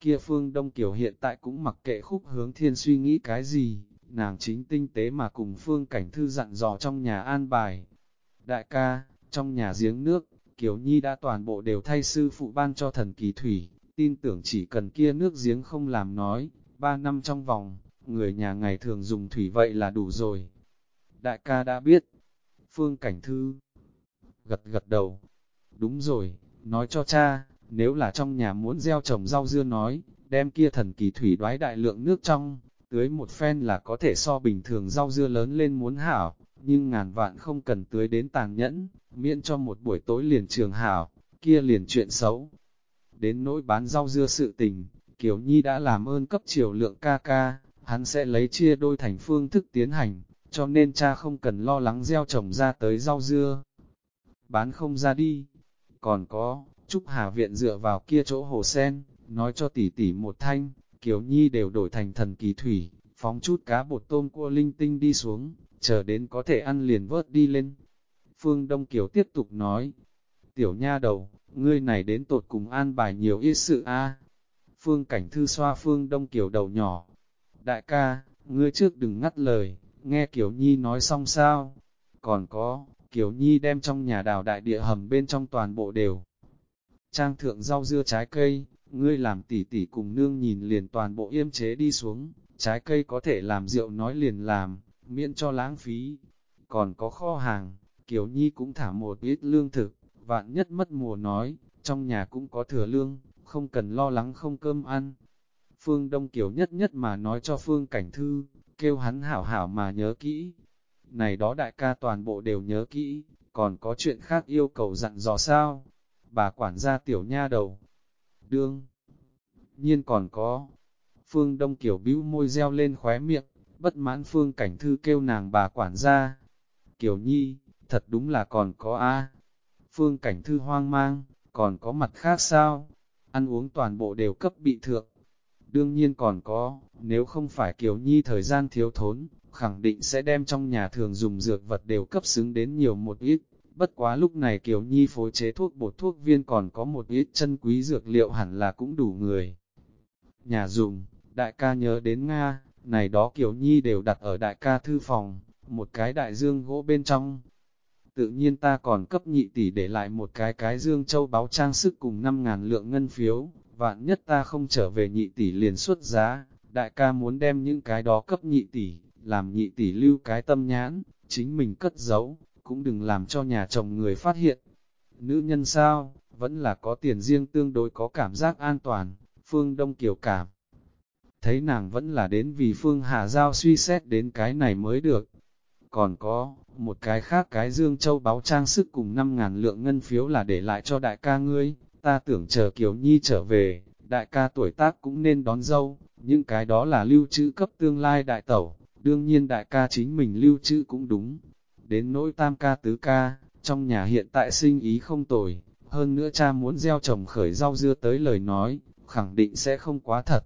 Kia phương Đông Kiều hiện tại cũng mặc kệ khúc hướng thiên suy nghĩ cái gì, nàng chính tinh tế mà cùng phương cảnh thư dặn dò trong nhà an bài. Đại ca, trong nhà giếng nước, Kiều Nhi đã toàn bộ đều thay sư phụ ban cho thần kỳ thủy, tin tưởng chỉ cần kia nước giếng không làm nói, ba năm trong vòng, người nhà ngày thường dùng thủy vậy là đủ rồi. Đại ca đã biết, phương cảnh thư, gật gật đầu, đúng rồi, nói cho cha, nếu là trong nhà muốn gieo trồng rau dưa nói, đem kia thần kỳ thủy đoái đại lượng nước trong, tưới một phen là có thể so bình thường rau dưa lớn lên muốn hảo, nhưng ngàn vạn không cần tưới đến tàn nhẫn, miễn cho một buổi tối liền trường hảo, kia liền chuyện xấu. Đến nỗi bán rau dưa sự tình, Kiều Nhi đã làm ơn cấp triều lượng ca ca, hắn sẽ lấy chia đôi thành phương thức tiến hành, cho nên cha không cần lo lắng gieo trồng ra tới rau dưa. Bán không ra đi. Còn có, Trúc Hà Viện dựa vào kia chỗ hồ sen, nói cho tỷ tỷ một thanh, Kiều Nhi đều đổi thành thần kỳ thủy, phóng chút cá bột tôm cua linh tinh đi xuống, chờ đến có thể ăn liền vớt đi lên. Phương Đông Kiều tiếp tục nói, tiểu nha đầu, ngươi này đến tột cùng an bài nhiều ít sự a. Phương Cảnh Thư xoa Phương Đông Kiều đầu nhỏ, đại ca, ngươi trước đừng ngắt lời, nghe Kiều Nhi nói xong sao, còn có, Kiều Nhi đem trong nhà đào đại địa hầm bên trong toàn bộ đều. Trang thượng rau dưa trái cây, ngươi làm tỉ tỉ cùng nương nhìn liền toàn bộ yêm chế đi xuống, trái cây có thể làm rượu nói liền làm, miễn cho lãng phí. Còn có kho hàng, Kiều Nhi cũng thả một ít lương thực, vạn nhất mất mùa nói, trong nhà cũng có thừa lương, không cần lo lắng không cơm ăn. Phương Đông Kiều nhất nhất mà nói cho Phương Cảnh Thư, kêu hắn hảo hảo mà nhớ kỹ. Này đó đại ca toàn bộ đều nhớ kỹ, còn có chuyện khác yêu cầu dặn dò sao? Bà quản gia tiểu nha đầu. Đương. Nhiên còn có. Phương Đông Kiều bĩu môi reo lên khóe miệng, bất mãn phương cảnh thư kêu nàng bà quản gia. Kiều Nhi, thật đúng là còn có A. Phương cảnh thư hoang mang, còn có mặt khác sao? Ăn uống toàn bộ đều cấp bị thượng. đương nhiên còn có, nếu không phải Kiều Nhi thời gian thiếu thốn, khẳng định sẽ đem trong nhà thường dùng dược vật đều cấp xứng đến nhiều một ít. Bất quá lúc này Kiều Nhi phối chế thuốc bột thuốc viên còn có một ít chân quý dược liệu hẳn là cũng đủ người. Nhà dùng, đại ca nhớ đến Nga, này đó Kiều Nhi đều đặt ở đại ca thư phòng, một cái đại dương gỗ bên trong. Tự nhiên ta còn cấp nhị tỷ để lại một cái cái dương châu báo trang sức cùng 5.000 lượng ngân phiếu, vạn nhất ta không trở về nhị tỷ liền xuất giá, đại ca muốn đem những cái đó cấp nhị tỷ, làm nhị tỷ lưu cái tâm nhãn, chính mình cất giấu, cũng đừng làm cho nhà chồng người phát hiện. Nữ nhân sao, vẫn là có tiền riêng tương đối có cảm giác an toàn, Phương Đông Kiều cảm. Thấy nàng vẫn là đến vì Phương Hà Giao suy xét đến cái này mới được. Còn có, một cái khác cái Dương Châu báo trang sức cùng 5.000 lượng ngân phiếu là để lại cho đại ca ngươi, ta tưởng chờ Kiều Nhi trở về, đại ca tuổi tác cũng nên đón dâu, những cái đó là lưu trữ cấp tương lai đại tẩu, đương nhiên đại ca chính mình lưu trữ cũng đúng. Đến nỗi tam ca tứ ca, trong nhà hiện tại sinh ý không tồi, hơn nữa cha muốn gieo trồng khởi rau dưa tới lời nói, khẳng định sẽ không quá thật.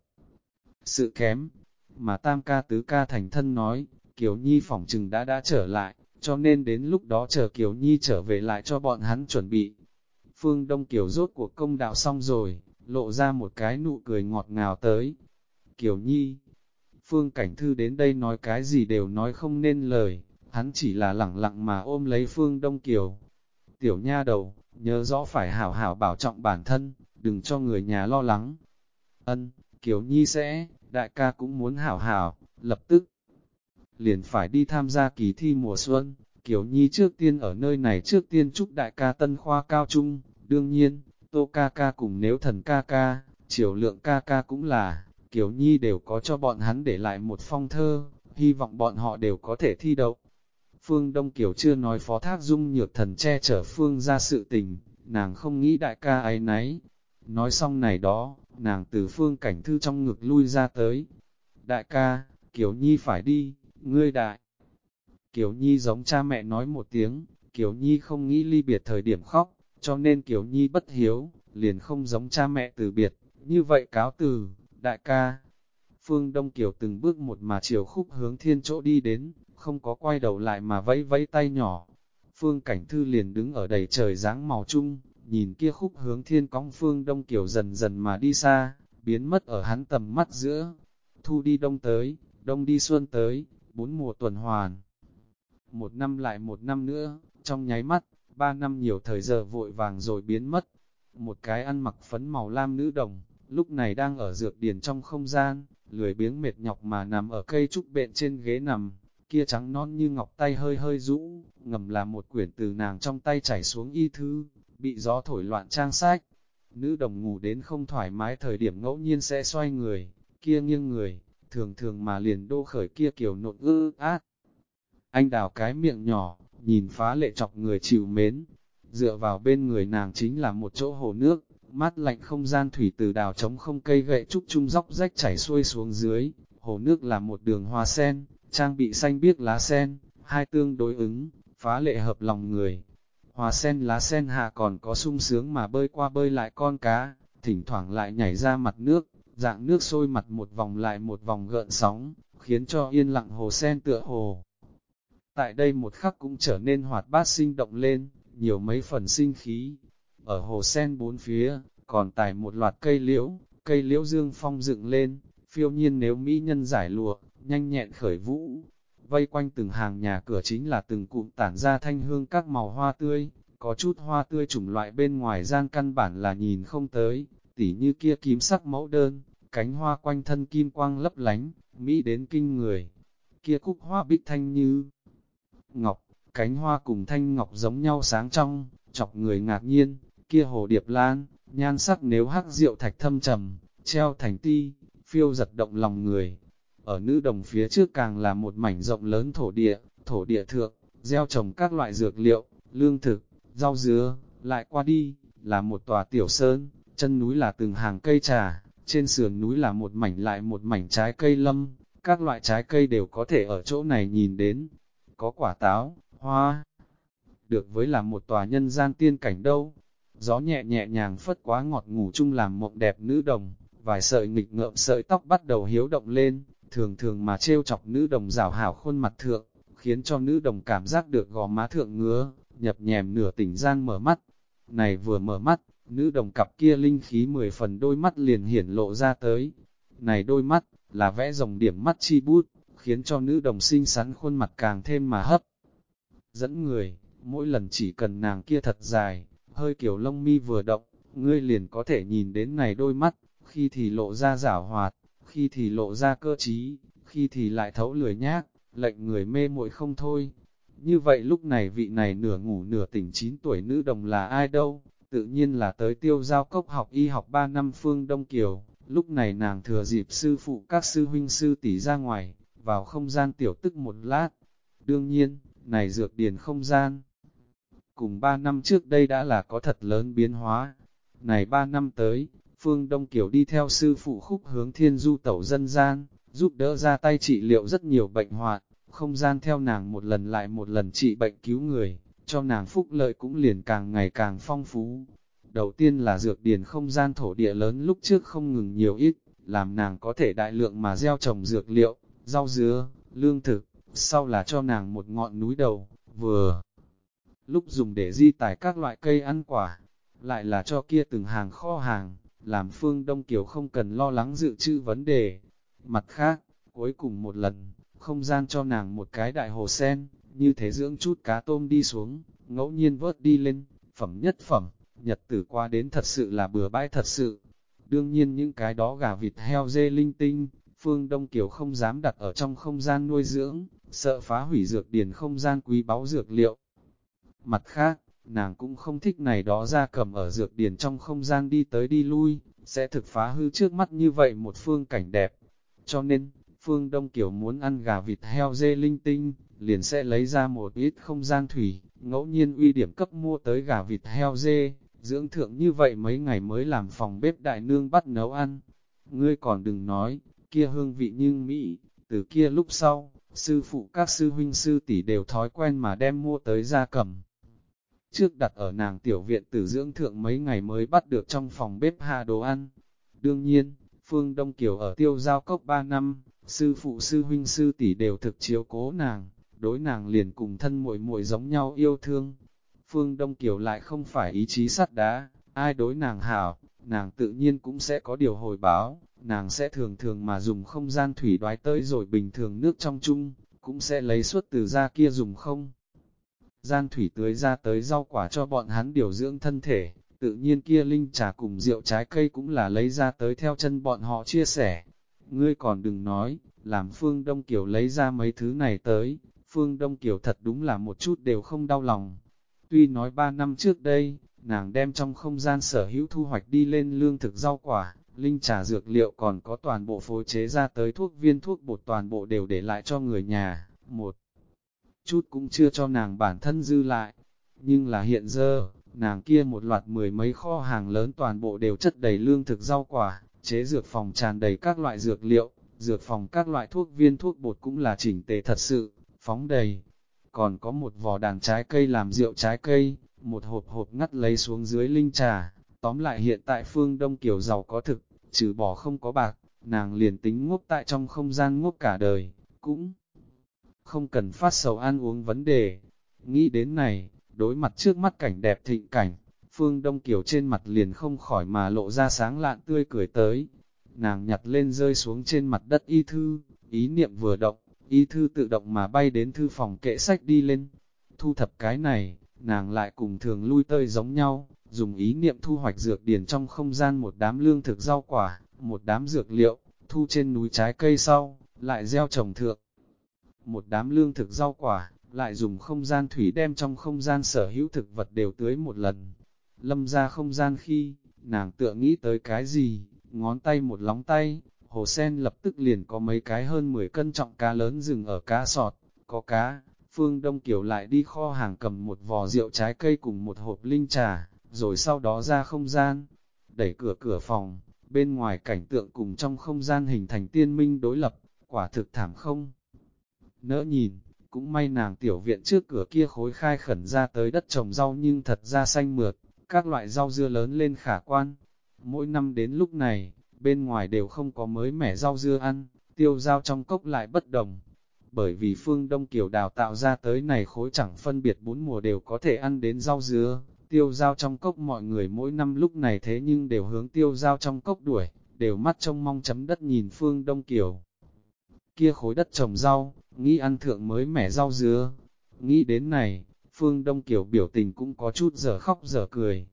Sự kém, mà tam ca tứ ca thành thân nói, Kiều Nhi phỏng chừng đã đã trở lại, cho nên đến lúc đó chờ Kiều Nhi trở về lại cho bọn hắn chuẩn bị. Phương Đông Kiều rốt cuộc công đạo xong rồi, lộ ra một cái nụ cười ngọt ngào tới. Kiều Nhi, Phương Cảnh Thư đến đây nói cái gì đều nói không nên lời, hắn chỉ là lẳng lặng mà ôm lấy Phương Đông Kiều. Tiểu nha đầu, nhớ rõ phải hảo hảo bảo trọng bản thân, đừng cho người nhà lo lắng. Ân, Kiều Nhi sẽ, đại ca cũng muốn hảo hảo, lập tức. Liền phải đi tham gia kỳ thi mùa xuân, Kiều Nhi trước tiên ở nơi này trước tiên chúc đại ca tân khoa cao trung, đương nhiên, Tô ca ca cùng nếu thần ca ca, triều lượng ca ca cũng là, Kiều Nhi đều có cho bọn hắn để lại một phong thơ, hy vọng bọn họ đều có thể thi đậu. Phương Đông Kiều chưa nói phó thác dung nhược thần che chở Phương ra sự tình, nàng không nghĩ đại ca ấy nấy. Nói xong này đó, nàng từ Phương cảnh thư trong ngực lui ra tới. Đại ca, Kiều Nhi phải đi, ngươi đại. Kiều Nhi giống cha mẹ nói một tiếng, Kiều Nhi không nghĩ ly biệt thời điểm khóc, cho nên Kiều Nhi bất hiếu, liền không giống cha mẹ từ biệt, như vậy cáo từ, đại ca. Phương Đông Kiều từng bước một mà chiều khúc hướng thiên chỗ đi đến, không có quay đầu lại mà vẫy vẫy tay nhỏ. Phương Cảnh Thư liền đứng ở đầy trời dáng màu chung, nhìn kia khúc hướng thiên cong Phương Đông Kiều dần dần mà đi xa, biến mất ở hắn tầm mắt giữa. Thu đi đông tới, đông đi xuân tới, bốn mùa tuần hoàn. Một năm lại một năm nữa, trong nháy mắt, ba năm nhiều thời giờ vội vàng rồi biến mất. Một cái ăn mặc phấn màu lam nữ đồng, lúc này đang ở dược điền trong không gian, lười biếng mệt nhọc mà nằm ở cây trúc bện trên ghế nằm, kia trắng non như ngọc tay hơi hơi rũ, ngầm là một quyển từ nàng trong tay chảy xuống y thư, bị gió thổi loạn trang sách. Nữ đồng ngủ đến không thoải mái thời điểm ngẫu nhiên sẽ xoay người, kia nghiêng người, thường thường mà liền đô khởi kia kiểu nộn ư át. Anh đào cái miệng nhỏ, nhìn phá lệ chọc người chịu mến. Dựa vào bên người nàng chính là một chỗ hồ nước, mát lạnh không gian thủy từ đào trống không cây gậy trúc trung dốc rách chảy xuôi xuống dưới. Hồ nước là một đường hoa sen, trang bị xanh biếc lá sen, hai tương đối ứng, phá lệ hợp lòng người. Hoa sen lá sen hạ còn có sung sướng mà bơi qua bơi lại con cá, thỉnh thoảng lại nhảy ra mặt nước, dạng nước sôi mặt một vòng lại một vòng gợn sóng, khiến cho yên lặng hồ sen tựa hồ. Tại đây một khắc cũng trở nên hoạt bát sinh động lên, nhiều mấy phần sinh khí. Ở hồ sen bốn phía, còn tài một loạt cây liễu, cây liễu dương phong dựng lên, phiêu nhiên nếu mỹ nhân giải lụa, nhanh nhẹn khởi vũ. Vây quanh từng hàng nhà cửa chính là từng cụm tản ra thanh hương các màu hoa tươi, có chút hoa tươi chủng loại bên ngoài gian căn bản là nhìn không tới, tỉ như kia kim sắc mẫu đơn, cánh hoa quanh thân kim quang lấp lánh, mỹ đến kinh người. Kia cúc hoa bích thanh như ngọc, cánh hoa cùng thanh ngọc giống nhau sáng trong, chọc người ngạc nhiên, kia hồ điệp lan, nhan sắc nếu hắc rượu thạch thâm trầm, treo thành ti, phiêu giật động lòng người. Ở nữ đồng phía trước càng là một mảnh rộng lớn thổ địa, thổ địa thượng, gieo trồng các loại dược liệu, lương thực, rau dứa, lại qua đi, là một tòa tiểu sơn, chân núi là từng hàng cây trà, trên sườn núi là một mảnh lại một mảnh trái cây lâm, các loại trái cây đều có thể ở chỗ này nhìn đến, có quả táo, hoa, được với là một tòa nhân gian tiên cảnh đâu. Gió nhẹ nhẹ nhàng phất quá ngọt ngủ chung làm mộng đẹp nữ đồng, vài sợi nghịch ngợm sợi tóc bắt đầu hiếu động lên, thường thường mà trêu chọc nữ đồng rảo hảo khuôn mặt thượng, khiến cho nữ đồng cảm giác được gò má thượng ngứa, nhập nhèm nửa tỉnh gian mở mắt. Này vừa mở mắt, nữ đồng cặp kia linh khí mười phần đôi mắt liền hiển lộ ra tới. Này đôi mắt, là vẽ dòng điểm mắt chi bút, khiến cho nữ đồng xinh xắn khuôn mặt càng thêm mà hấp. Dẫn người, mỗi lần chỉ cần nàng kia thật dài, hơi kiểu lông mi vừa động, ngươi liền có thể nhìn đến này đôi mắt, khi thì lộ ra giảo hoạt, khi thì lộ ra cơ trí, khi thì lại thấu lười nhác, lệnh người mê muội không thôi. Như vậy lúc này vị này nửa ngủ nửa tỉnh 9 tuổi nữ đồng là ai đâu, tự nhiên là tới tiêu giao cốc học y học 3 năm phương Đông Kiều, lúc này nàng thừa dịp sư phụ các sư huynh sư tỷ ra ngoài, vào không gian tiểu tức một lát. Đương nhiên, này dược điền không gian. Cùng 3 năm trước đây đã là có thật lớn biến hóa. Này 3 năm tới, Phương Đông Kiều đi theo sư phụ khúc hướng thiên du tẩu dân gian, giúp đỡ ra tay trị liệu rất nhiều bệnh hoạn, không gian theo nàng một lần lại một lần trị bệnh cứu người, cho nàng phúc lợi cũng liền càng ngày càng phong phú. Đầu tiên là dược điền không gian thổ địa lớn lúc trước không ngừng nhiều ít, làm nàng có thể đại lượng mà gieo trồng dược liệu, rau dứa, lương thực, sau là cho nàng một ngọn núi đầu, vừa lúc dùng để di tải các loại cây ăn quả, lại là cho kia từng hàng kho hàng, làm phương Đông Kiều không cần lo lắng dự trữ vấn đề. Mặt khác, cuối cùng một lần, không gian cho nàng một cái đại hồ sen, như thế dưỡng chút cá tôm đi xuống, ngẫu nhiên vớt đi lên, phẩm nhất phẩm, nhật tử qua đến thật sự là bừa bãi thật sự. Đương nhiên những cái đó gà vịt heo dê linh tinh, Phương Đông Kiều không dám đặt ở trong không gian nuôi dưỡng, sợ phá hủy dược điển không gian quý báu dược liệu. Mặt khác, nàng cũng không thích này đó ra cầm ở dược điển trong không gian đi tới đi lui, sẽ thực phá hư trước mắt như vậy một phương cảnh đẹp. Cho nên, Phương Đông Kiều muốn ăn gà vịt heo dê linh tinh, liền sẽ lấy ra một ít không gian thủy, ngẫu nhiên uy điểm cấp mua tới gà vịt heo dê, dưỡng thượng như vậy mấy ngày mới làm phòng bếp đại nương bắt nấu ăn. Ngươi còn đừng nói, kia hương vị nhưng Mỹ, từ kia lúc sau, sư phụ các sư huynh sư tỷ đều thói quen mà đem mua tới ra cầm. Trước đặt ở nàng tiểu viện tử dưỡng thượng mấy ngày mới bắt được trong phòng bếp hạ đồ ăn. Đương nhiên, Phương Đông Kiều ở tiêu giao cốc 3 năm, sư phụ sư huynh sư tỷ đều thực chiếu cố nàng, đối nàng liền cùng thân muội muội giống nhau yêu thương. Phương Đông Kiều lại không phải ý chí sắt đá, ai đối nàng hảo, nàng tự nhiên cũng sẽ có điều hồi báo, nàng sẽ thường thường mà dùng không gian thủy đoái tới rồi bình thường nước trong chung, cũng sẽ lấy suốt từ ra kia dùng không. Gian thủy tưới ra tới rau quả cho bọn hắn điều dưỡng thân thể, tự nhiên kia linh trà cùng rượu trái cây cũng là lấy ra tới theo chân bọn họ chia sẻ. Ngươi còn đừng nói, làm Phương Đông Kiều lấy ra mấy thứ này tới, Phương Đông Kiều thật đúng là một chút đều không đau lòng. Tuy nói ba năm trước đây, nàng đem trong không gian sở hữu thu hoạch đi lên lương thực rau quả, linh trà dược liệu còn có toàn bộ phối chế ra tới thuốc viên thuốc bột toàn bộ đều để lại cho người nhà, một chút cũng chưa cho nàng bản thân dư lại. Nhưng là hiện giờ, nàng kia một loạt mười mấy kho hàng lớn toàn bộ đều chất đầy lương thực rau quả, chế dược phòng tràn đầy các loại dược liệu, dược phòng các loại thuốc viên thuốc bột cũng là chỉnh tề thật sự, phóng đầy. Còn có một vò đàn trái cây làm rượu trái cây, một hộp hộp ngắt lấy xuống dưới linh trà, tóm lại hiện tại phương Đông Kiều giàu có thực, trừ bỏ không có bạc, nàng liền tính ngốc tại trong không gian ngốc cả đời, cũng không cần phát sầu ăn uống vấn đề. Nghĩ đến này, đối mặt trước mắt cảnh đẹp thịnh cảnh, Phương Đông Kiều trên mặt liền không khỏi mà lộ ra sáng lạn tươi cười tới. Nàng nhặt lên rơi xuống trên mặt đất y thư, ý niệm vừa động, y thư tự động mà bay đến thư phòng kệ sách đi lên. Thu thập cái này, nàng lại cùng thường lui tơi giống nhau, dùng ý niệm thu hoạch dược điển trong không gian một đám lương thực rau quả, một đám dược liệu, thu trên núi trái cây sau, lại gieo trồng thượng. Một đám lương thực rau quả, lại dùng không gian thủy đem trong không gian sở hữu thực vật đều tưới một lần. Lâm ra không gian khi, nàng tựa nghĩ tới cái gì, ngón tay một lóng tay, hồ sen lập tức liền có mấy cái hơn 10 cân trọng cá lớn rừng ở cá sọt, có cá, Phương Đông Kiều lại đi kho hàng cầm một vò rượu trái cây cùng một hộp linh trà, rồi sau đó ra không gian, đẩy cửa cửa phòng, bên ngoài cảnh tượng cùng trong không gian hình thành tiên minh đối lập, quả thực thảm không. Nỡ nhìn, cũng may nàng tiểu viện trước cửa kia khối khai khẩn ra tới đất trồng rau nhưng thật ra xanh mượt, các loại rau dưa lớn lên khả quan. Mỗi năm đến lúc này, bên ngoài đều không có mới mẻ rau dưa ăn, tiêu dao trong cốc lại bất đồng. Bởi vì phương Đông Kiều đào tạo ra tới này khối chẳng phân biệt bốn mùa đều có thể ăn đến rau dưa, tiêu dao trong cốc mọi người mỗi năm lúc này thế nhưng đều hướng tiêu dao trong cốc đuổi, đều mắt trông mong chấm đất nhìn phương Đông Kiều. Kia khối đất trồng rau, nghĩ ăn thượng mới mẻ rau dứa. Nghĩ đến này, phương Đông Kiều biểu tình cũng có chút giờ khóc giờ cười.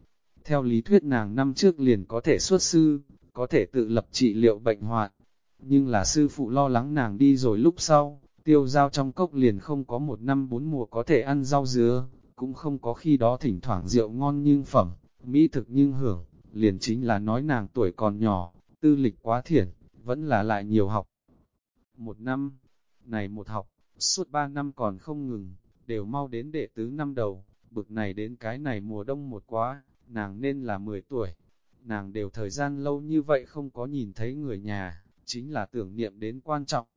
Theo lý thuyết nàng năm trước liền có thể xuất sư, có thể tự lập trị liệu bệnh hoạn. Nhưng là sư phụ lo lắng nàng đi rồi lúc sau, tiêu giao trong cốc liền không có một năm bốn mùa có thể ăn rau dứa, cũng không có khi đó thỉnh thoảng rượu ngon nhưng phẩm, mỹ thực nhưng hưởng, liền chính là nói nàng tuổi còn nhỏ, tư lịch quá thiển, vẫn là lại nhiều học. Một năm, này một học, suốt ba năm còn không ngừng, đều mau đến đệ tứ năm đầu, bực này đến cái này mùa đông một quá, nàng nên là 10 tuổi. Nàng đều thời gian lâu như vậy không có nhìn thấy người nhà, chính là tưởng niệm đến quan trọng.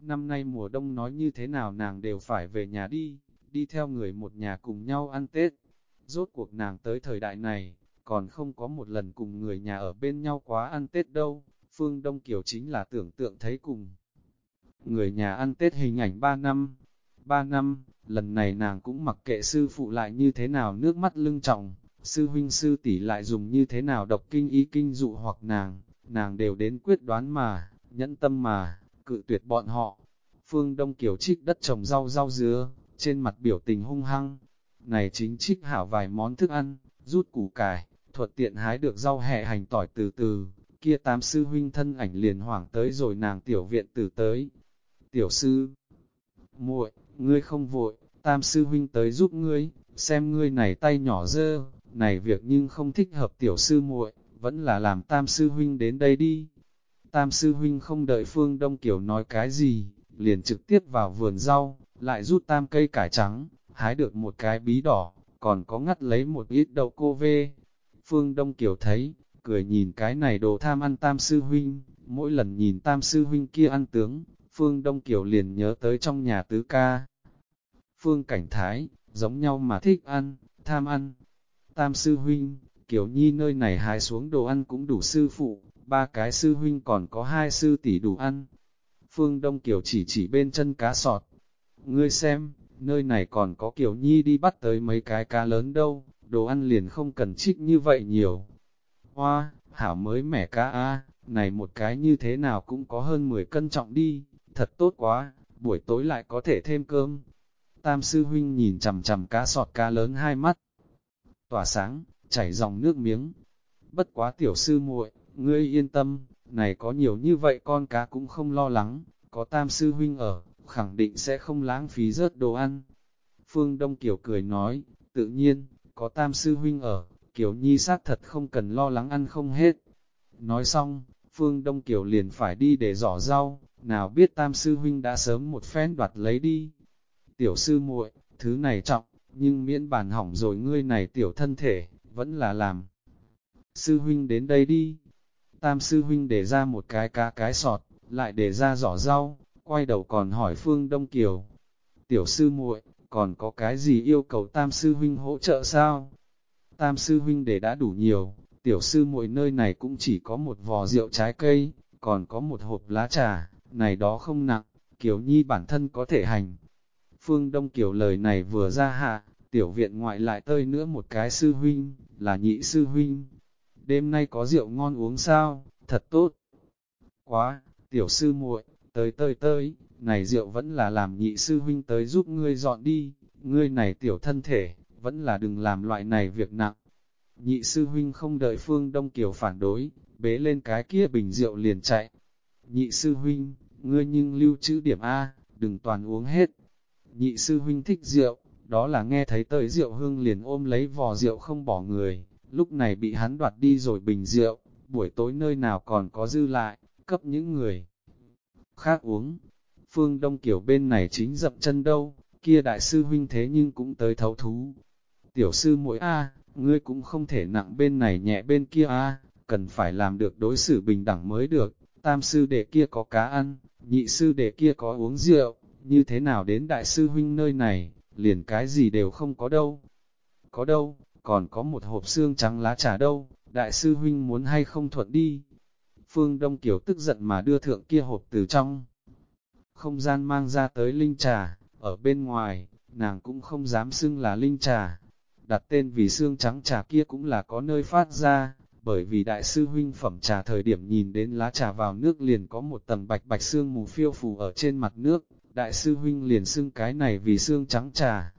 Năm nay mùa đông nói như thế nào nàng đều phải về nhà đi, đi theo người một nhà cùng nhau ăn Tết. Rốt cuộc nàng tới thời đại này, còn không có một lần cùng người nhà ở bên nhau quá ăn Tết đâu. Phương Đông Kiều chính là tưởng tượng thấy cùng. Người nhà ăn Tết hình ảnh 3 năm. 3 năm, lần này nàng cũng mặc kệ sư phụ lại như thế nào nước mắt lưng trọng, sư huynh sư tỷ lại dùng như thế nào độc kinh ý kinh dụ hoặc nàng, nàng đều đến quyết đoán mà, nhẫn tâm mà, cự tuyệt bọn họ. Phương Đông Kiều trích đất trồng rau rau dứa, trên mặt biểu tình hung hăng. Này chính trích hảo vài món thức ăn, rút củ cải, thuật tiện hái được rau hẹ hành tỏi từ từ, kia tám sư huynh thân ảnh liền hoảng tới rồi nàng tiểu viện từ tới. Tiểu sư, muội, ngươi không vội, tam sư huynh tới giúp ngươi, xem ngươi này tay nhỏ dơ, này việc nhưng không thích hợp tiểu sư muội, vẫn là làm tam sư huynh đến đây đi. Tam sư huynh không đợi phương đông kiểu nói cái gì, liền trực tiếp vào vườn rau, lại rút tam cây cải trắng, hái được một cái bí đỏ, còn có ngắt lấy một ít đậu cô vê. Phương Đông Kiều thấy, cười nhìn cái này đồ tham ăn tam sư huynh, mỗi lần nhìn tam sư huynh kia ăn tướng, Phương Đông Kiều liền nhớ tới trong nhà tứ ca. Phương Cảnh Thái, giống nhau mà thích ăn, tham ăn. Tam sư huynh, Kiều Nhi nơi này hái xuống đồ ăn cũng đủ sư phụ, ba cái sư huynh còn có hai sư tỷ đủ ăn. Phương Đông Kiều chỉ chỉ bên chân cá sọt. Ngươi xem, nơi này còn có Kiều Nhi đi bắt tới mấy cái cá lớn đâu, đồ ăn liền không cần trích như vậy nhiều. Hoa, hảo mới mẻ cá a, này một cái như thế nào cũng có hơn 10 cân trọng đi, thật tốt quá, buổi tối lại có thể thêm cơm. Tam sư huynh nhìn chằm chằm cá sọt cá lớn hai mắt, tỏa sáng, chảy dòng nước miếng. Bất quá tiểu sư muội, ngươi yên tâm, này có nhiều như vậy con cá cũng không lo lắng, có tam sư huynh ở, khẳng định sẽ không lãng phí rớt đồ ăn. Phương Đông Kiều cười nói, tự nhiên, có tam sư huynh ở, Kiều Nhi sát thật không cần lo lắng ăn không hết. Nói xong, Phương Đông Kiều liền phải đi để giỏ rau, nào biết tam sư huynh đã sớm một phen đoạt lấy đi. Tiểu sư muội, thứ này trọng, nhưng miễn bàn hỏng rồi ngươi này tiểu thân thể, vẫn là làm. Sư huynh đến đây đi. Tam sư huynh để ra một cái cá cái sọt, lại để ra giỏ rau, quay đầu còn hỏi Phương Đông Kiều. Tiểu sư muội, còn có cái gì yêu cầu tam sư huynh hỗ trợ sao? Tam sư huynh để đã đủ nhiều, tiểu sư muội nơi này cũng chỉ có một vò rượu trái cây, còn có một hộp lá trà, này đó không nặng, Kiều Nhi bản thân có thể hành. Phương Đông Kiều lời này vừa ra hạ, tiểu viện ngoại lại tơi nữa một cái sư huynh, là nhị sư huynh. Đêm nay có rượu ngon uống sao, thật tốt. Quá, tiểu sư muội, tới tơi tơi, này rượu vẫn là làm nhị sư huynh tới giúp ngươi dọn đi, ngươi này tiểu thân thể, vẫn là đừng làm loại này việc nặng. Nhị sư huynh không đợi phương Đông Kiều phản đối, bế lên cái kia bình rượu liền chạy. Nhị sư huynh, ngươi nhưng lưu trữ điểm A, đừng toàn uống hết. Nhị sư huynh thích rượu, đó là nghe thấy tới rượu hương liền ôm lấy vò rượu không bỏ người, lúc này bị hắn đoạt đi rồi bình rượu, buổi tối nơi nào còn có dư lại, cấp những người khác uống. Phương Đông Kiều bên này chính dậm chân đâu, kia đại sư huynh thế nhưng cũng tới thấu thú. Tiểu sư mỗi A, ngươi cũng không thể nặng bên này nhẹ bên kia A, cần phải làm được đối xử bình đẳng mới được. Tam sư đệ kia có cá ăn, nhị sư đệ kia có uống rượu, như thế nào đến đại sư huynh nơi này, liền cái gì đều không có đâu. Có đâu, còn có một hộp xương trắng lá trà đâu, đại sư huynh muốn hay không thuận đi. Phương Đông Kiều tức giận mà đưa thượng kia hộp từ trong. Không gian mang ra tới linh trà, ở bên ngoài, nàng cũng không dám xưng là linh trà. Đặt tên vì xương trắng trà kia cũng là có nơi phát ra, bởi vì đại sư huynh phẩm trà thời điểm nhìn đến lá trà vào nước liền có một tầng bạch bạch xương mù phiêu phù ở trên mặt nước, đại sư huynh liền xưng cái này vì xương trắng trà.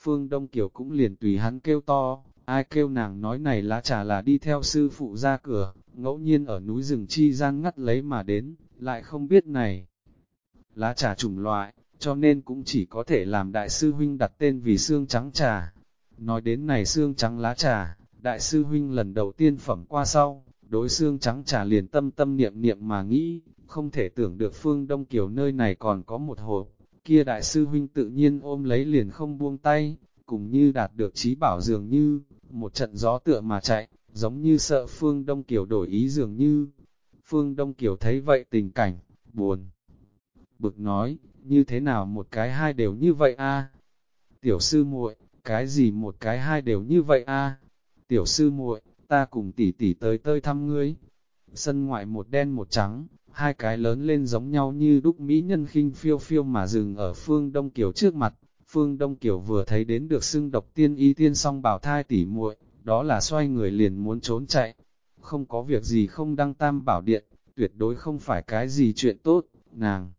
Phương Đông Kiều cũng liền tùy hắn kêu to, ai kêu nàng nói này lá trà là đi theo sư phụ ra cửa, ngẫu nhiên ở núi rừng chi gian ngắt lấy mà đến, lại không biết này. Lá trà chủng loại, cho nên cũng chỉ có thể làm đại sư huynh đặt tên vì xương trắng trà. Nói đến này xương trắng lá trà, đại sư huynh lần đầu tiên phẩm qua sau, đối xương trắng trà liền tâm tâm niệm niệm mà nghĩ, không thể tưởng được phương Đông Kiều nơi này còn có một hộp, kia đại sư huynh tự nhiên ôm lấy liền không buông tay, cùng như đạt được trí bảo dường như, một trận gió tựa mà chạy, giống như sợ phương Đông Kiều đổi ý dường như. Phương Đông Kiều thấy vậy tình cảnh, buồn. Bực nói, như thế nào một cái hai đều như vậy a Tiểu sư muội, cái gì một cái hai đều như vậy a Tiểu sư muội, ta cùng tỷ tỷ tới tơi thăm ngươi. Sân ngoại một đen một trắng, hai cái lớn lên giống nhau như đúc mỹ nhân khinh phiêu phiêu mà dừng ở phương Đông Kiều trước mặt. Phương Đông Kiều vừa thấy đến được xưng độc tiên y tiên song bảo thai tỷ muội, đó là xoay người liền muốn trốn chạy. Không có việc gì không đăng tam bảo điện, tuyệt đối không phải cái gì chuyện tốt, nàng.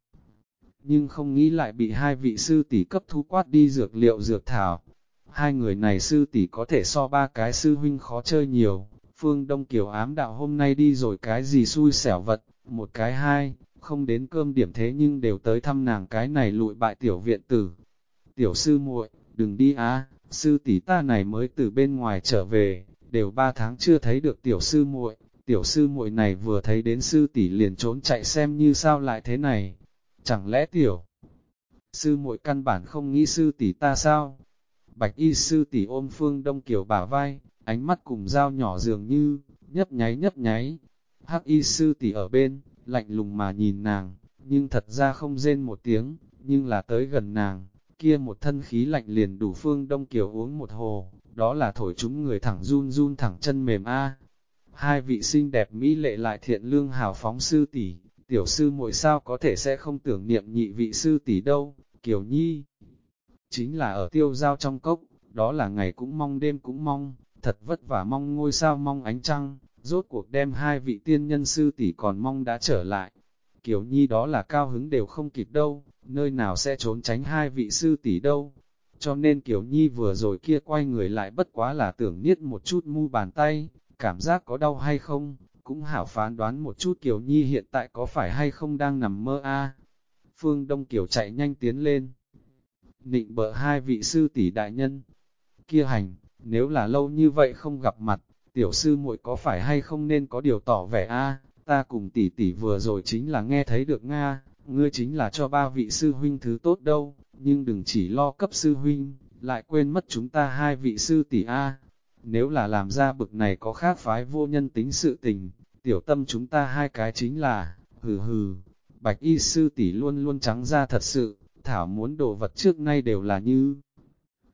Nhưng không nghĩ lại bị hai vị sư tỷ cấp thu quát đi dược liệu dược thảo. Hai người này sư tỷ có thể so ba cái sư huynh khó chơi nhiều. Phương Đông Kiều ám đạo hôm nay đi rồi cái gì xui xẻo vật, một cái hai, không đến cơm điểm thế nhưng đều tới thăm nàng cái này lụi bại tiểu viện tử. Tiểu sư muội, đừng đi á, sư tỷ ta này mới từ bên ngoài trở về, đều ba tháng chưa thấy được tiểu sư muội, tiểu sư muội này vừa thấy đến sư tỷ liền trốn chạy xem như sao lại thế này. Chẳng lẽ tiểu sư muội căn bản không nghĩ sư tỷ ta sao? Bạch y sư tỷ ôm phương đông kiều bả vai, ánh mắt cùng dao nhỏ dường như, nhấp nháy nhấp nháy. Hắc y sư tỷ ở bên, lạnh lùng mà nhìn nàng, nhưng thật ra không rên một tiếng, nhưng là tới gần nàng, kia một thân khí lạnh liền đủ phương đông kiều uống một hồ, đó là thổi chúng người thẳng run run thẳng chân mềm a. Hai vị xinh đẹp mỹ lệ lại thiện lương hào phóng sư tỷ, tiểu sư muội sao có thể sẽ không tưởng niệm nhị vị sư tỷ đâu, Kiều Nhi. Chính là ở tiêu giao trong cốc, đó là ngày cũng mong đêm cũng mong, thật vất vả mong ngôi sao mong ánh trăng, rốt cuộc đem hai vị tiên nhân sư tỷ còn mong đã trở lại. Kiều Nhi đó là cao hứng đều không kịp đâu, nơi nào sẽ trốn tránh hai vị sư tỷ đâu. Cho nên Kiều Nhi vừa rồi kia quay người lại bất quá là tưởng niết một chút mu bàn tay, cảm giác có đau hay không, cũng hảo phán đoán một chút Kiều Nhi hiện tại có phải hay không đang nằm mơ a. Phương Đông Kiều chạy nhanh tiến lên. Nịnh bợ hai vị sư tỷ đại nhân. Kia hành, nếu là lâu như vậy không gặp mặt, tiểu sư muội có phải hay không nên có điều tỏ vẻ a ta cùng tỷ tỷ vừa rồi chính là nghe thấy được Nga, ngươi chính là cho ba vị sư huynh thứ tốt đâu, nhưng đừng chỉ lo cấp sư huynh, lại quên mất chúng ta hai vị sư tỷ A. Nếu là làm ra bực này có khác phái vô nhân tính sự tình, tiểu tâm chúng ta hai cái chính là, hừ hừ, bạch y sư tỷ luôn luôn trắng ra thật sự, thảo muốn đồ vật trước nay đều là như.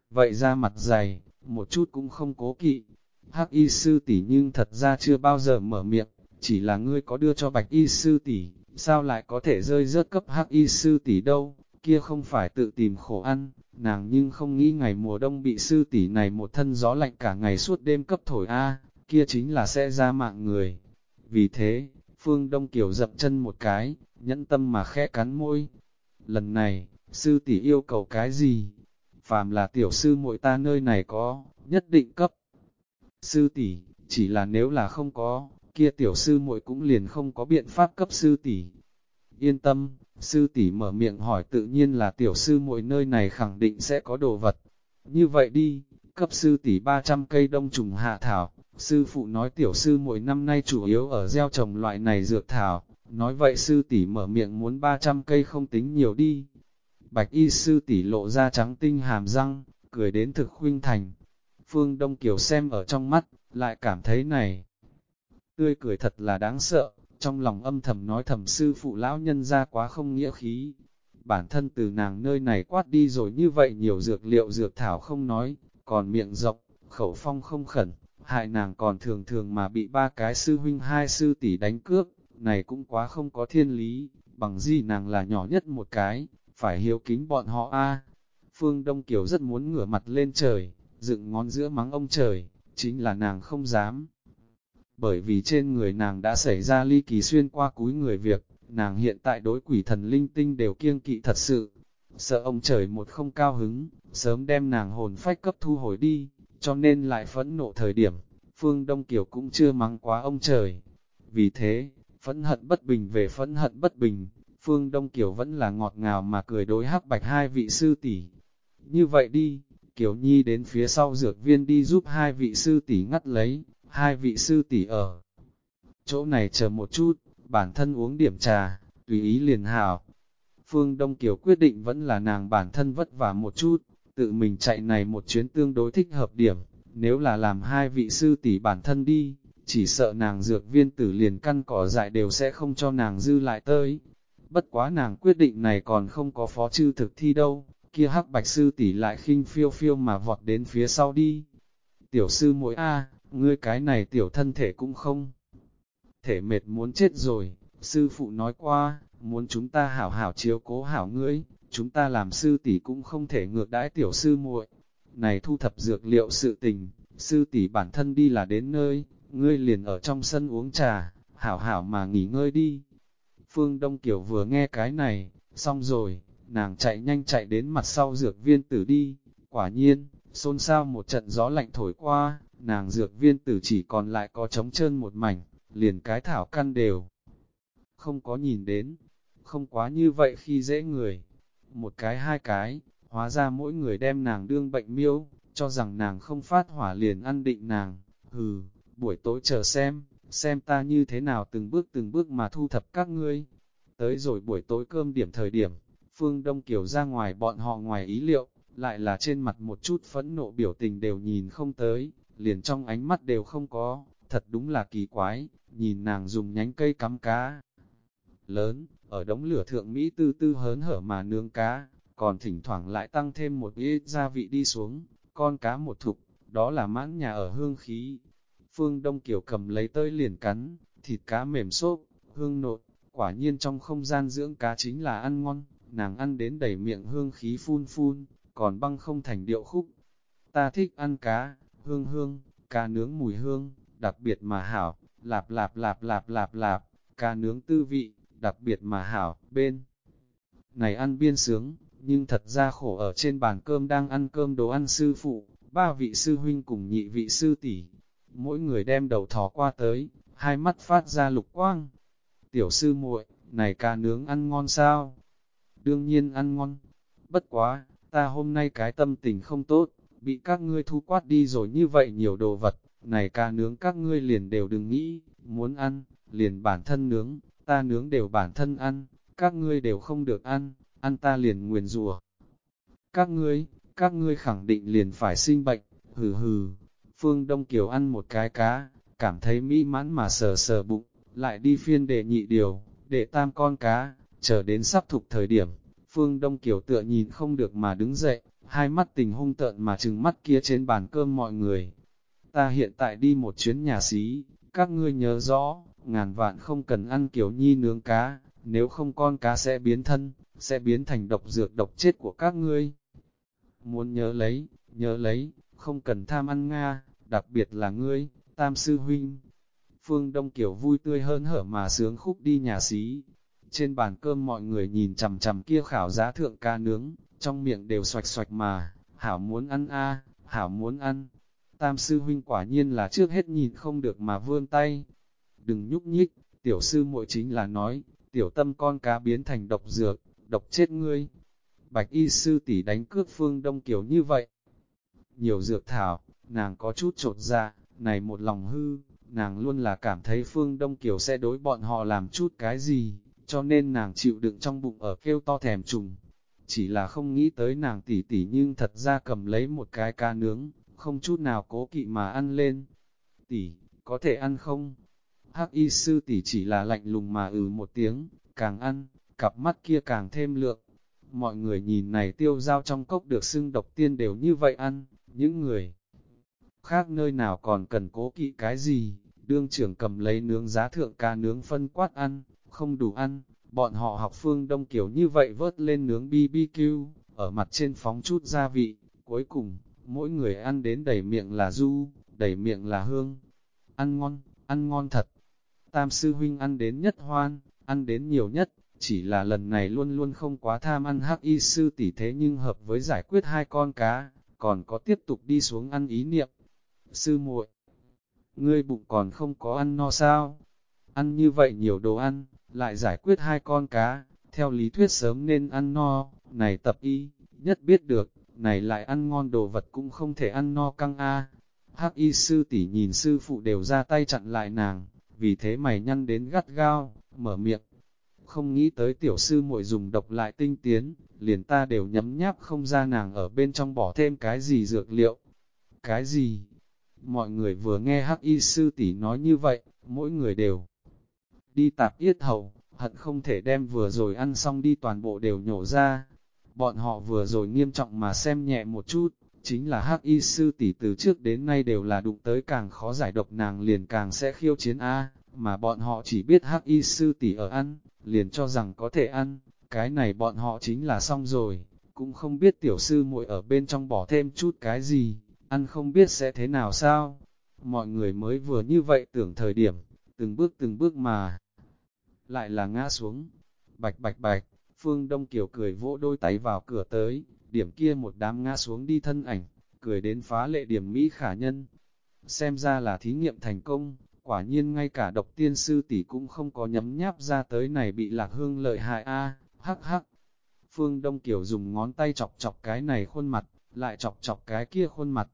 Vậy ra mặt dày, một chút cũng không cố kỵ, hắc y sư tỷ nhưng thật ra chưa bao giờ mở miệng, chỉ là ngươi có đưa cho bạch y sư tỷ, sao lại có thể rơi rớt cấp hắc y sư tỷ đâu, kia không phải tự tìm khổ ăn, nàng nhưng không nghĩ ngày mùa đông bị sư tỷ này một thân gió lạnh cả ngày suốt đêm cấp thổi A, kia chính là sẽ ra mạng người. Vì thế, Phương Đông Kiều dập chân một cái, nhẫn tâm mà khẽ cắn môi. Lần này, sư tỷ yêu cầu cái gì? Phàm là tiểu sư muội ta nơi này có, nhất định cấp. Sư tỷ, chỉ là nếu là không có, kia tiểu sư muội cũng liền không có biện pháp cấp sư tỷ. Yên tâm, sư tỷ mở miệng hỏi tự nhiên là tiểu sư muội nơi này khẳng định sẽ có đồ vật. Như vậy đi, cấp sư tỷ 300 cây đông trùng hạ thảo, sư phụ nói tiểu sư muội năm nay chủ yếu ở gieo trồng loại này dược thảo, nói vậy sư tỷ mở miệng muốn 300 cây không tính nhiều đi. Bạch y sư tỷ lộ ra trắng tinh hàm răng, cười đến thực khuynh thành. Phương Đông Kiều xem ở trong mắt, lại cảm thấy này, tươi cười thật là đáng sợ, trong lòng âm thầm nói thầm sư phụ lão nhân ra quá không nghĩa khí. Bản thân từ nàng nơi này quát đi rồi như vậy nhiều dược liệu dược thảo không nói, còn miệng rộng, khẩu phong không khẩn, hại nàng còn thường thường mà bị ba cái sư huynh hai sư tỷ đánh cướp, này cũng quá không có thiên lý, bằng gì nàng là nhỏ nhất một cái, phải hiếu kính bọn họ a. Phương Đông Kiều rất muốn ngửa mặt lên trời, dựng ngón giữa mắng ông trời, chính là nàng không dám. Bởi vì trên người nàng đã xảy ra ly kỳ xuyên qua cúi người việc, nàng hiện tại đối quỷ thần linh tinh đều kiêng kỵ thật sự. Sợ ông trời một không cao hứng, sớm đem nàng hồn phách cấp thu hồi đi, cho nên lại phẫn nộ thời điểm, Phương Đông Kiều cũng chưa mắng quá ông trời. Vì thế, phẫn hận bất bình về phẫn hận bất bình, Phương Đông Kiều vẫn là ngọt ngào mà cười đối hắc bạch hai vị sư tỷ. Như vậy đi, Kiều Nhi đến phía sau dược viên đi giúp hai vị sư tỷ ngắt lấy, hai vị sư tỷ ở. Chỗ này chờ một chút, bản thân uống điểm trà, tùy ý liền hảo. Phương Đông Kiều quyết định vẫn là nàng bản thân vất vả một chút, tự mình chạy này một chuyến tương đối thích hợp điểm, nếu là làm hai vị sư tỷ bản thân đi, chỉ sợ nàng dược viên tử liền căn cỏ dại đều sẽ không cho nàng dư lại tới. Bất quá nàng quyết định này còn không có phó chư thực thi đâu, kia hắc bạch sư tỷ lại khinh phiêu phiêu mà vọt đến phía sau đi. Tiểu sư mỗi A, ngươi cái này tiểu thân thể cũng không. Thể mệt muốn chết rồi, sư phụ nói qua, muốn chúng ta hảo hảo chiếu cố hảo ngươi, chúng ta làm sư tỷ cũng không thể ngược đãi tiểu sư muội. Này thu thập dược liệu sự tình, sư tỷ bản thân đi là đến nơi, ngươi liền ở trong sân uống trà, hảo hảo mà nghỉ ngơi đi. Phương Đông Kiều vừa nghe cái này, xong rồi, nàng chạy nhanh chạy đến mặt sau dược viên tử đi, quả nhiên, xôn xao một trận gió lạnh thổi qua, nàng dược viên tử chỉ còn lại có trống trơn một mảnh, liền cái thảo căn đều. Không có nhìn đến, không quá như vậy khi dễ người, một cái hai cái, hóa ra mỗi người đem nàng đương bệnh miêu, cho rằng nàng không phát hỏa liền ăn định nàng, hừ, buổi tối chờ xem, xem ta như thế nào từng bước từng bước mà thu thập các ngươi. Tới rồi buổi tối cơm điểm thời điểm, Phương Đông Kiều ra ngoài bọn họ ngoài ý liệu, lại là trên mặt một chút phẫn nộ biểu tình đều nhìn không tới, liền trong ánh mắt đều không có, thật đúng là kỳ quái, nhìn nàng dùng nhánh cây cắm cá. Lớn, ở đống lửa thượng Mỹ tư tư hớn hở mà nướng cá, còn thỉnh thoảng lại tăng thêm một ít gia vị đi xuống, con cá một thục, đó là mãn nhà ở hương khí. Phương Đông Kiều cầm lấy tơi liền cắn, thịt cá mềm xốp, hương nộn, quả nhiên trong không gian dưỡng cá chính là ăn ngon, nàng ăn đến đầy miệng hương khí phun phun, còn băng không thành điệu khúc. Ta thích ăn cá, hương hương, cá nướng mùi hương, đặc biệt mà hảo, lạp lạp lạp lạp lạp lạp, cá nướng tư vị, đặc biệt mà hảo, bên. Này ăn biên sướng, nhưng thật ra khổ ở trên bàn cơm đang ăn cơm đồ ăn sư phụ, ba vị sư huynh cùng nhị vị sư tỷ Mỗi người đem đầu thò qua tới, hai mắt phát ra lục quang. Tiểu sư muội, này cá nướng ăn ngon sao? Đương nhiên ăn ngon. Bất quá, ta hôm nay cái tâm tình không tốt, bị các ngươi thu quát đi rồi như vậy nhiều đồ vật, này cá nướng các ngươi liền đều đừng nghĩ, muốn ăn, liền bản thân nướng, ta nướng đều bản thân ăn, các ngươi đều không được ăn, ăn ta liền nguyền rùa. Các ngươi, các ngươi khẳng định liền phải sinh bệnh, hừ hừ. Phương Đông Kiều ăn một cái cá, cảm thấy mỹ mãn mà sờ sờ bụng, lại đi phiên để nhị điều, để tam con cá, chờ đến sắp thục thời điểm. Phương Đông Kiều tựa nhìn không được mà đứng dậy, hai mắt tình hung tợn mà trừng mắt kia trên bàn cơm mọi người. Ta hiện tại đi một chuyến nhà xí, các ngươi nhớ rõ, ngàn vạn không cần ăn kiểu nhi nướng cá, nếu không con cá sẽ biến thân, sẽ biến thành độc dược độc chết của các ngươi. Muốn nhớ lấy, nhớ lấy, không cần tham ăn Nga, đặc biệt là ngươi, Tam Sư Huynh. Phương Đông Kiều vui tươi hơn hở mà sướng khúc đi nhà xí. Trên bàn cơm mọi người nhìn chằm chằm kia khảo giá thượng ca nướng, trong miệng đều xoạch xoạch mà, hảo muốn ăn a hảo muốn ăn. Tam Sư Huynh quả nhiên là trước hết nhìn không được mà vươn tay. Đừng nhúc nhích, tiểu sư muội chính là nói, tiểu tâm con cá biến thành độc dược, độc chết ngươi. Bạch y sư tỷ đánh cước phương Đông Kiều như vậy. Nhiều dược thảo, nàng có chút trột ra, này một lòng hư, nàng luôn là cảm thấy phương Đông Kiều sẽ đối bọn họ làm chút cái gì, cho nên nàng chịu đựng trong bụng ở kêu to thèm trùng. Chỉ là không nghĩ tới nàng tỉ tỉ nhưng thật ra cầm lấy một cái ca nướng, không chút nào cố kỵ mà ăn lên. Tỉ, có thể ăn không? Hắc y sư tỷ chỉ là lạnh lùng mà ừ một tiếng, càng ăn, cặp mắt kia càng thêm lượng. Mọi người nhìn này tiêu dao trong cốc được xưng độc tiên đều như vậy ăn, những người khác nơi nào còn cần cố kỵ cái gì, đương trưởng cầm lấy nướng giá thượng ca nướng phân quát ăn, không đủ ăn, bọn họ học phương đông kiểu như vậy vớt lên nướng BBQ, ở mặt trên phóng chút gia vị, cuối cùng, mỗi người ăn đến đầy miệng là du, đầy miệng là hương. Ăn ngon, ăn ngon thật. Tam sư huynh ăn đến nhất hoan, ăn đến nhiều nhất, chỉ là lần này luôn luôn không quá tham ăn hắc y sư tỷ thế nhưng hợp với giải quyết hai con cá, còn có tiếp tục đi xuống ăn ý niệm. Sư muội, ngươi bụng còn không có ăn no sao? Ăn như vậy nhiều đồ ăn, lại giải quyết hai con cá, theo lý thuyết sớm nên ăn no, này tập y, nhất biết được, này lại ăn ngon đồ vật cũng không thể ăn no căng a. Hắc y sư tỷ nhìn sư phụ đều ra tay chặn lại nàng, vì thế mày nhăn đến gắt gao, mở miệng. Không nghĩ tới tiểu sư muội dùng độc lại tinh tiến, liền ta đều nhấm nháp không ra nàng ở bên trong bỏ thêm cái gì dược liệu. Cái gì? Mọi người vừa nghe hắc y sư tỷ nói như vậy, mỗi người đều đi tạp yết hầu, hận không thể đem vừa rồi ăn xong đi toàn bộ đều nhổ ra. Bọn họ vừa rồi nghiêm trọng mà xem nhẹ một chút, chính là hắc y sư tỷ từ trước đến nay đều là đụng tới càng khó giải độc nàng liền càng sẽ khiêu chiến A, mà bọn họ chỉ biết hắc y sư tỷ ở ăn, liền cho rằng có thể ăn, cái này bọn họ chính là xong rồi, cũng không biết tiểu sư muội ở bên trong bỏ thêm chút cái gì, ăn không biết sẽ thế nào sao. Mọi người mới vừa như vậy tưởng thời điểm, từng bước từng bước mà, lại là ngã xuống. Bạch bạch bạch, Phương Đông Kiều cười vỗ đôi tay vào cửa tới, điểm kia một đám ngã xuống đi thân ảnh, cười đến phá lệ điểm Mỹ khả nhân. Xem ra là thí nghiệm thành công, quả nhiên ngay cả độc tiên sư tỷ cũng không có nhấm nháp ra tới này bị lạc hương lợi hại a hắc hắc. Phương Đông Kiều dùng ngón tay chọc chọc cái này khuôn mặt, lại chọc chọc cái kia khuôn mặt.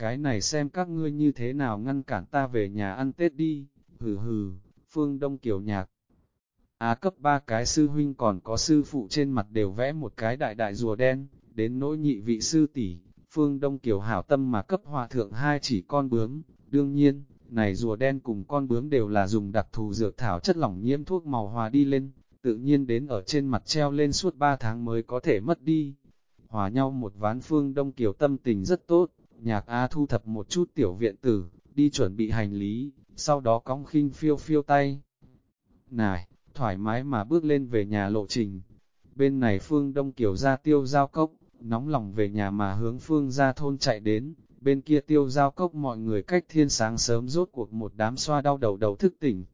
Cái này xem các ngươi như thế nào ngăn cản ta về nhà ăn Tết đi, hừ hừ, Phương Đông Kiều nhạc. á cấp ba cái sư huynh còn có sư phụ trên mặt đều vẽ một cái đại đại rùa đen, đến nỗi nhị vị sư tỷ, Phương Đông Kiều hảo tâm mà cấp hòa thượng hai chỉ con bướm, đương nhiên, này rùa đen cùng con bướm đều là dùng đặc thù dược thảo chất lỏng nhiễm thuốc màu hòa đi lên, tự nhiên đến ở trên mặt treo lên suốt 3 tháng mới có thể mất đi. Hòa nhau một ván Phương Đông Kiều tâm tình rất tốt, nhạc A thu thập một chút tiểu viện tử, đi chuẩn bị hành lý, sau đó cong khinh phiêu phiêu tay. Này, thoải mái mà bước lên về nhà lộ trình. Bên này Phương Đông Kiều ra tiêu giao cốc, nóng lòng về nhà mà hướng Phương ra thôn chạy đến, bên kia tiêu giao cốc mọi người cách thiên sáng sớm rốt cuộc một đám xoa đau đầu đầu thức tỉnh.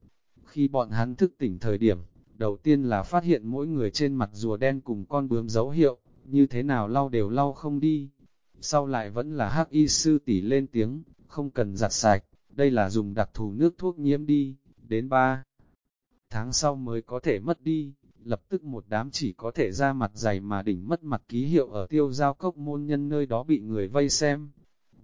Khi bọn hắn thức tỉnh thời điểm, đầu tiên là phát hiện mỗi người trên mặt rùa đen cùng con bướm dấu hiệu, như thế nào lau đều lau không đi. Sau lại vẫn là hắc y sư tỷ lên tiếng, không cần giặt sạch, đây là dùng đặc thù nước thuốc nhiễm đi, đến ba tháng sau mới có thể mất đi, lập tức một đám chỉ có thể ra mặt dày mà đỉnh mất mặt ký hiệu ở tiêu giao cốc môn nhân nơi đó bị người vây xem.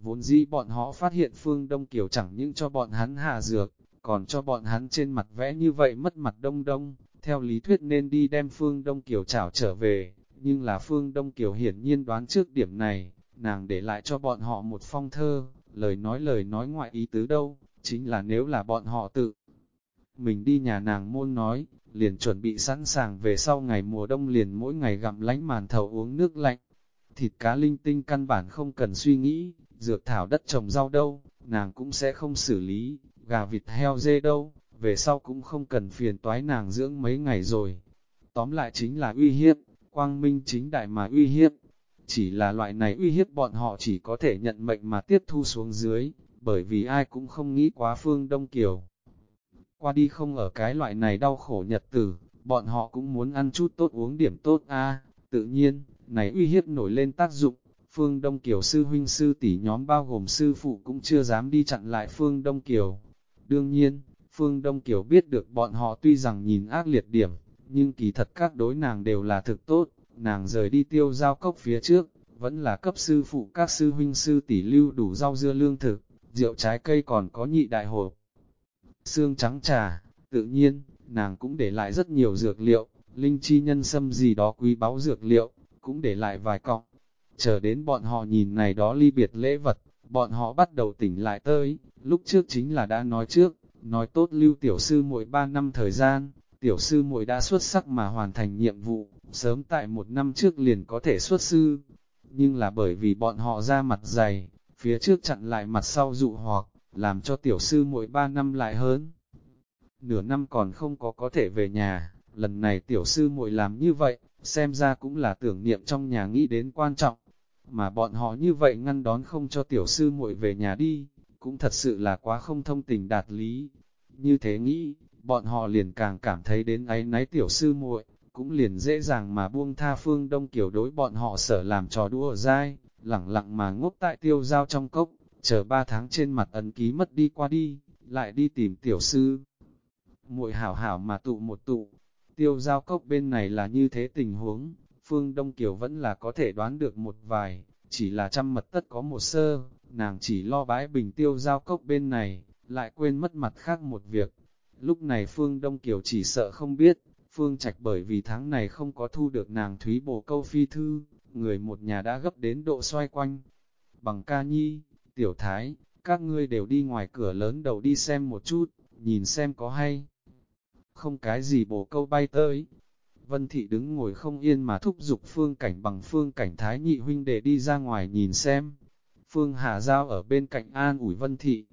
Vốn dĩ bọn họ phát hiện phương Đông Kiều chẳng những cho bọn hắn hạ dược, còn cho bọn hắn trên mặt vẽ như vậy mất mặt đông đông, theo lý thuyết nên đi đem phương Đông Kiều trảo trở về, nhưng là phương Đông Kiều hiển nhiên đoán trước điểm này, nàng để lại cho bọn họ một phong thơ, lời nói lời nói ngoại ý tứ đâu, chính là nếu là bọn họ tự mình đi nhà nàng môn nói, liền chuẩn bị sẵn sàng về sau ngày mùa đông liền mỗi ngày gặm lánh màn thầu uống nước lạnh. Thịt cá linh tinh căn bản không cần suy nghĩ, dược thảo đất trồng rau đâu, nàng cũng sẽ không xử lý, gà vịt heo dê đâu, về sau cũng không cần phiền toái nàng dưỡng mấy ngày rồi. Tóm lại chính là uy hiếp, quang minh chính đại mà uy hiếp. Chỉ là loại này uy hiếp bọn họ chỉ có thể nhận mệnh mà tiếp thu xuống dưới, bởi vì ai cũng không nghĩ quá phương Đông Kiều. Qua đi không ở cái loại này đau khổ nhật tử, bọn họ cũng muốn ăn chút tốt uống điểm tốt a. Tự nhiên, này uy hiếp nổi lên tác dụng, Phương Đông Kiều sư huynh sư tỷ nhóm bao gồm sư phụ cũng chưa dám đi chặn lại Phương Đông Kiều. Đương nhiên, Phương Đông Kiều biết được bọn họ tuy rằng nhìn ác liệt điểm, nhưng kỳ thật các đối nàng đều là thực tốt, nàng rời đi tiêu giao cốc phía trước, vẫn là cấp sư phụ các sư huynh sư tỷ lưu đủ rau dưa lương thực, rượu trái cây còn có nhị đại hộp xương trắng trà, tự nhiên, nàng cũng để lại rất nhiều dược liệu, linh chi nhân sâm gì đó quý báu dược liệu, cũng để lại vài cọng. Chờ đến bọn họ nhìn này đó ly biệt lễ vật, bọn họ bắt đầu tỉnh lại tới, lúc trước chính là đã nói trước, nói tốt lưu tiểu sư mỗi 3 năm thời gian, tiểu sư muội đã xuất sắc mà hoàn thành nhiệm vụ, sớm tại một năm trước liền có thể xuất sư. Nhưng là bởi vì bọn họ ra mặt dày, phía trước chặn lại mặt sau dụ hoặc, làm cho tiểu sư mỗi ba năm lại hơn. Nửa năm còn không có có thể về nhà, lần này tiểu sư muội làm như vậy, xem ra cũng là tưởng niệm trong nhà nghĩ đến quan trọng, mà bọn họ như vậy ngăn đón không cho tiểu sư muội về nhà đi, cũng thật sự là quá không thông tình đạt lý. Như thế nghĩ, bọn họ liền càng cảm thấy đến ấy náy tiểu sư muội, cũng liền dễ dàng mà buông tha phương đông kiểu đối bọn họ sở làm trò đua dai, lẳng lặng mà ngốc tại tiêu giao trong cốc, chờ ba tháng trên mặt ấn ký mất đi qua đi, lại đi tìm tiểu sư. muội hảo hảo mà tụ một tụ, tiêu giao cốc bên này là như thế tình huống, phương Đông Kiều vẫn là có thể đoán được một vài, chỉ là trăm mật tất có một sơ, nàng chỉ lo bãi bình tiêu giao cốc bên này, lại quên mất mặt khác một việc. Lúc này Phương Đông Kiều chỉ sợ không biết, Phương Trạch bởi vì tháng này không có thu được nàng thúy bổ câu phi thư, người một nhà đã gấp đến độ xoay quanh. Bằng ca nhi, tiểu thái, các ngươi đều đi ngoài cửa lớn đầu đi xem một chút, nhìn xem có hay. Không cái gì bổ câu bay tới. Vân Thị đứng ngồi không yên mà thúc giục phương cảnh bằng phương cảnh thái nhị huynh để đi ra ngoài nhìn xem. Phương Hà Giao ở bên cạnh an ủi Vân Thị.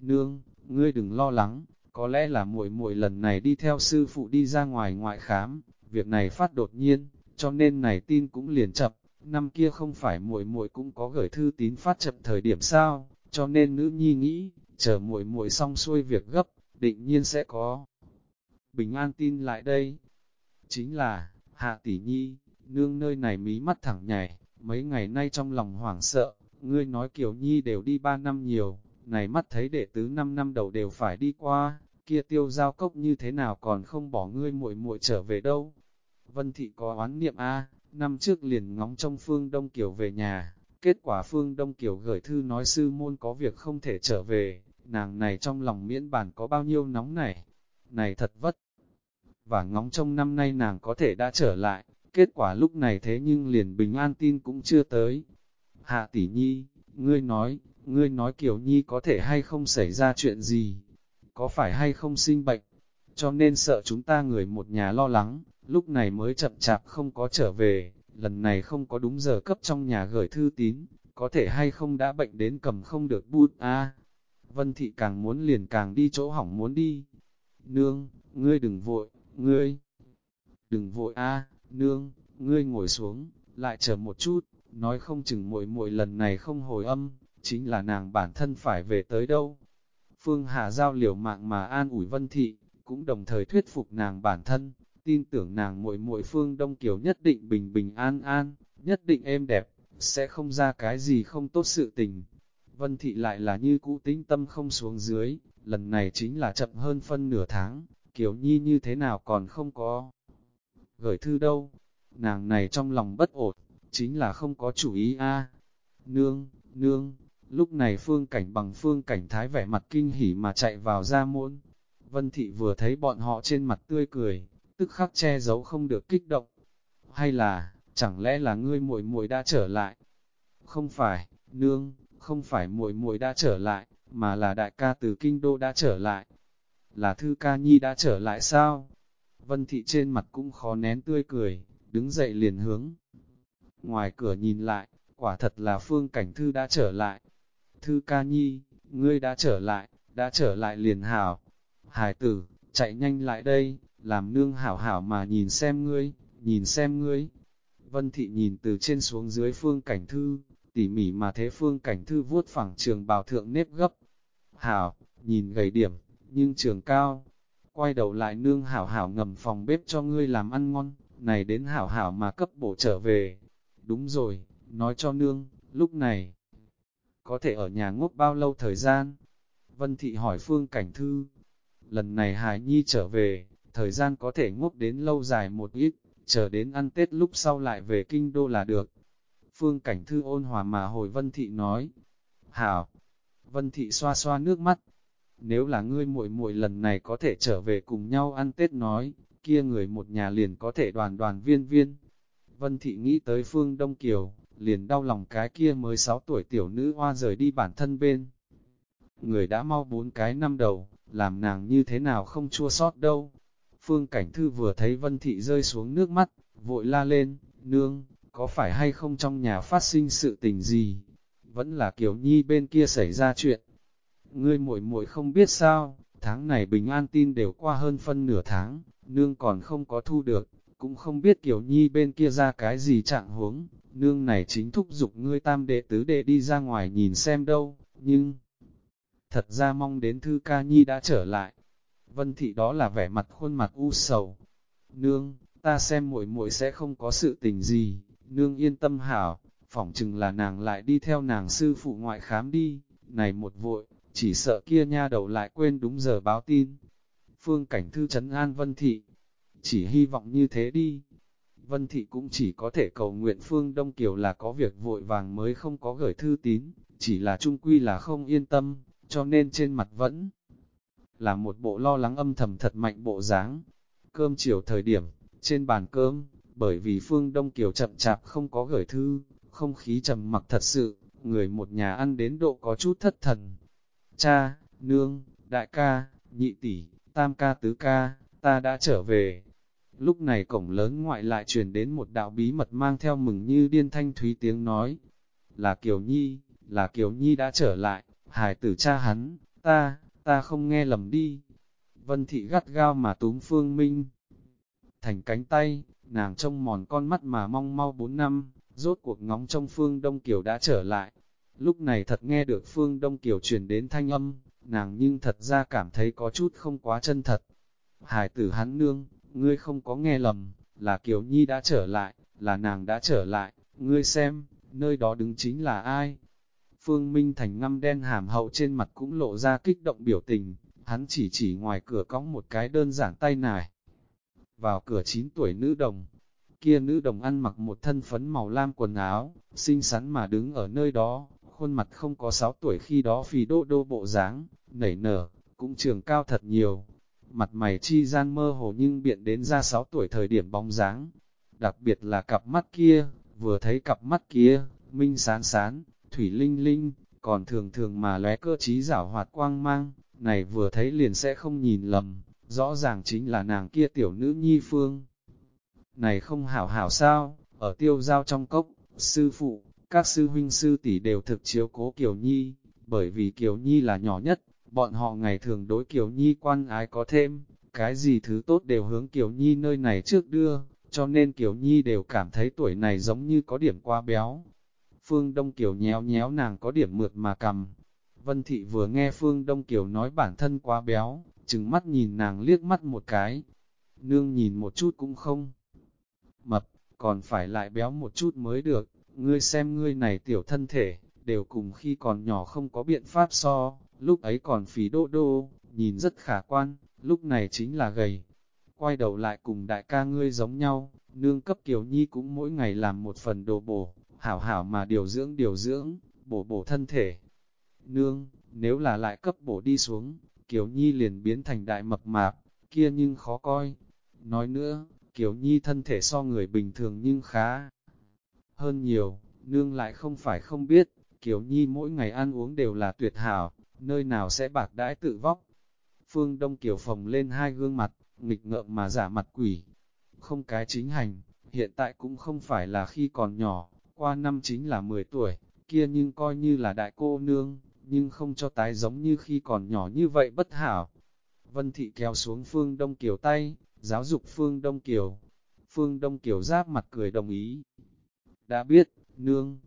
Nương, ngươi đừng lo lắng, có lẽ là muội muội lần này đi theo sư phụ đi ra ngoài ngoại khám, việc này phát đột nhiên, cho nên này tin cũng liền chập, năm kia không phải muội muội cũng có gửi thư tín phát chậm thời điểm sao, cho nên nữ nhi nghĩ, chờ muội muội xong xuôi việc gấp, định nhiên sẽ có. Bình an tin lại đây, chính là, hạ tỷ nhi, nương nơi này mí mắt thẳng nhảy, mấy ngày nay trong lòng hoảng sợ, ngươi nói kiểu nhi đều đi ba năm nhiều, này mắt thấy đệ tứ năm năm đầu đều phải đi qua, kia tiêu giao cốc như thế nào còn không bỏ ngươi muội muội trở về đâu. Vân thị có oán niệm A, năm trước liền ngóng trong phương Đông Kiều về nhà, kết quả phương Đông Kiều gửi thư nói sư môn có việc không thể trở về, nàng này trong lòng miễn bản có bao nhiêu nóng này, này thật vất. Và ngóng trong năm nay nàng có thể đã trở lại, kết quả lúc này thế nhưng liền bình an tin cũng chưa tới. Hạ tỷ nhi, ngươi nói, ngươi nói Kiều Nhi có thể hay không xảy ra chuyện gì, có phải hay không sinh bệnh, cho nên sợ chúng ta người một nhà lo lắng, lúc này mới chậm chạp không có trở về, lần này không có đúng giờ cấp trong nhà gửi thư tín, có thể hay không đã bệnh đến cầm không được bút a? Vân Thị càng muốn liền càng đi chỗ hỏng muốn đi. Nương, ngươi đừng vội, ngươi, đừng vội a nương, ngươi ngồi xuống, lại chờ một chút, nói không chừng muội muội lần này không hồi âm, chính là nàng bản thân phải về tới đâu. Phương Hà Giao liều mạng mà an ủi Vân Thị, cũng đồng thời thuyết phục nàng bản thân, tin tưởng nàng muội muội Phương Đông Kiều nhất định bình bình an an, nhất định êm đẹp, sẽ không ra cái gì không tốt sự tình. Vân Thị lại là như cũ tính tâm không xuống dưới, lần này chính là chậm hơn phân nửa tháng, Kiều Nhi như thế nào còn không có. Gửi thư đâu, nàng này trong lòng bất ổn, chính là không có chủ ý a Nương, nương, Lúc này phương cảnh bằng phương cảnh thái vẻ mặt kinh hỉ mà chạy vào ra môn. Vân thị vừa thấy bọn họ trên mặt tươi cười, tức khắc che giấu không được kích động. Hay là, chẳng lẽ là ngươi muội muội đã trở lại? Không phải, nương, không phải muội muội đã trở lại, mà là đại ca từ kinh đô đã trở lại. Là thư ca nhi đã trở lại sao? Vân thị trên mặt cũng khó nén tươi cười, đứng dậy liền hướng. Ngoài cửa nhìn lại, quả thật là phương cảnh thư đã trở lại, Thư ca nhi, ngươi đã trở lại, đã trở lại liền hảo. Hải tử, chạy nhanh lại đây, làm nương hảo hảo mà nhìn xem ngươi, nhìn xem ngươi. Vân thị nhìn từ trên xuống dưới phương cảnh thư, tỉ mỉ mà thế phương cảnh thư vuốt phẳng trường bào thượng nếp gấp. Hảo, nhìn gầy điểm, nhưng trường cao. Quay đầu lại nương hảo hảo ngầm phòng bếp cho ngươi làm ăn ngon, này đến hảo hảo mà cấp bổ trở về. Đúng rồi, nói cho nương, lúc này, có thể ở nhà ngốc bao lâu thời gian? Vân Thị hỏi Phương Cảnh Thư, lần này Hải Nhi trở về, thời gian có thể ngốc đến lâu dài một ít, chờ đến ăn Tết lúc sau lại về kinh đô là được. Phương Cảnh Thư ôn hòa mà hồi Vân Thị nói, Hảo, Vân Thị xoa xoa nước mắt, nếu là ngươi muội muội lần này có thể trở về cùng nhau ăn Tết nói, kia người một nhà liền có thể đoàn đoàn viên viên. Vân Thị nghĩ tới Phương Đông Kiều, liền đau lòng cái kia mới 6 tuổi tiểu nữ hoa rời đi bản thân bên. Người đã mau bốn cái năm đầu, làm nàng như thế nào không chua sót đâu. Phương Cảnh Thư vừa thấy Vân Thị rơi xuống nước mắt, vội la lên, nương, có phải hay không trong nhà phát sinh sự tình gì? Vẫn là Kiều Nhi bên kia xảy ra chuyện. ngươi muội muội không biết sao, tháng này bình an tin đều qua hơn phân nửa tháng, nương còn không có thu được, cũng không biết Kiều Nhi bên kia ra cái gì trạng huống, nương này chính thúc giục ngươi tam đệ tứ đệ đi ra ngoài nhìn xem đâu, nhưng thật ra mong đến Thư Ca Nhi đã trở lại. Vân Thị đó là vẻ mặt khuôn mặt u sầu. Nương, ta xem muội muội sẽ không có sự tình gì, nương yên tâm hảo, phỏng chừng là nàng lại đi theo nàng sư phụ ngoại khám đi, này một vội, chỉ sợ kia nha đầu lại quên đúng giờ báo tin. Phương Cảnh Thư trấn an Vân Thị, chỉ hy vọng như thế đi. Vân Thị cũng chỉ có thể cầu nguyện Phương Đông Kiều là có việc vội vàng mới không có gửi thư tín, chỉ là trung quy là không yên tâm, cho nên trên mặt vẫn là một bộ lo lắng âm thầm thật mạnh bộ dáng. Cơm chiều thời điểm, trên bàn cơm, bởi vì Phương Đông Kiều chậm chạp không có gửi thư, không khí trầm mặc thật sự, người một nhà ăn đến độ có chút thất thần. Cha, nương, đại ca, nhị tỷ, tam ca tứ ca, ta đã trở về. Lúc này cổng lớn ngoại lại truyền đến một đạo bí mật mang theo mừng như điên thanh thúy tiếng nói. Là Kiều Nhi, là Kiều Nhi đã trở lại, hài tử cha hắn, ta, ta không nghe lầm đi. Vân thị gắt gao mà túm phương minh. Thành cánh tay, nàng trông mòn con mắt mà mong mau bốn năm, rốt cuộc ngóng trong phương Đông Kiều đã trở lại. Lúc này thật nghe được phương Đông Kiều truyền đến thanh âm, nàng nhưng thật ra cảm thấy có chút không quá chân thật. Hải tử hắn nương, ngươi không có nghe lầm, là Kiều Nhi đã trở lại, là nàng đã trở lại, ngươi xem, nơi đó đứng chính là ai? Phương Minh Thành ngăm đen hàm hậu trên mặt cũng lộ ra kích động biểu tình, hắn chỉ chỉ ngoài cửa cõng một cái đơn giản tay nải. Vào cửa 9 tuổi nữ đồng, kia nữ đồng ăn mặc một thân phấn màu lam quần áo, xinh xắn mà đứng ở nơi đó, khuôn mặt không có 6 tuổi khi đó phì đô đô bộ dáng, nảy nở, cũng trường cao thật nhiều. Mặt mày chi gian mơ hồ nhưng biện đến ra 6 tuổi thời điểm bóng dáng. Đặc biệt là cặp mắt kia, vừa thấy cặp mắt kia, minh sán sán, thủy linh linh, còn thường thường mà lóe cơ trí giảo hoạt quang mang, này vừa thấy liền sẽ không nhìn lầm, rõ ràng chính là nàng kia tiểu nữ nhi phương. Này không hảo hảo sao, ở tiêu giao trong cốc, sư phụ, các sư huynh sư tỷ đều thực chiếu cố Kiều Nhi, bởi vì Kiều Nhi là nhỏ nhất, bọn họ ngày thường đối Kiều Nhi quan ái có thêm, cái gì thứ tốt đều hướng Kiều Nhi nơi này trước đưa, cho nên Kiều Nhi đều cảm thấy tuổi này giống như có điểm quá béo. Phương Đông Kiều nhéo nhéo nàng có điểm mượt mà cầm. Vân Thị vừa nghe Phương Đông Kiều nói bản thân quá béo, chừng mắt nhìn nàng liếc mắt một cái. Nương nhìn một chút cũng không. Mập, còn phải lại béo một chút mới được, ngươi xem ngươi này tiểu thân thể, đều cùng khi còn nhỏ không có biện pháp so, lúc ấy còn phí đô đô, nhìn rất khả quan, lúc này chính là gầy. Quay đầu lại cùng đại ca ngươi giống nhau, nương cấp Kiều Nhi cũng mỗi ngày làm một phần đồ bổ, hảo hảo mà điều dưỡng điều dưỡng, bổ bổ thân thể. Nương, nếu là lại cấp bổ đi xuống, Kiều Nhi liền biến thành đại mập mạp, kia nhưng khó coi. Nói nữa, Kiều Nhi thân thể so người bình thường nhưng khá hơn nhiều, nương lại không phải không biết, Kiều Nhi mỗi ngày ăn uống đều là tuyệt hảo, nơi nào sẽ bạc đãi tự vóc. Phương Đông Kiều phồng lên hai gương mặt, nghịch ngợm mà giả mặt quỷ. Không cái chính hành, hiện tại cũng không phải là khi còn nhỏ, qua năm chính là 10 tuổi, kia nhưng coi như là đại cô nương, nhưng không cho tái giống như khi còn nhỏ như vậy bất hảo. Vân Thị kéo xuống Phương Đông Kiều tay, giáo dục Phương Đông Kiều. Phương Đông Kiều giáp mặt cười đồng ý. Đã biết, nương,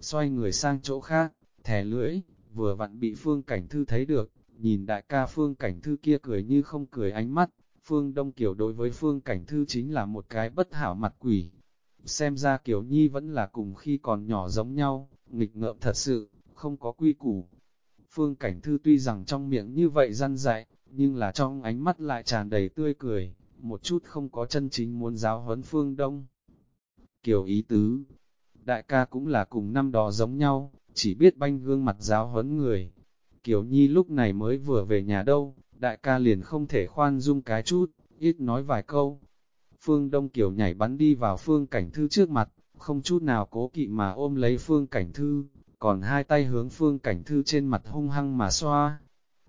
xoay người sang chỗ khác, thẻ lưỡi, vừa vặn bị Phương Cảnh Thư thấy được, nhìn đại ca Phương Cảnh Thư kia cười như không cười ánh mắt, Phương Đông Kiều đối với Phương Cảnh Thư chính là một cái bất hảo mặt quỷ. Xem ra Kiều Nhi vẫn là cùng khi còn nhỏ giống nhau, nghịch ngợm thật sự, không có quy củ. Phương Cảnh Thư tuy rằng trong miệng như vậy răn dạy, nhưng là trong ánh mắt lại tràn đầy tươi cười, một chút không có chân chính muốn giáo huấn Phương Đông. Kiều ý tứ, đại ca cũng là cùng năm đó giống nhau, chỉ biết banh gương mặt giáo huấn người. Kiều Nhi lúc này mới vừa về nhà đâu, đại ca liền không thể khoan dung cái chút, ít nói vài câu. Phương Đông Kiều nhảy bắn đi vào Phương Cảnh Thư trước mặt, không chút nào cố kỵ mà ôm lấy Phương Cảnh Thư, còn hai tay hướng Phương Cảnh Thư trên mặt hung hăng mà xoa.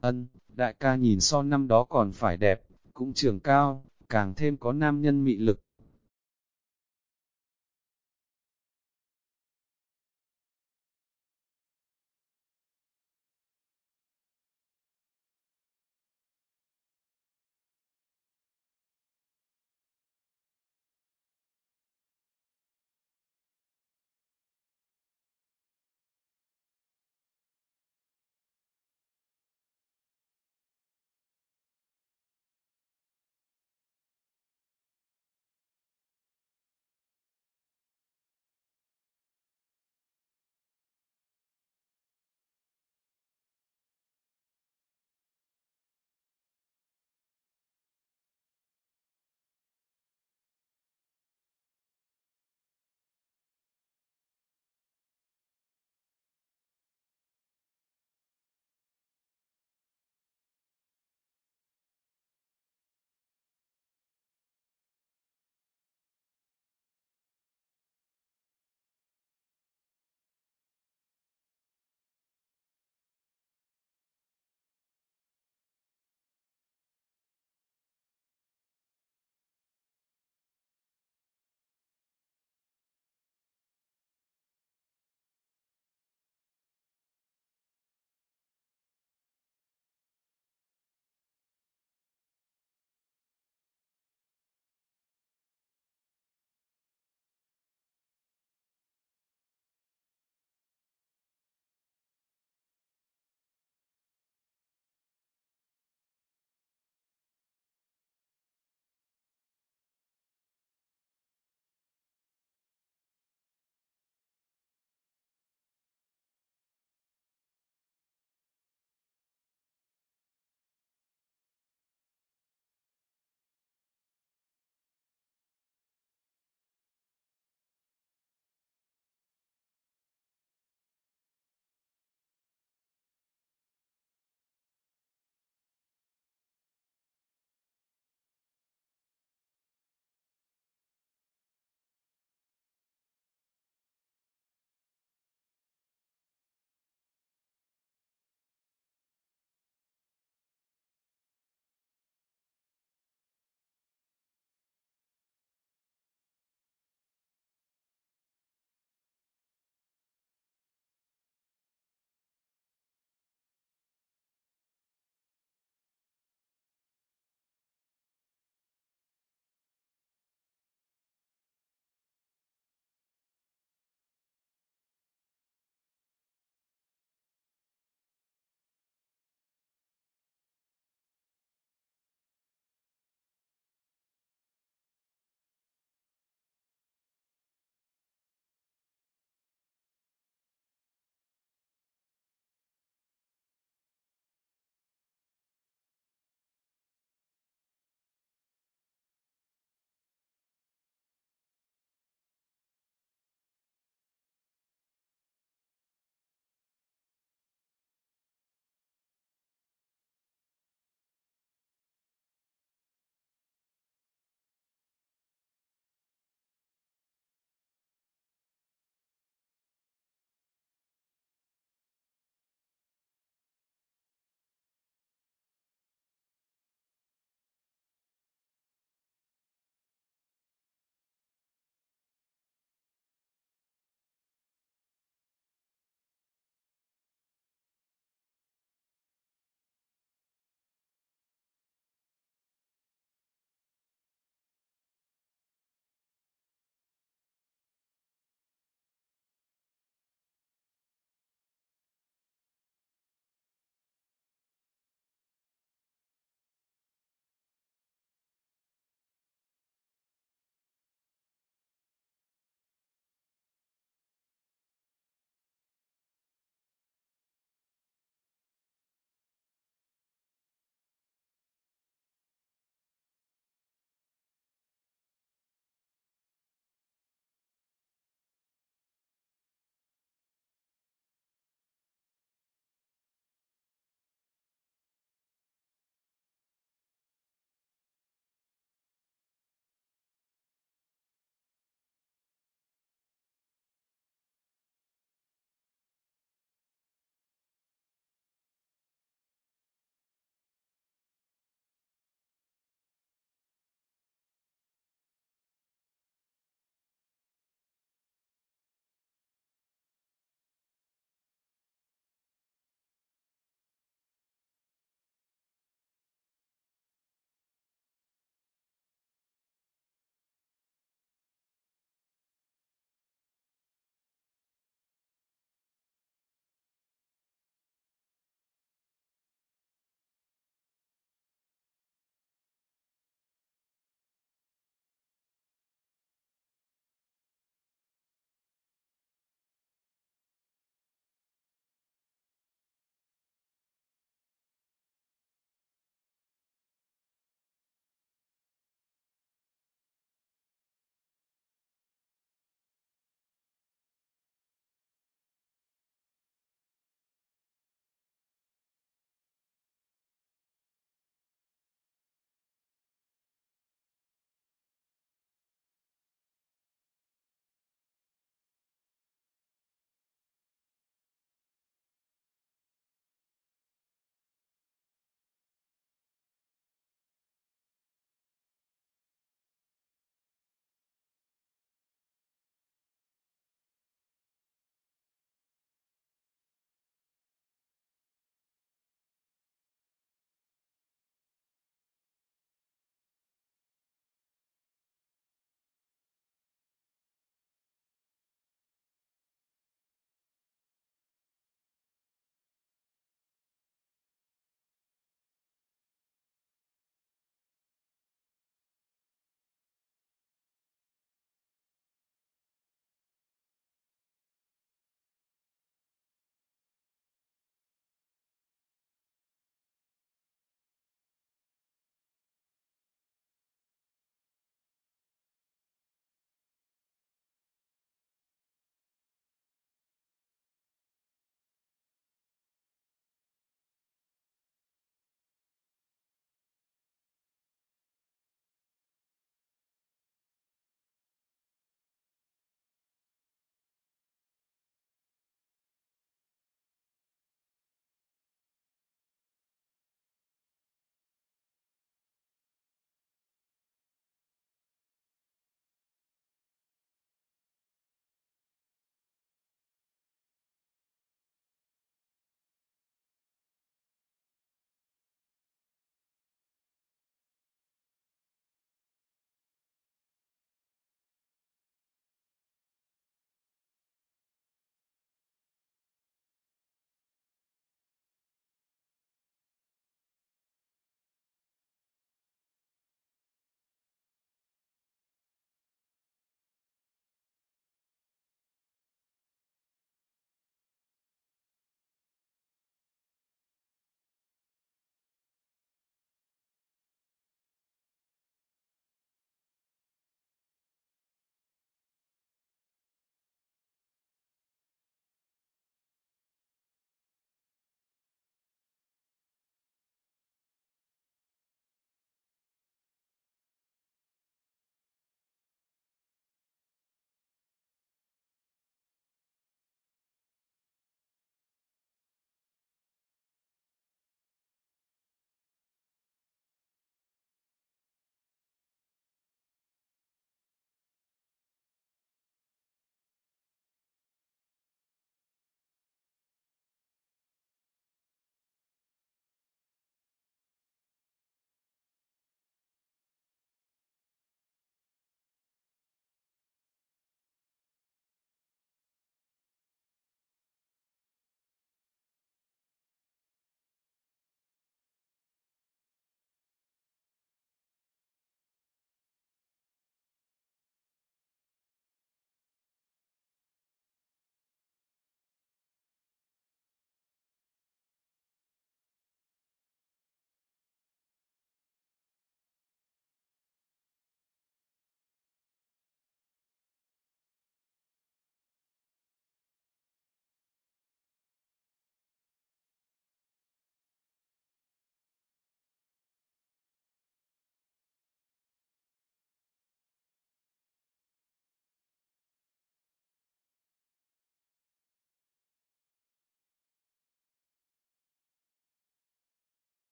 Ân, đại ca nhìn so năm đó còn phải đẹp, cũng trường cao, càng thêm có nam nhân mị lực.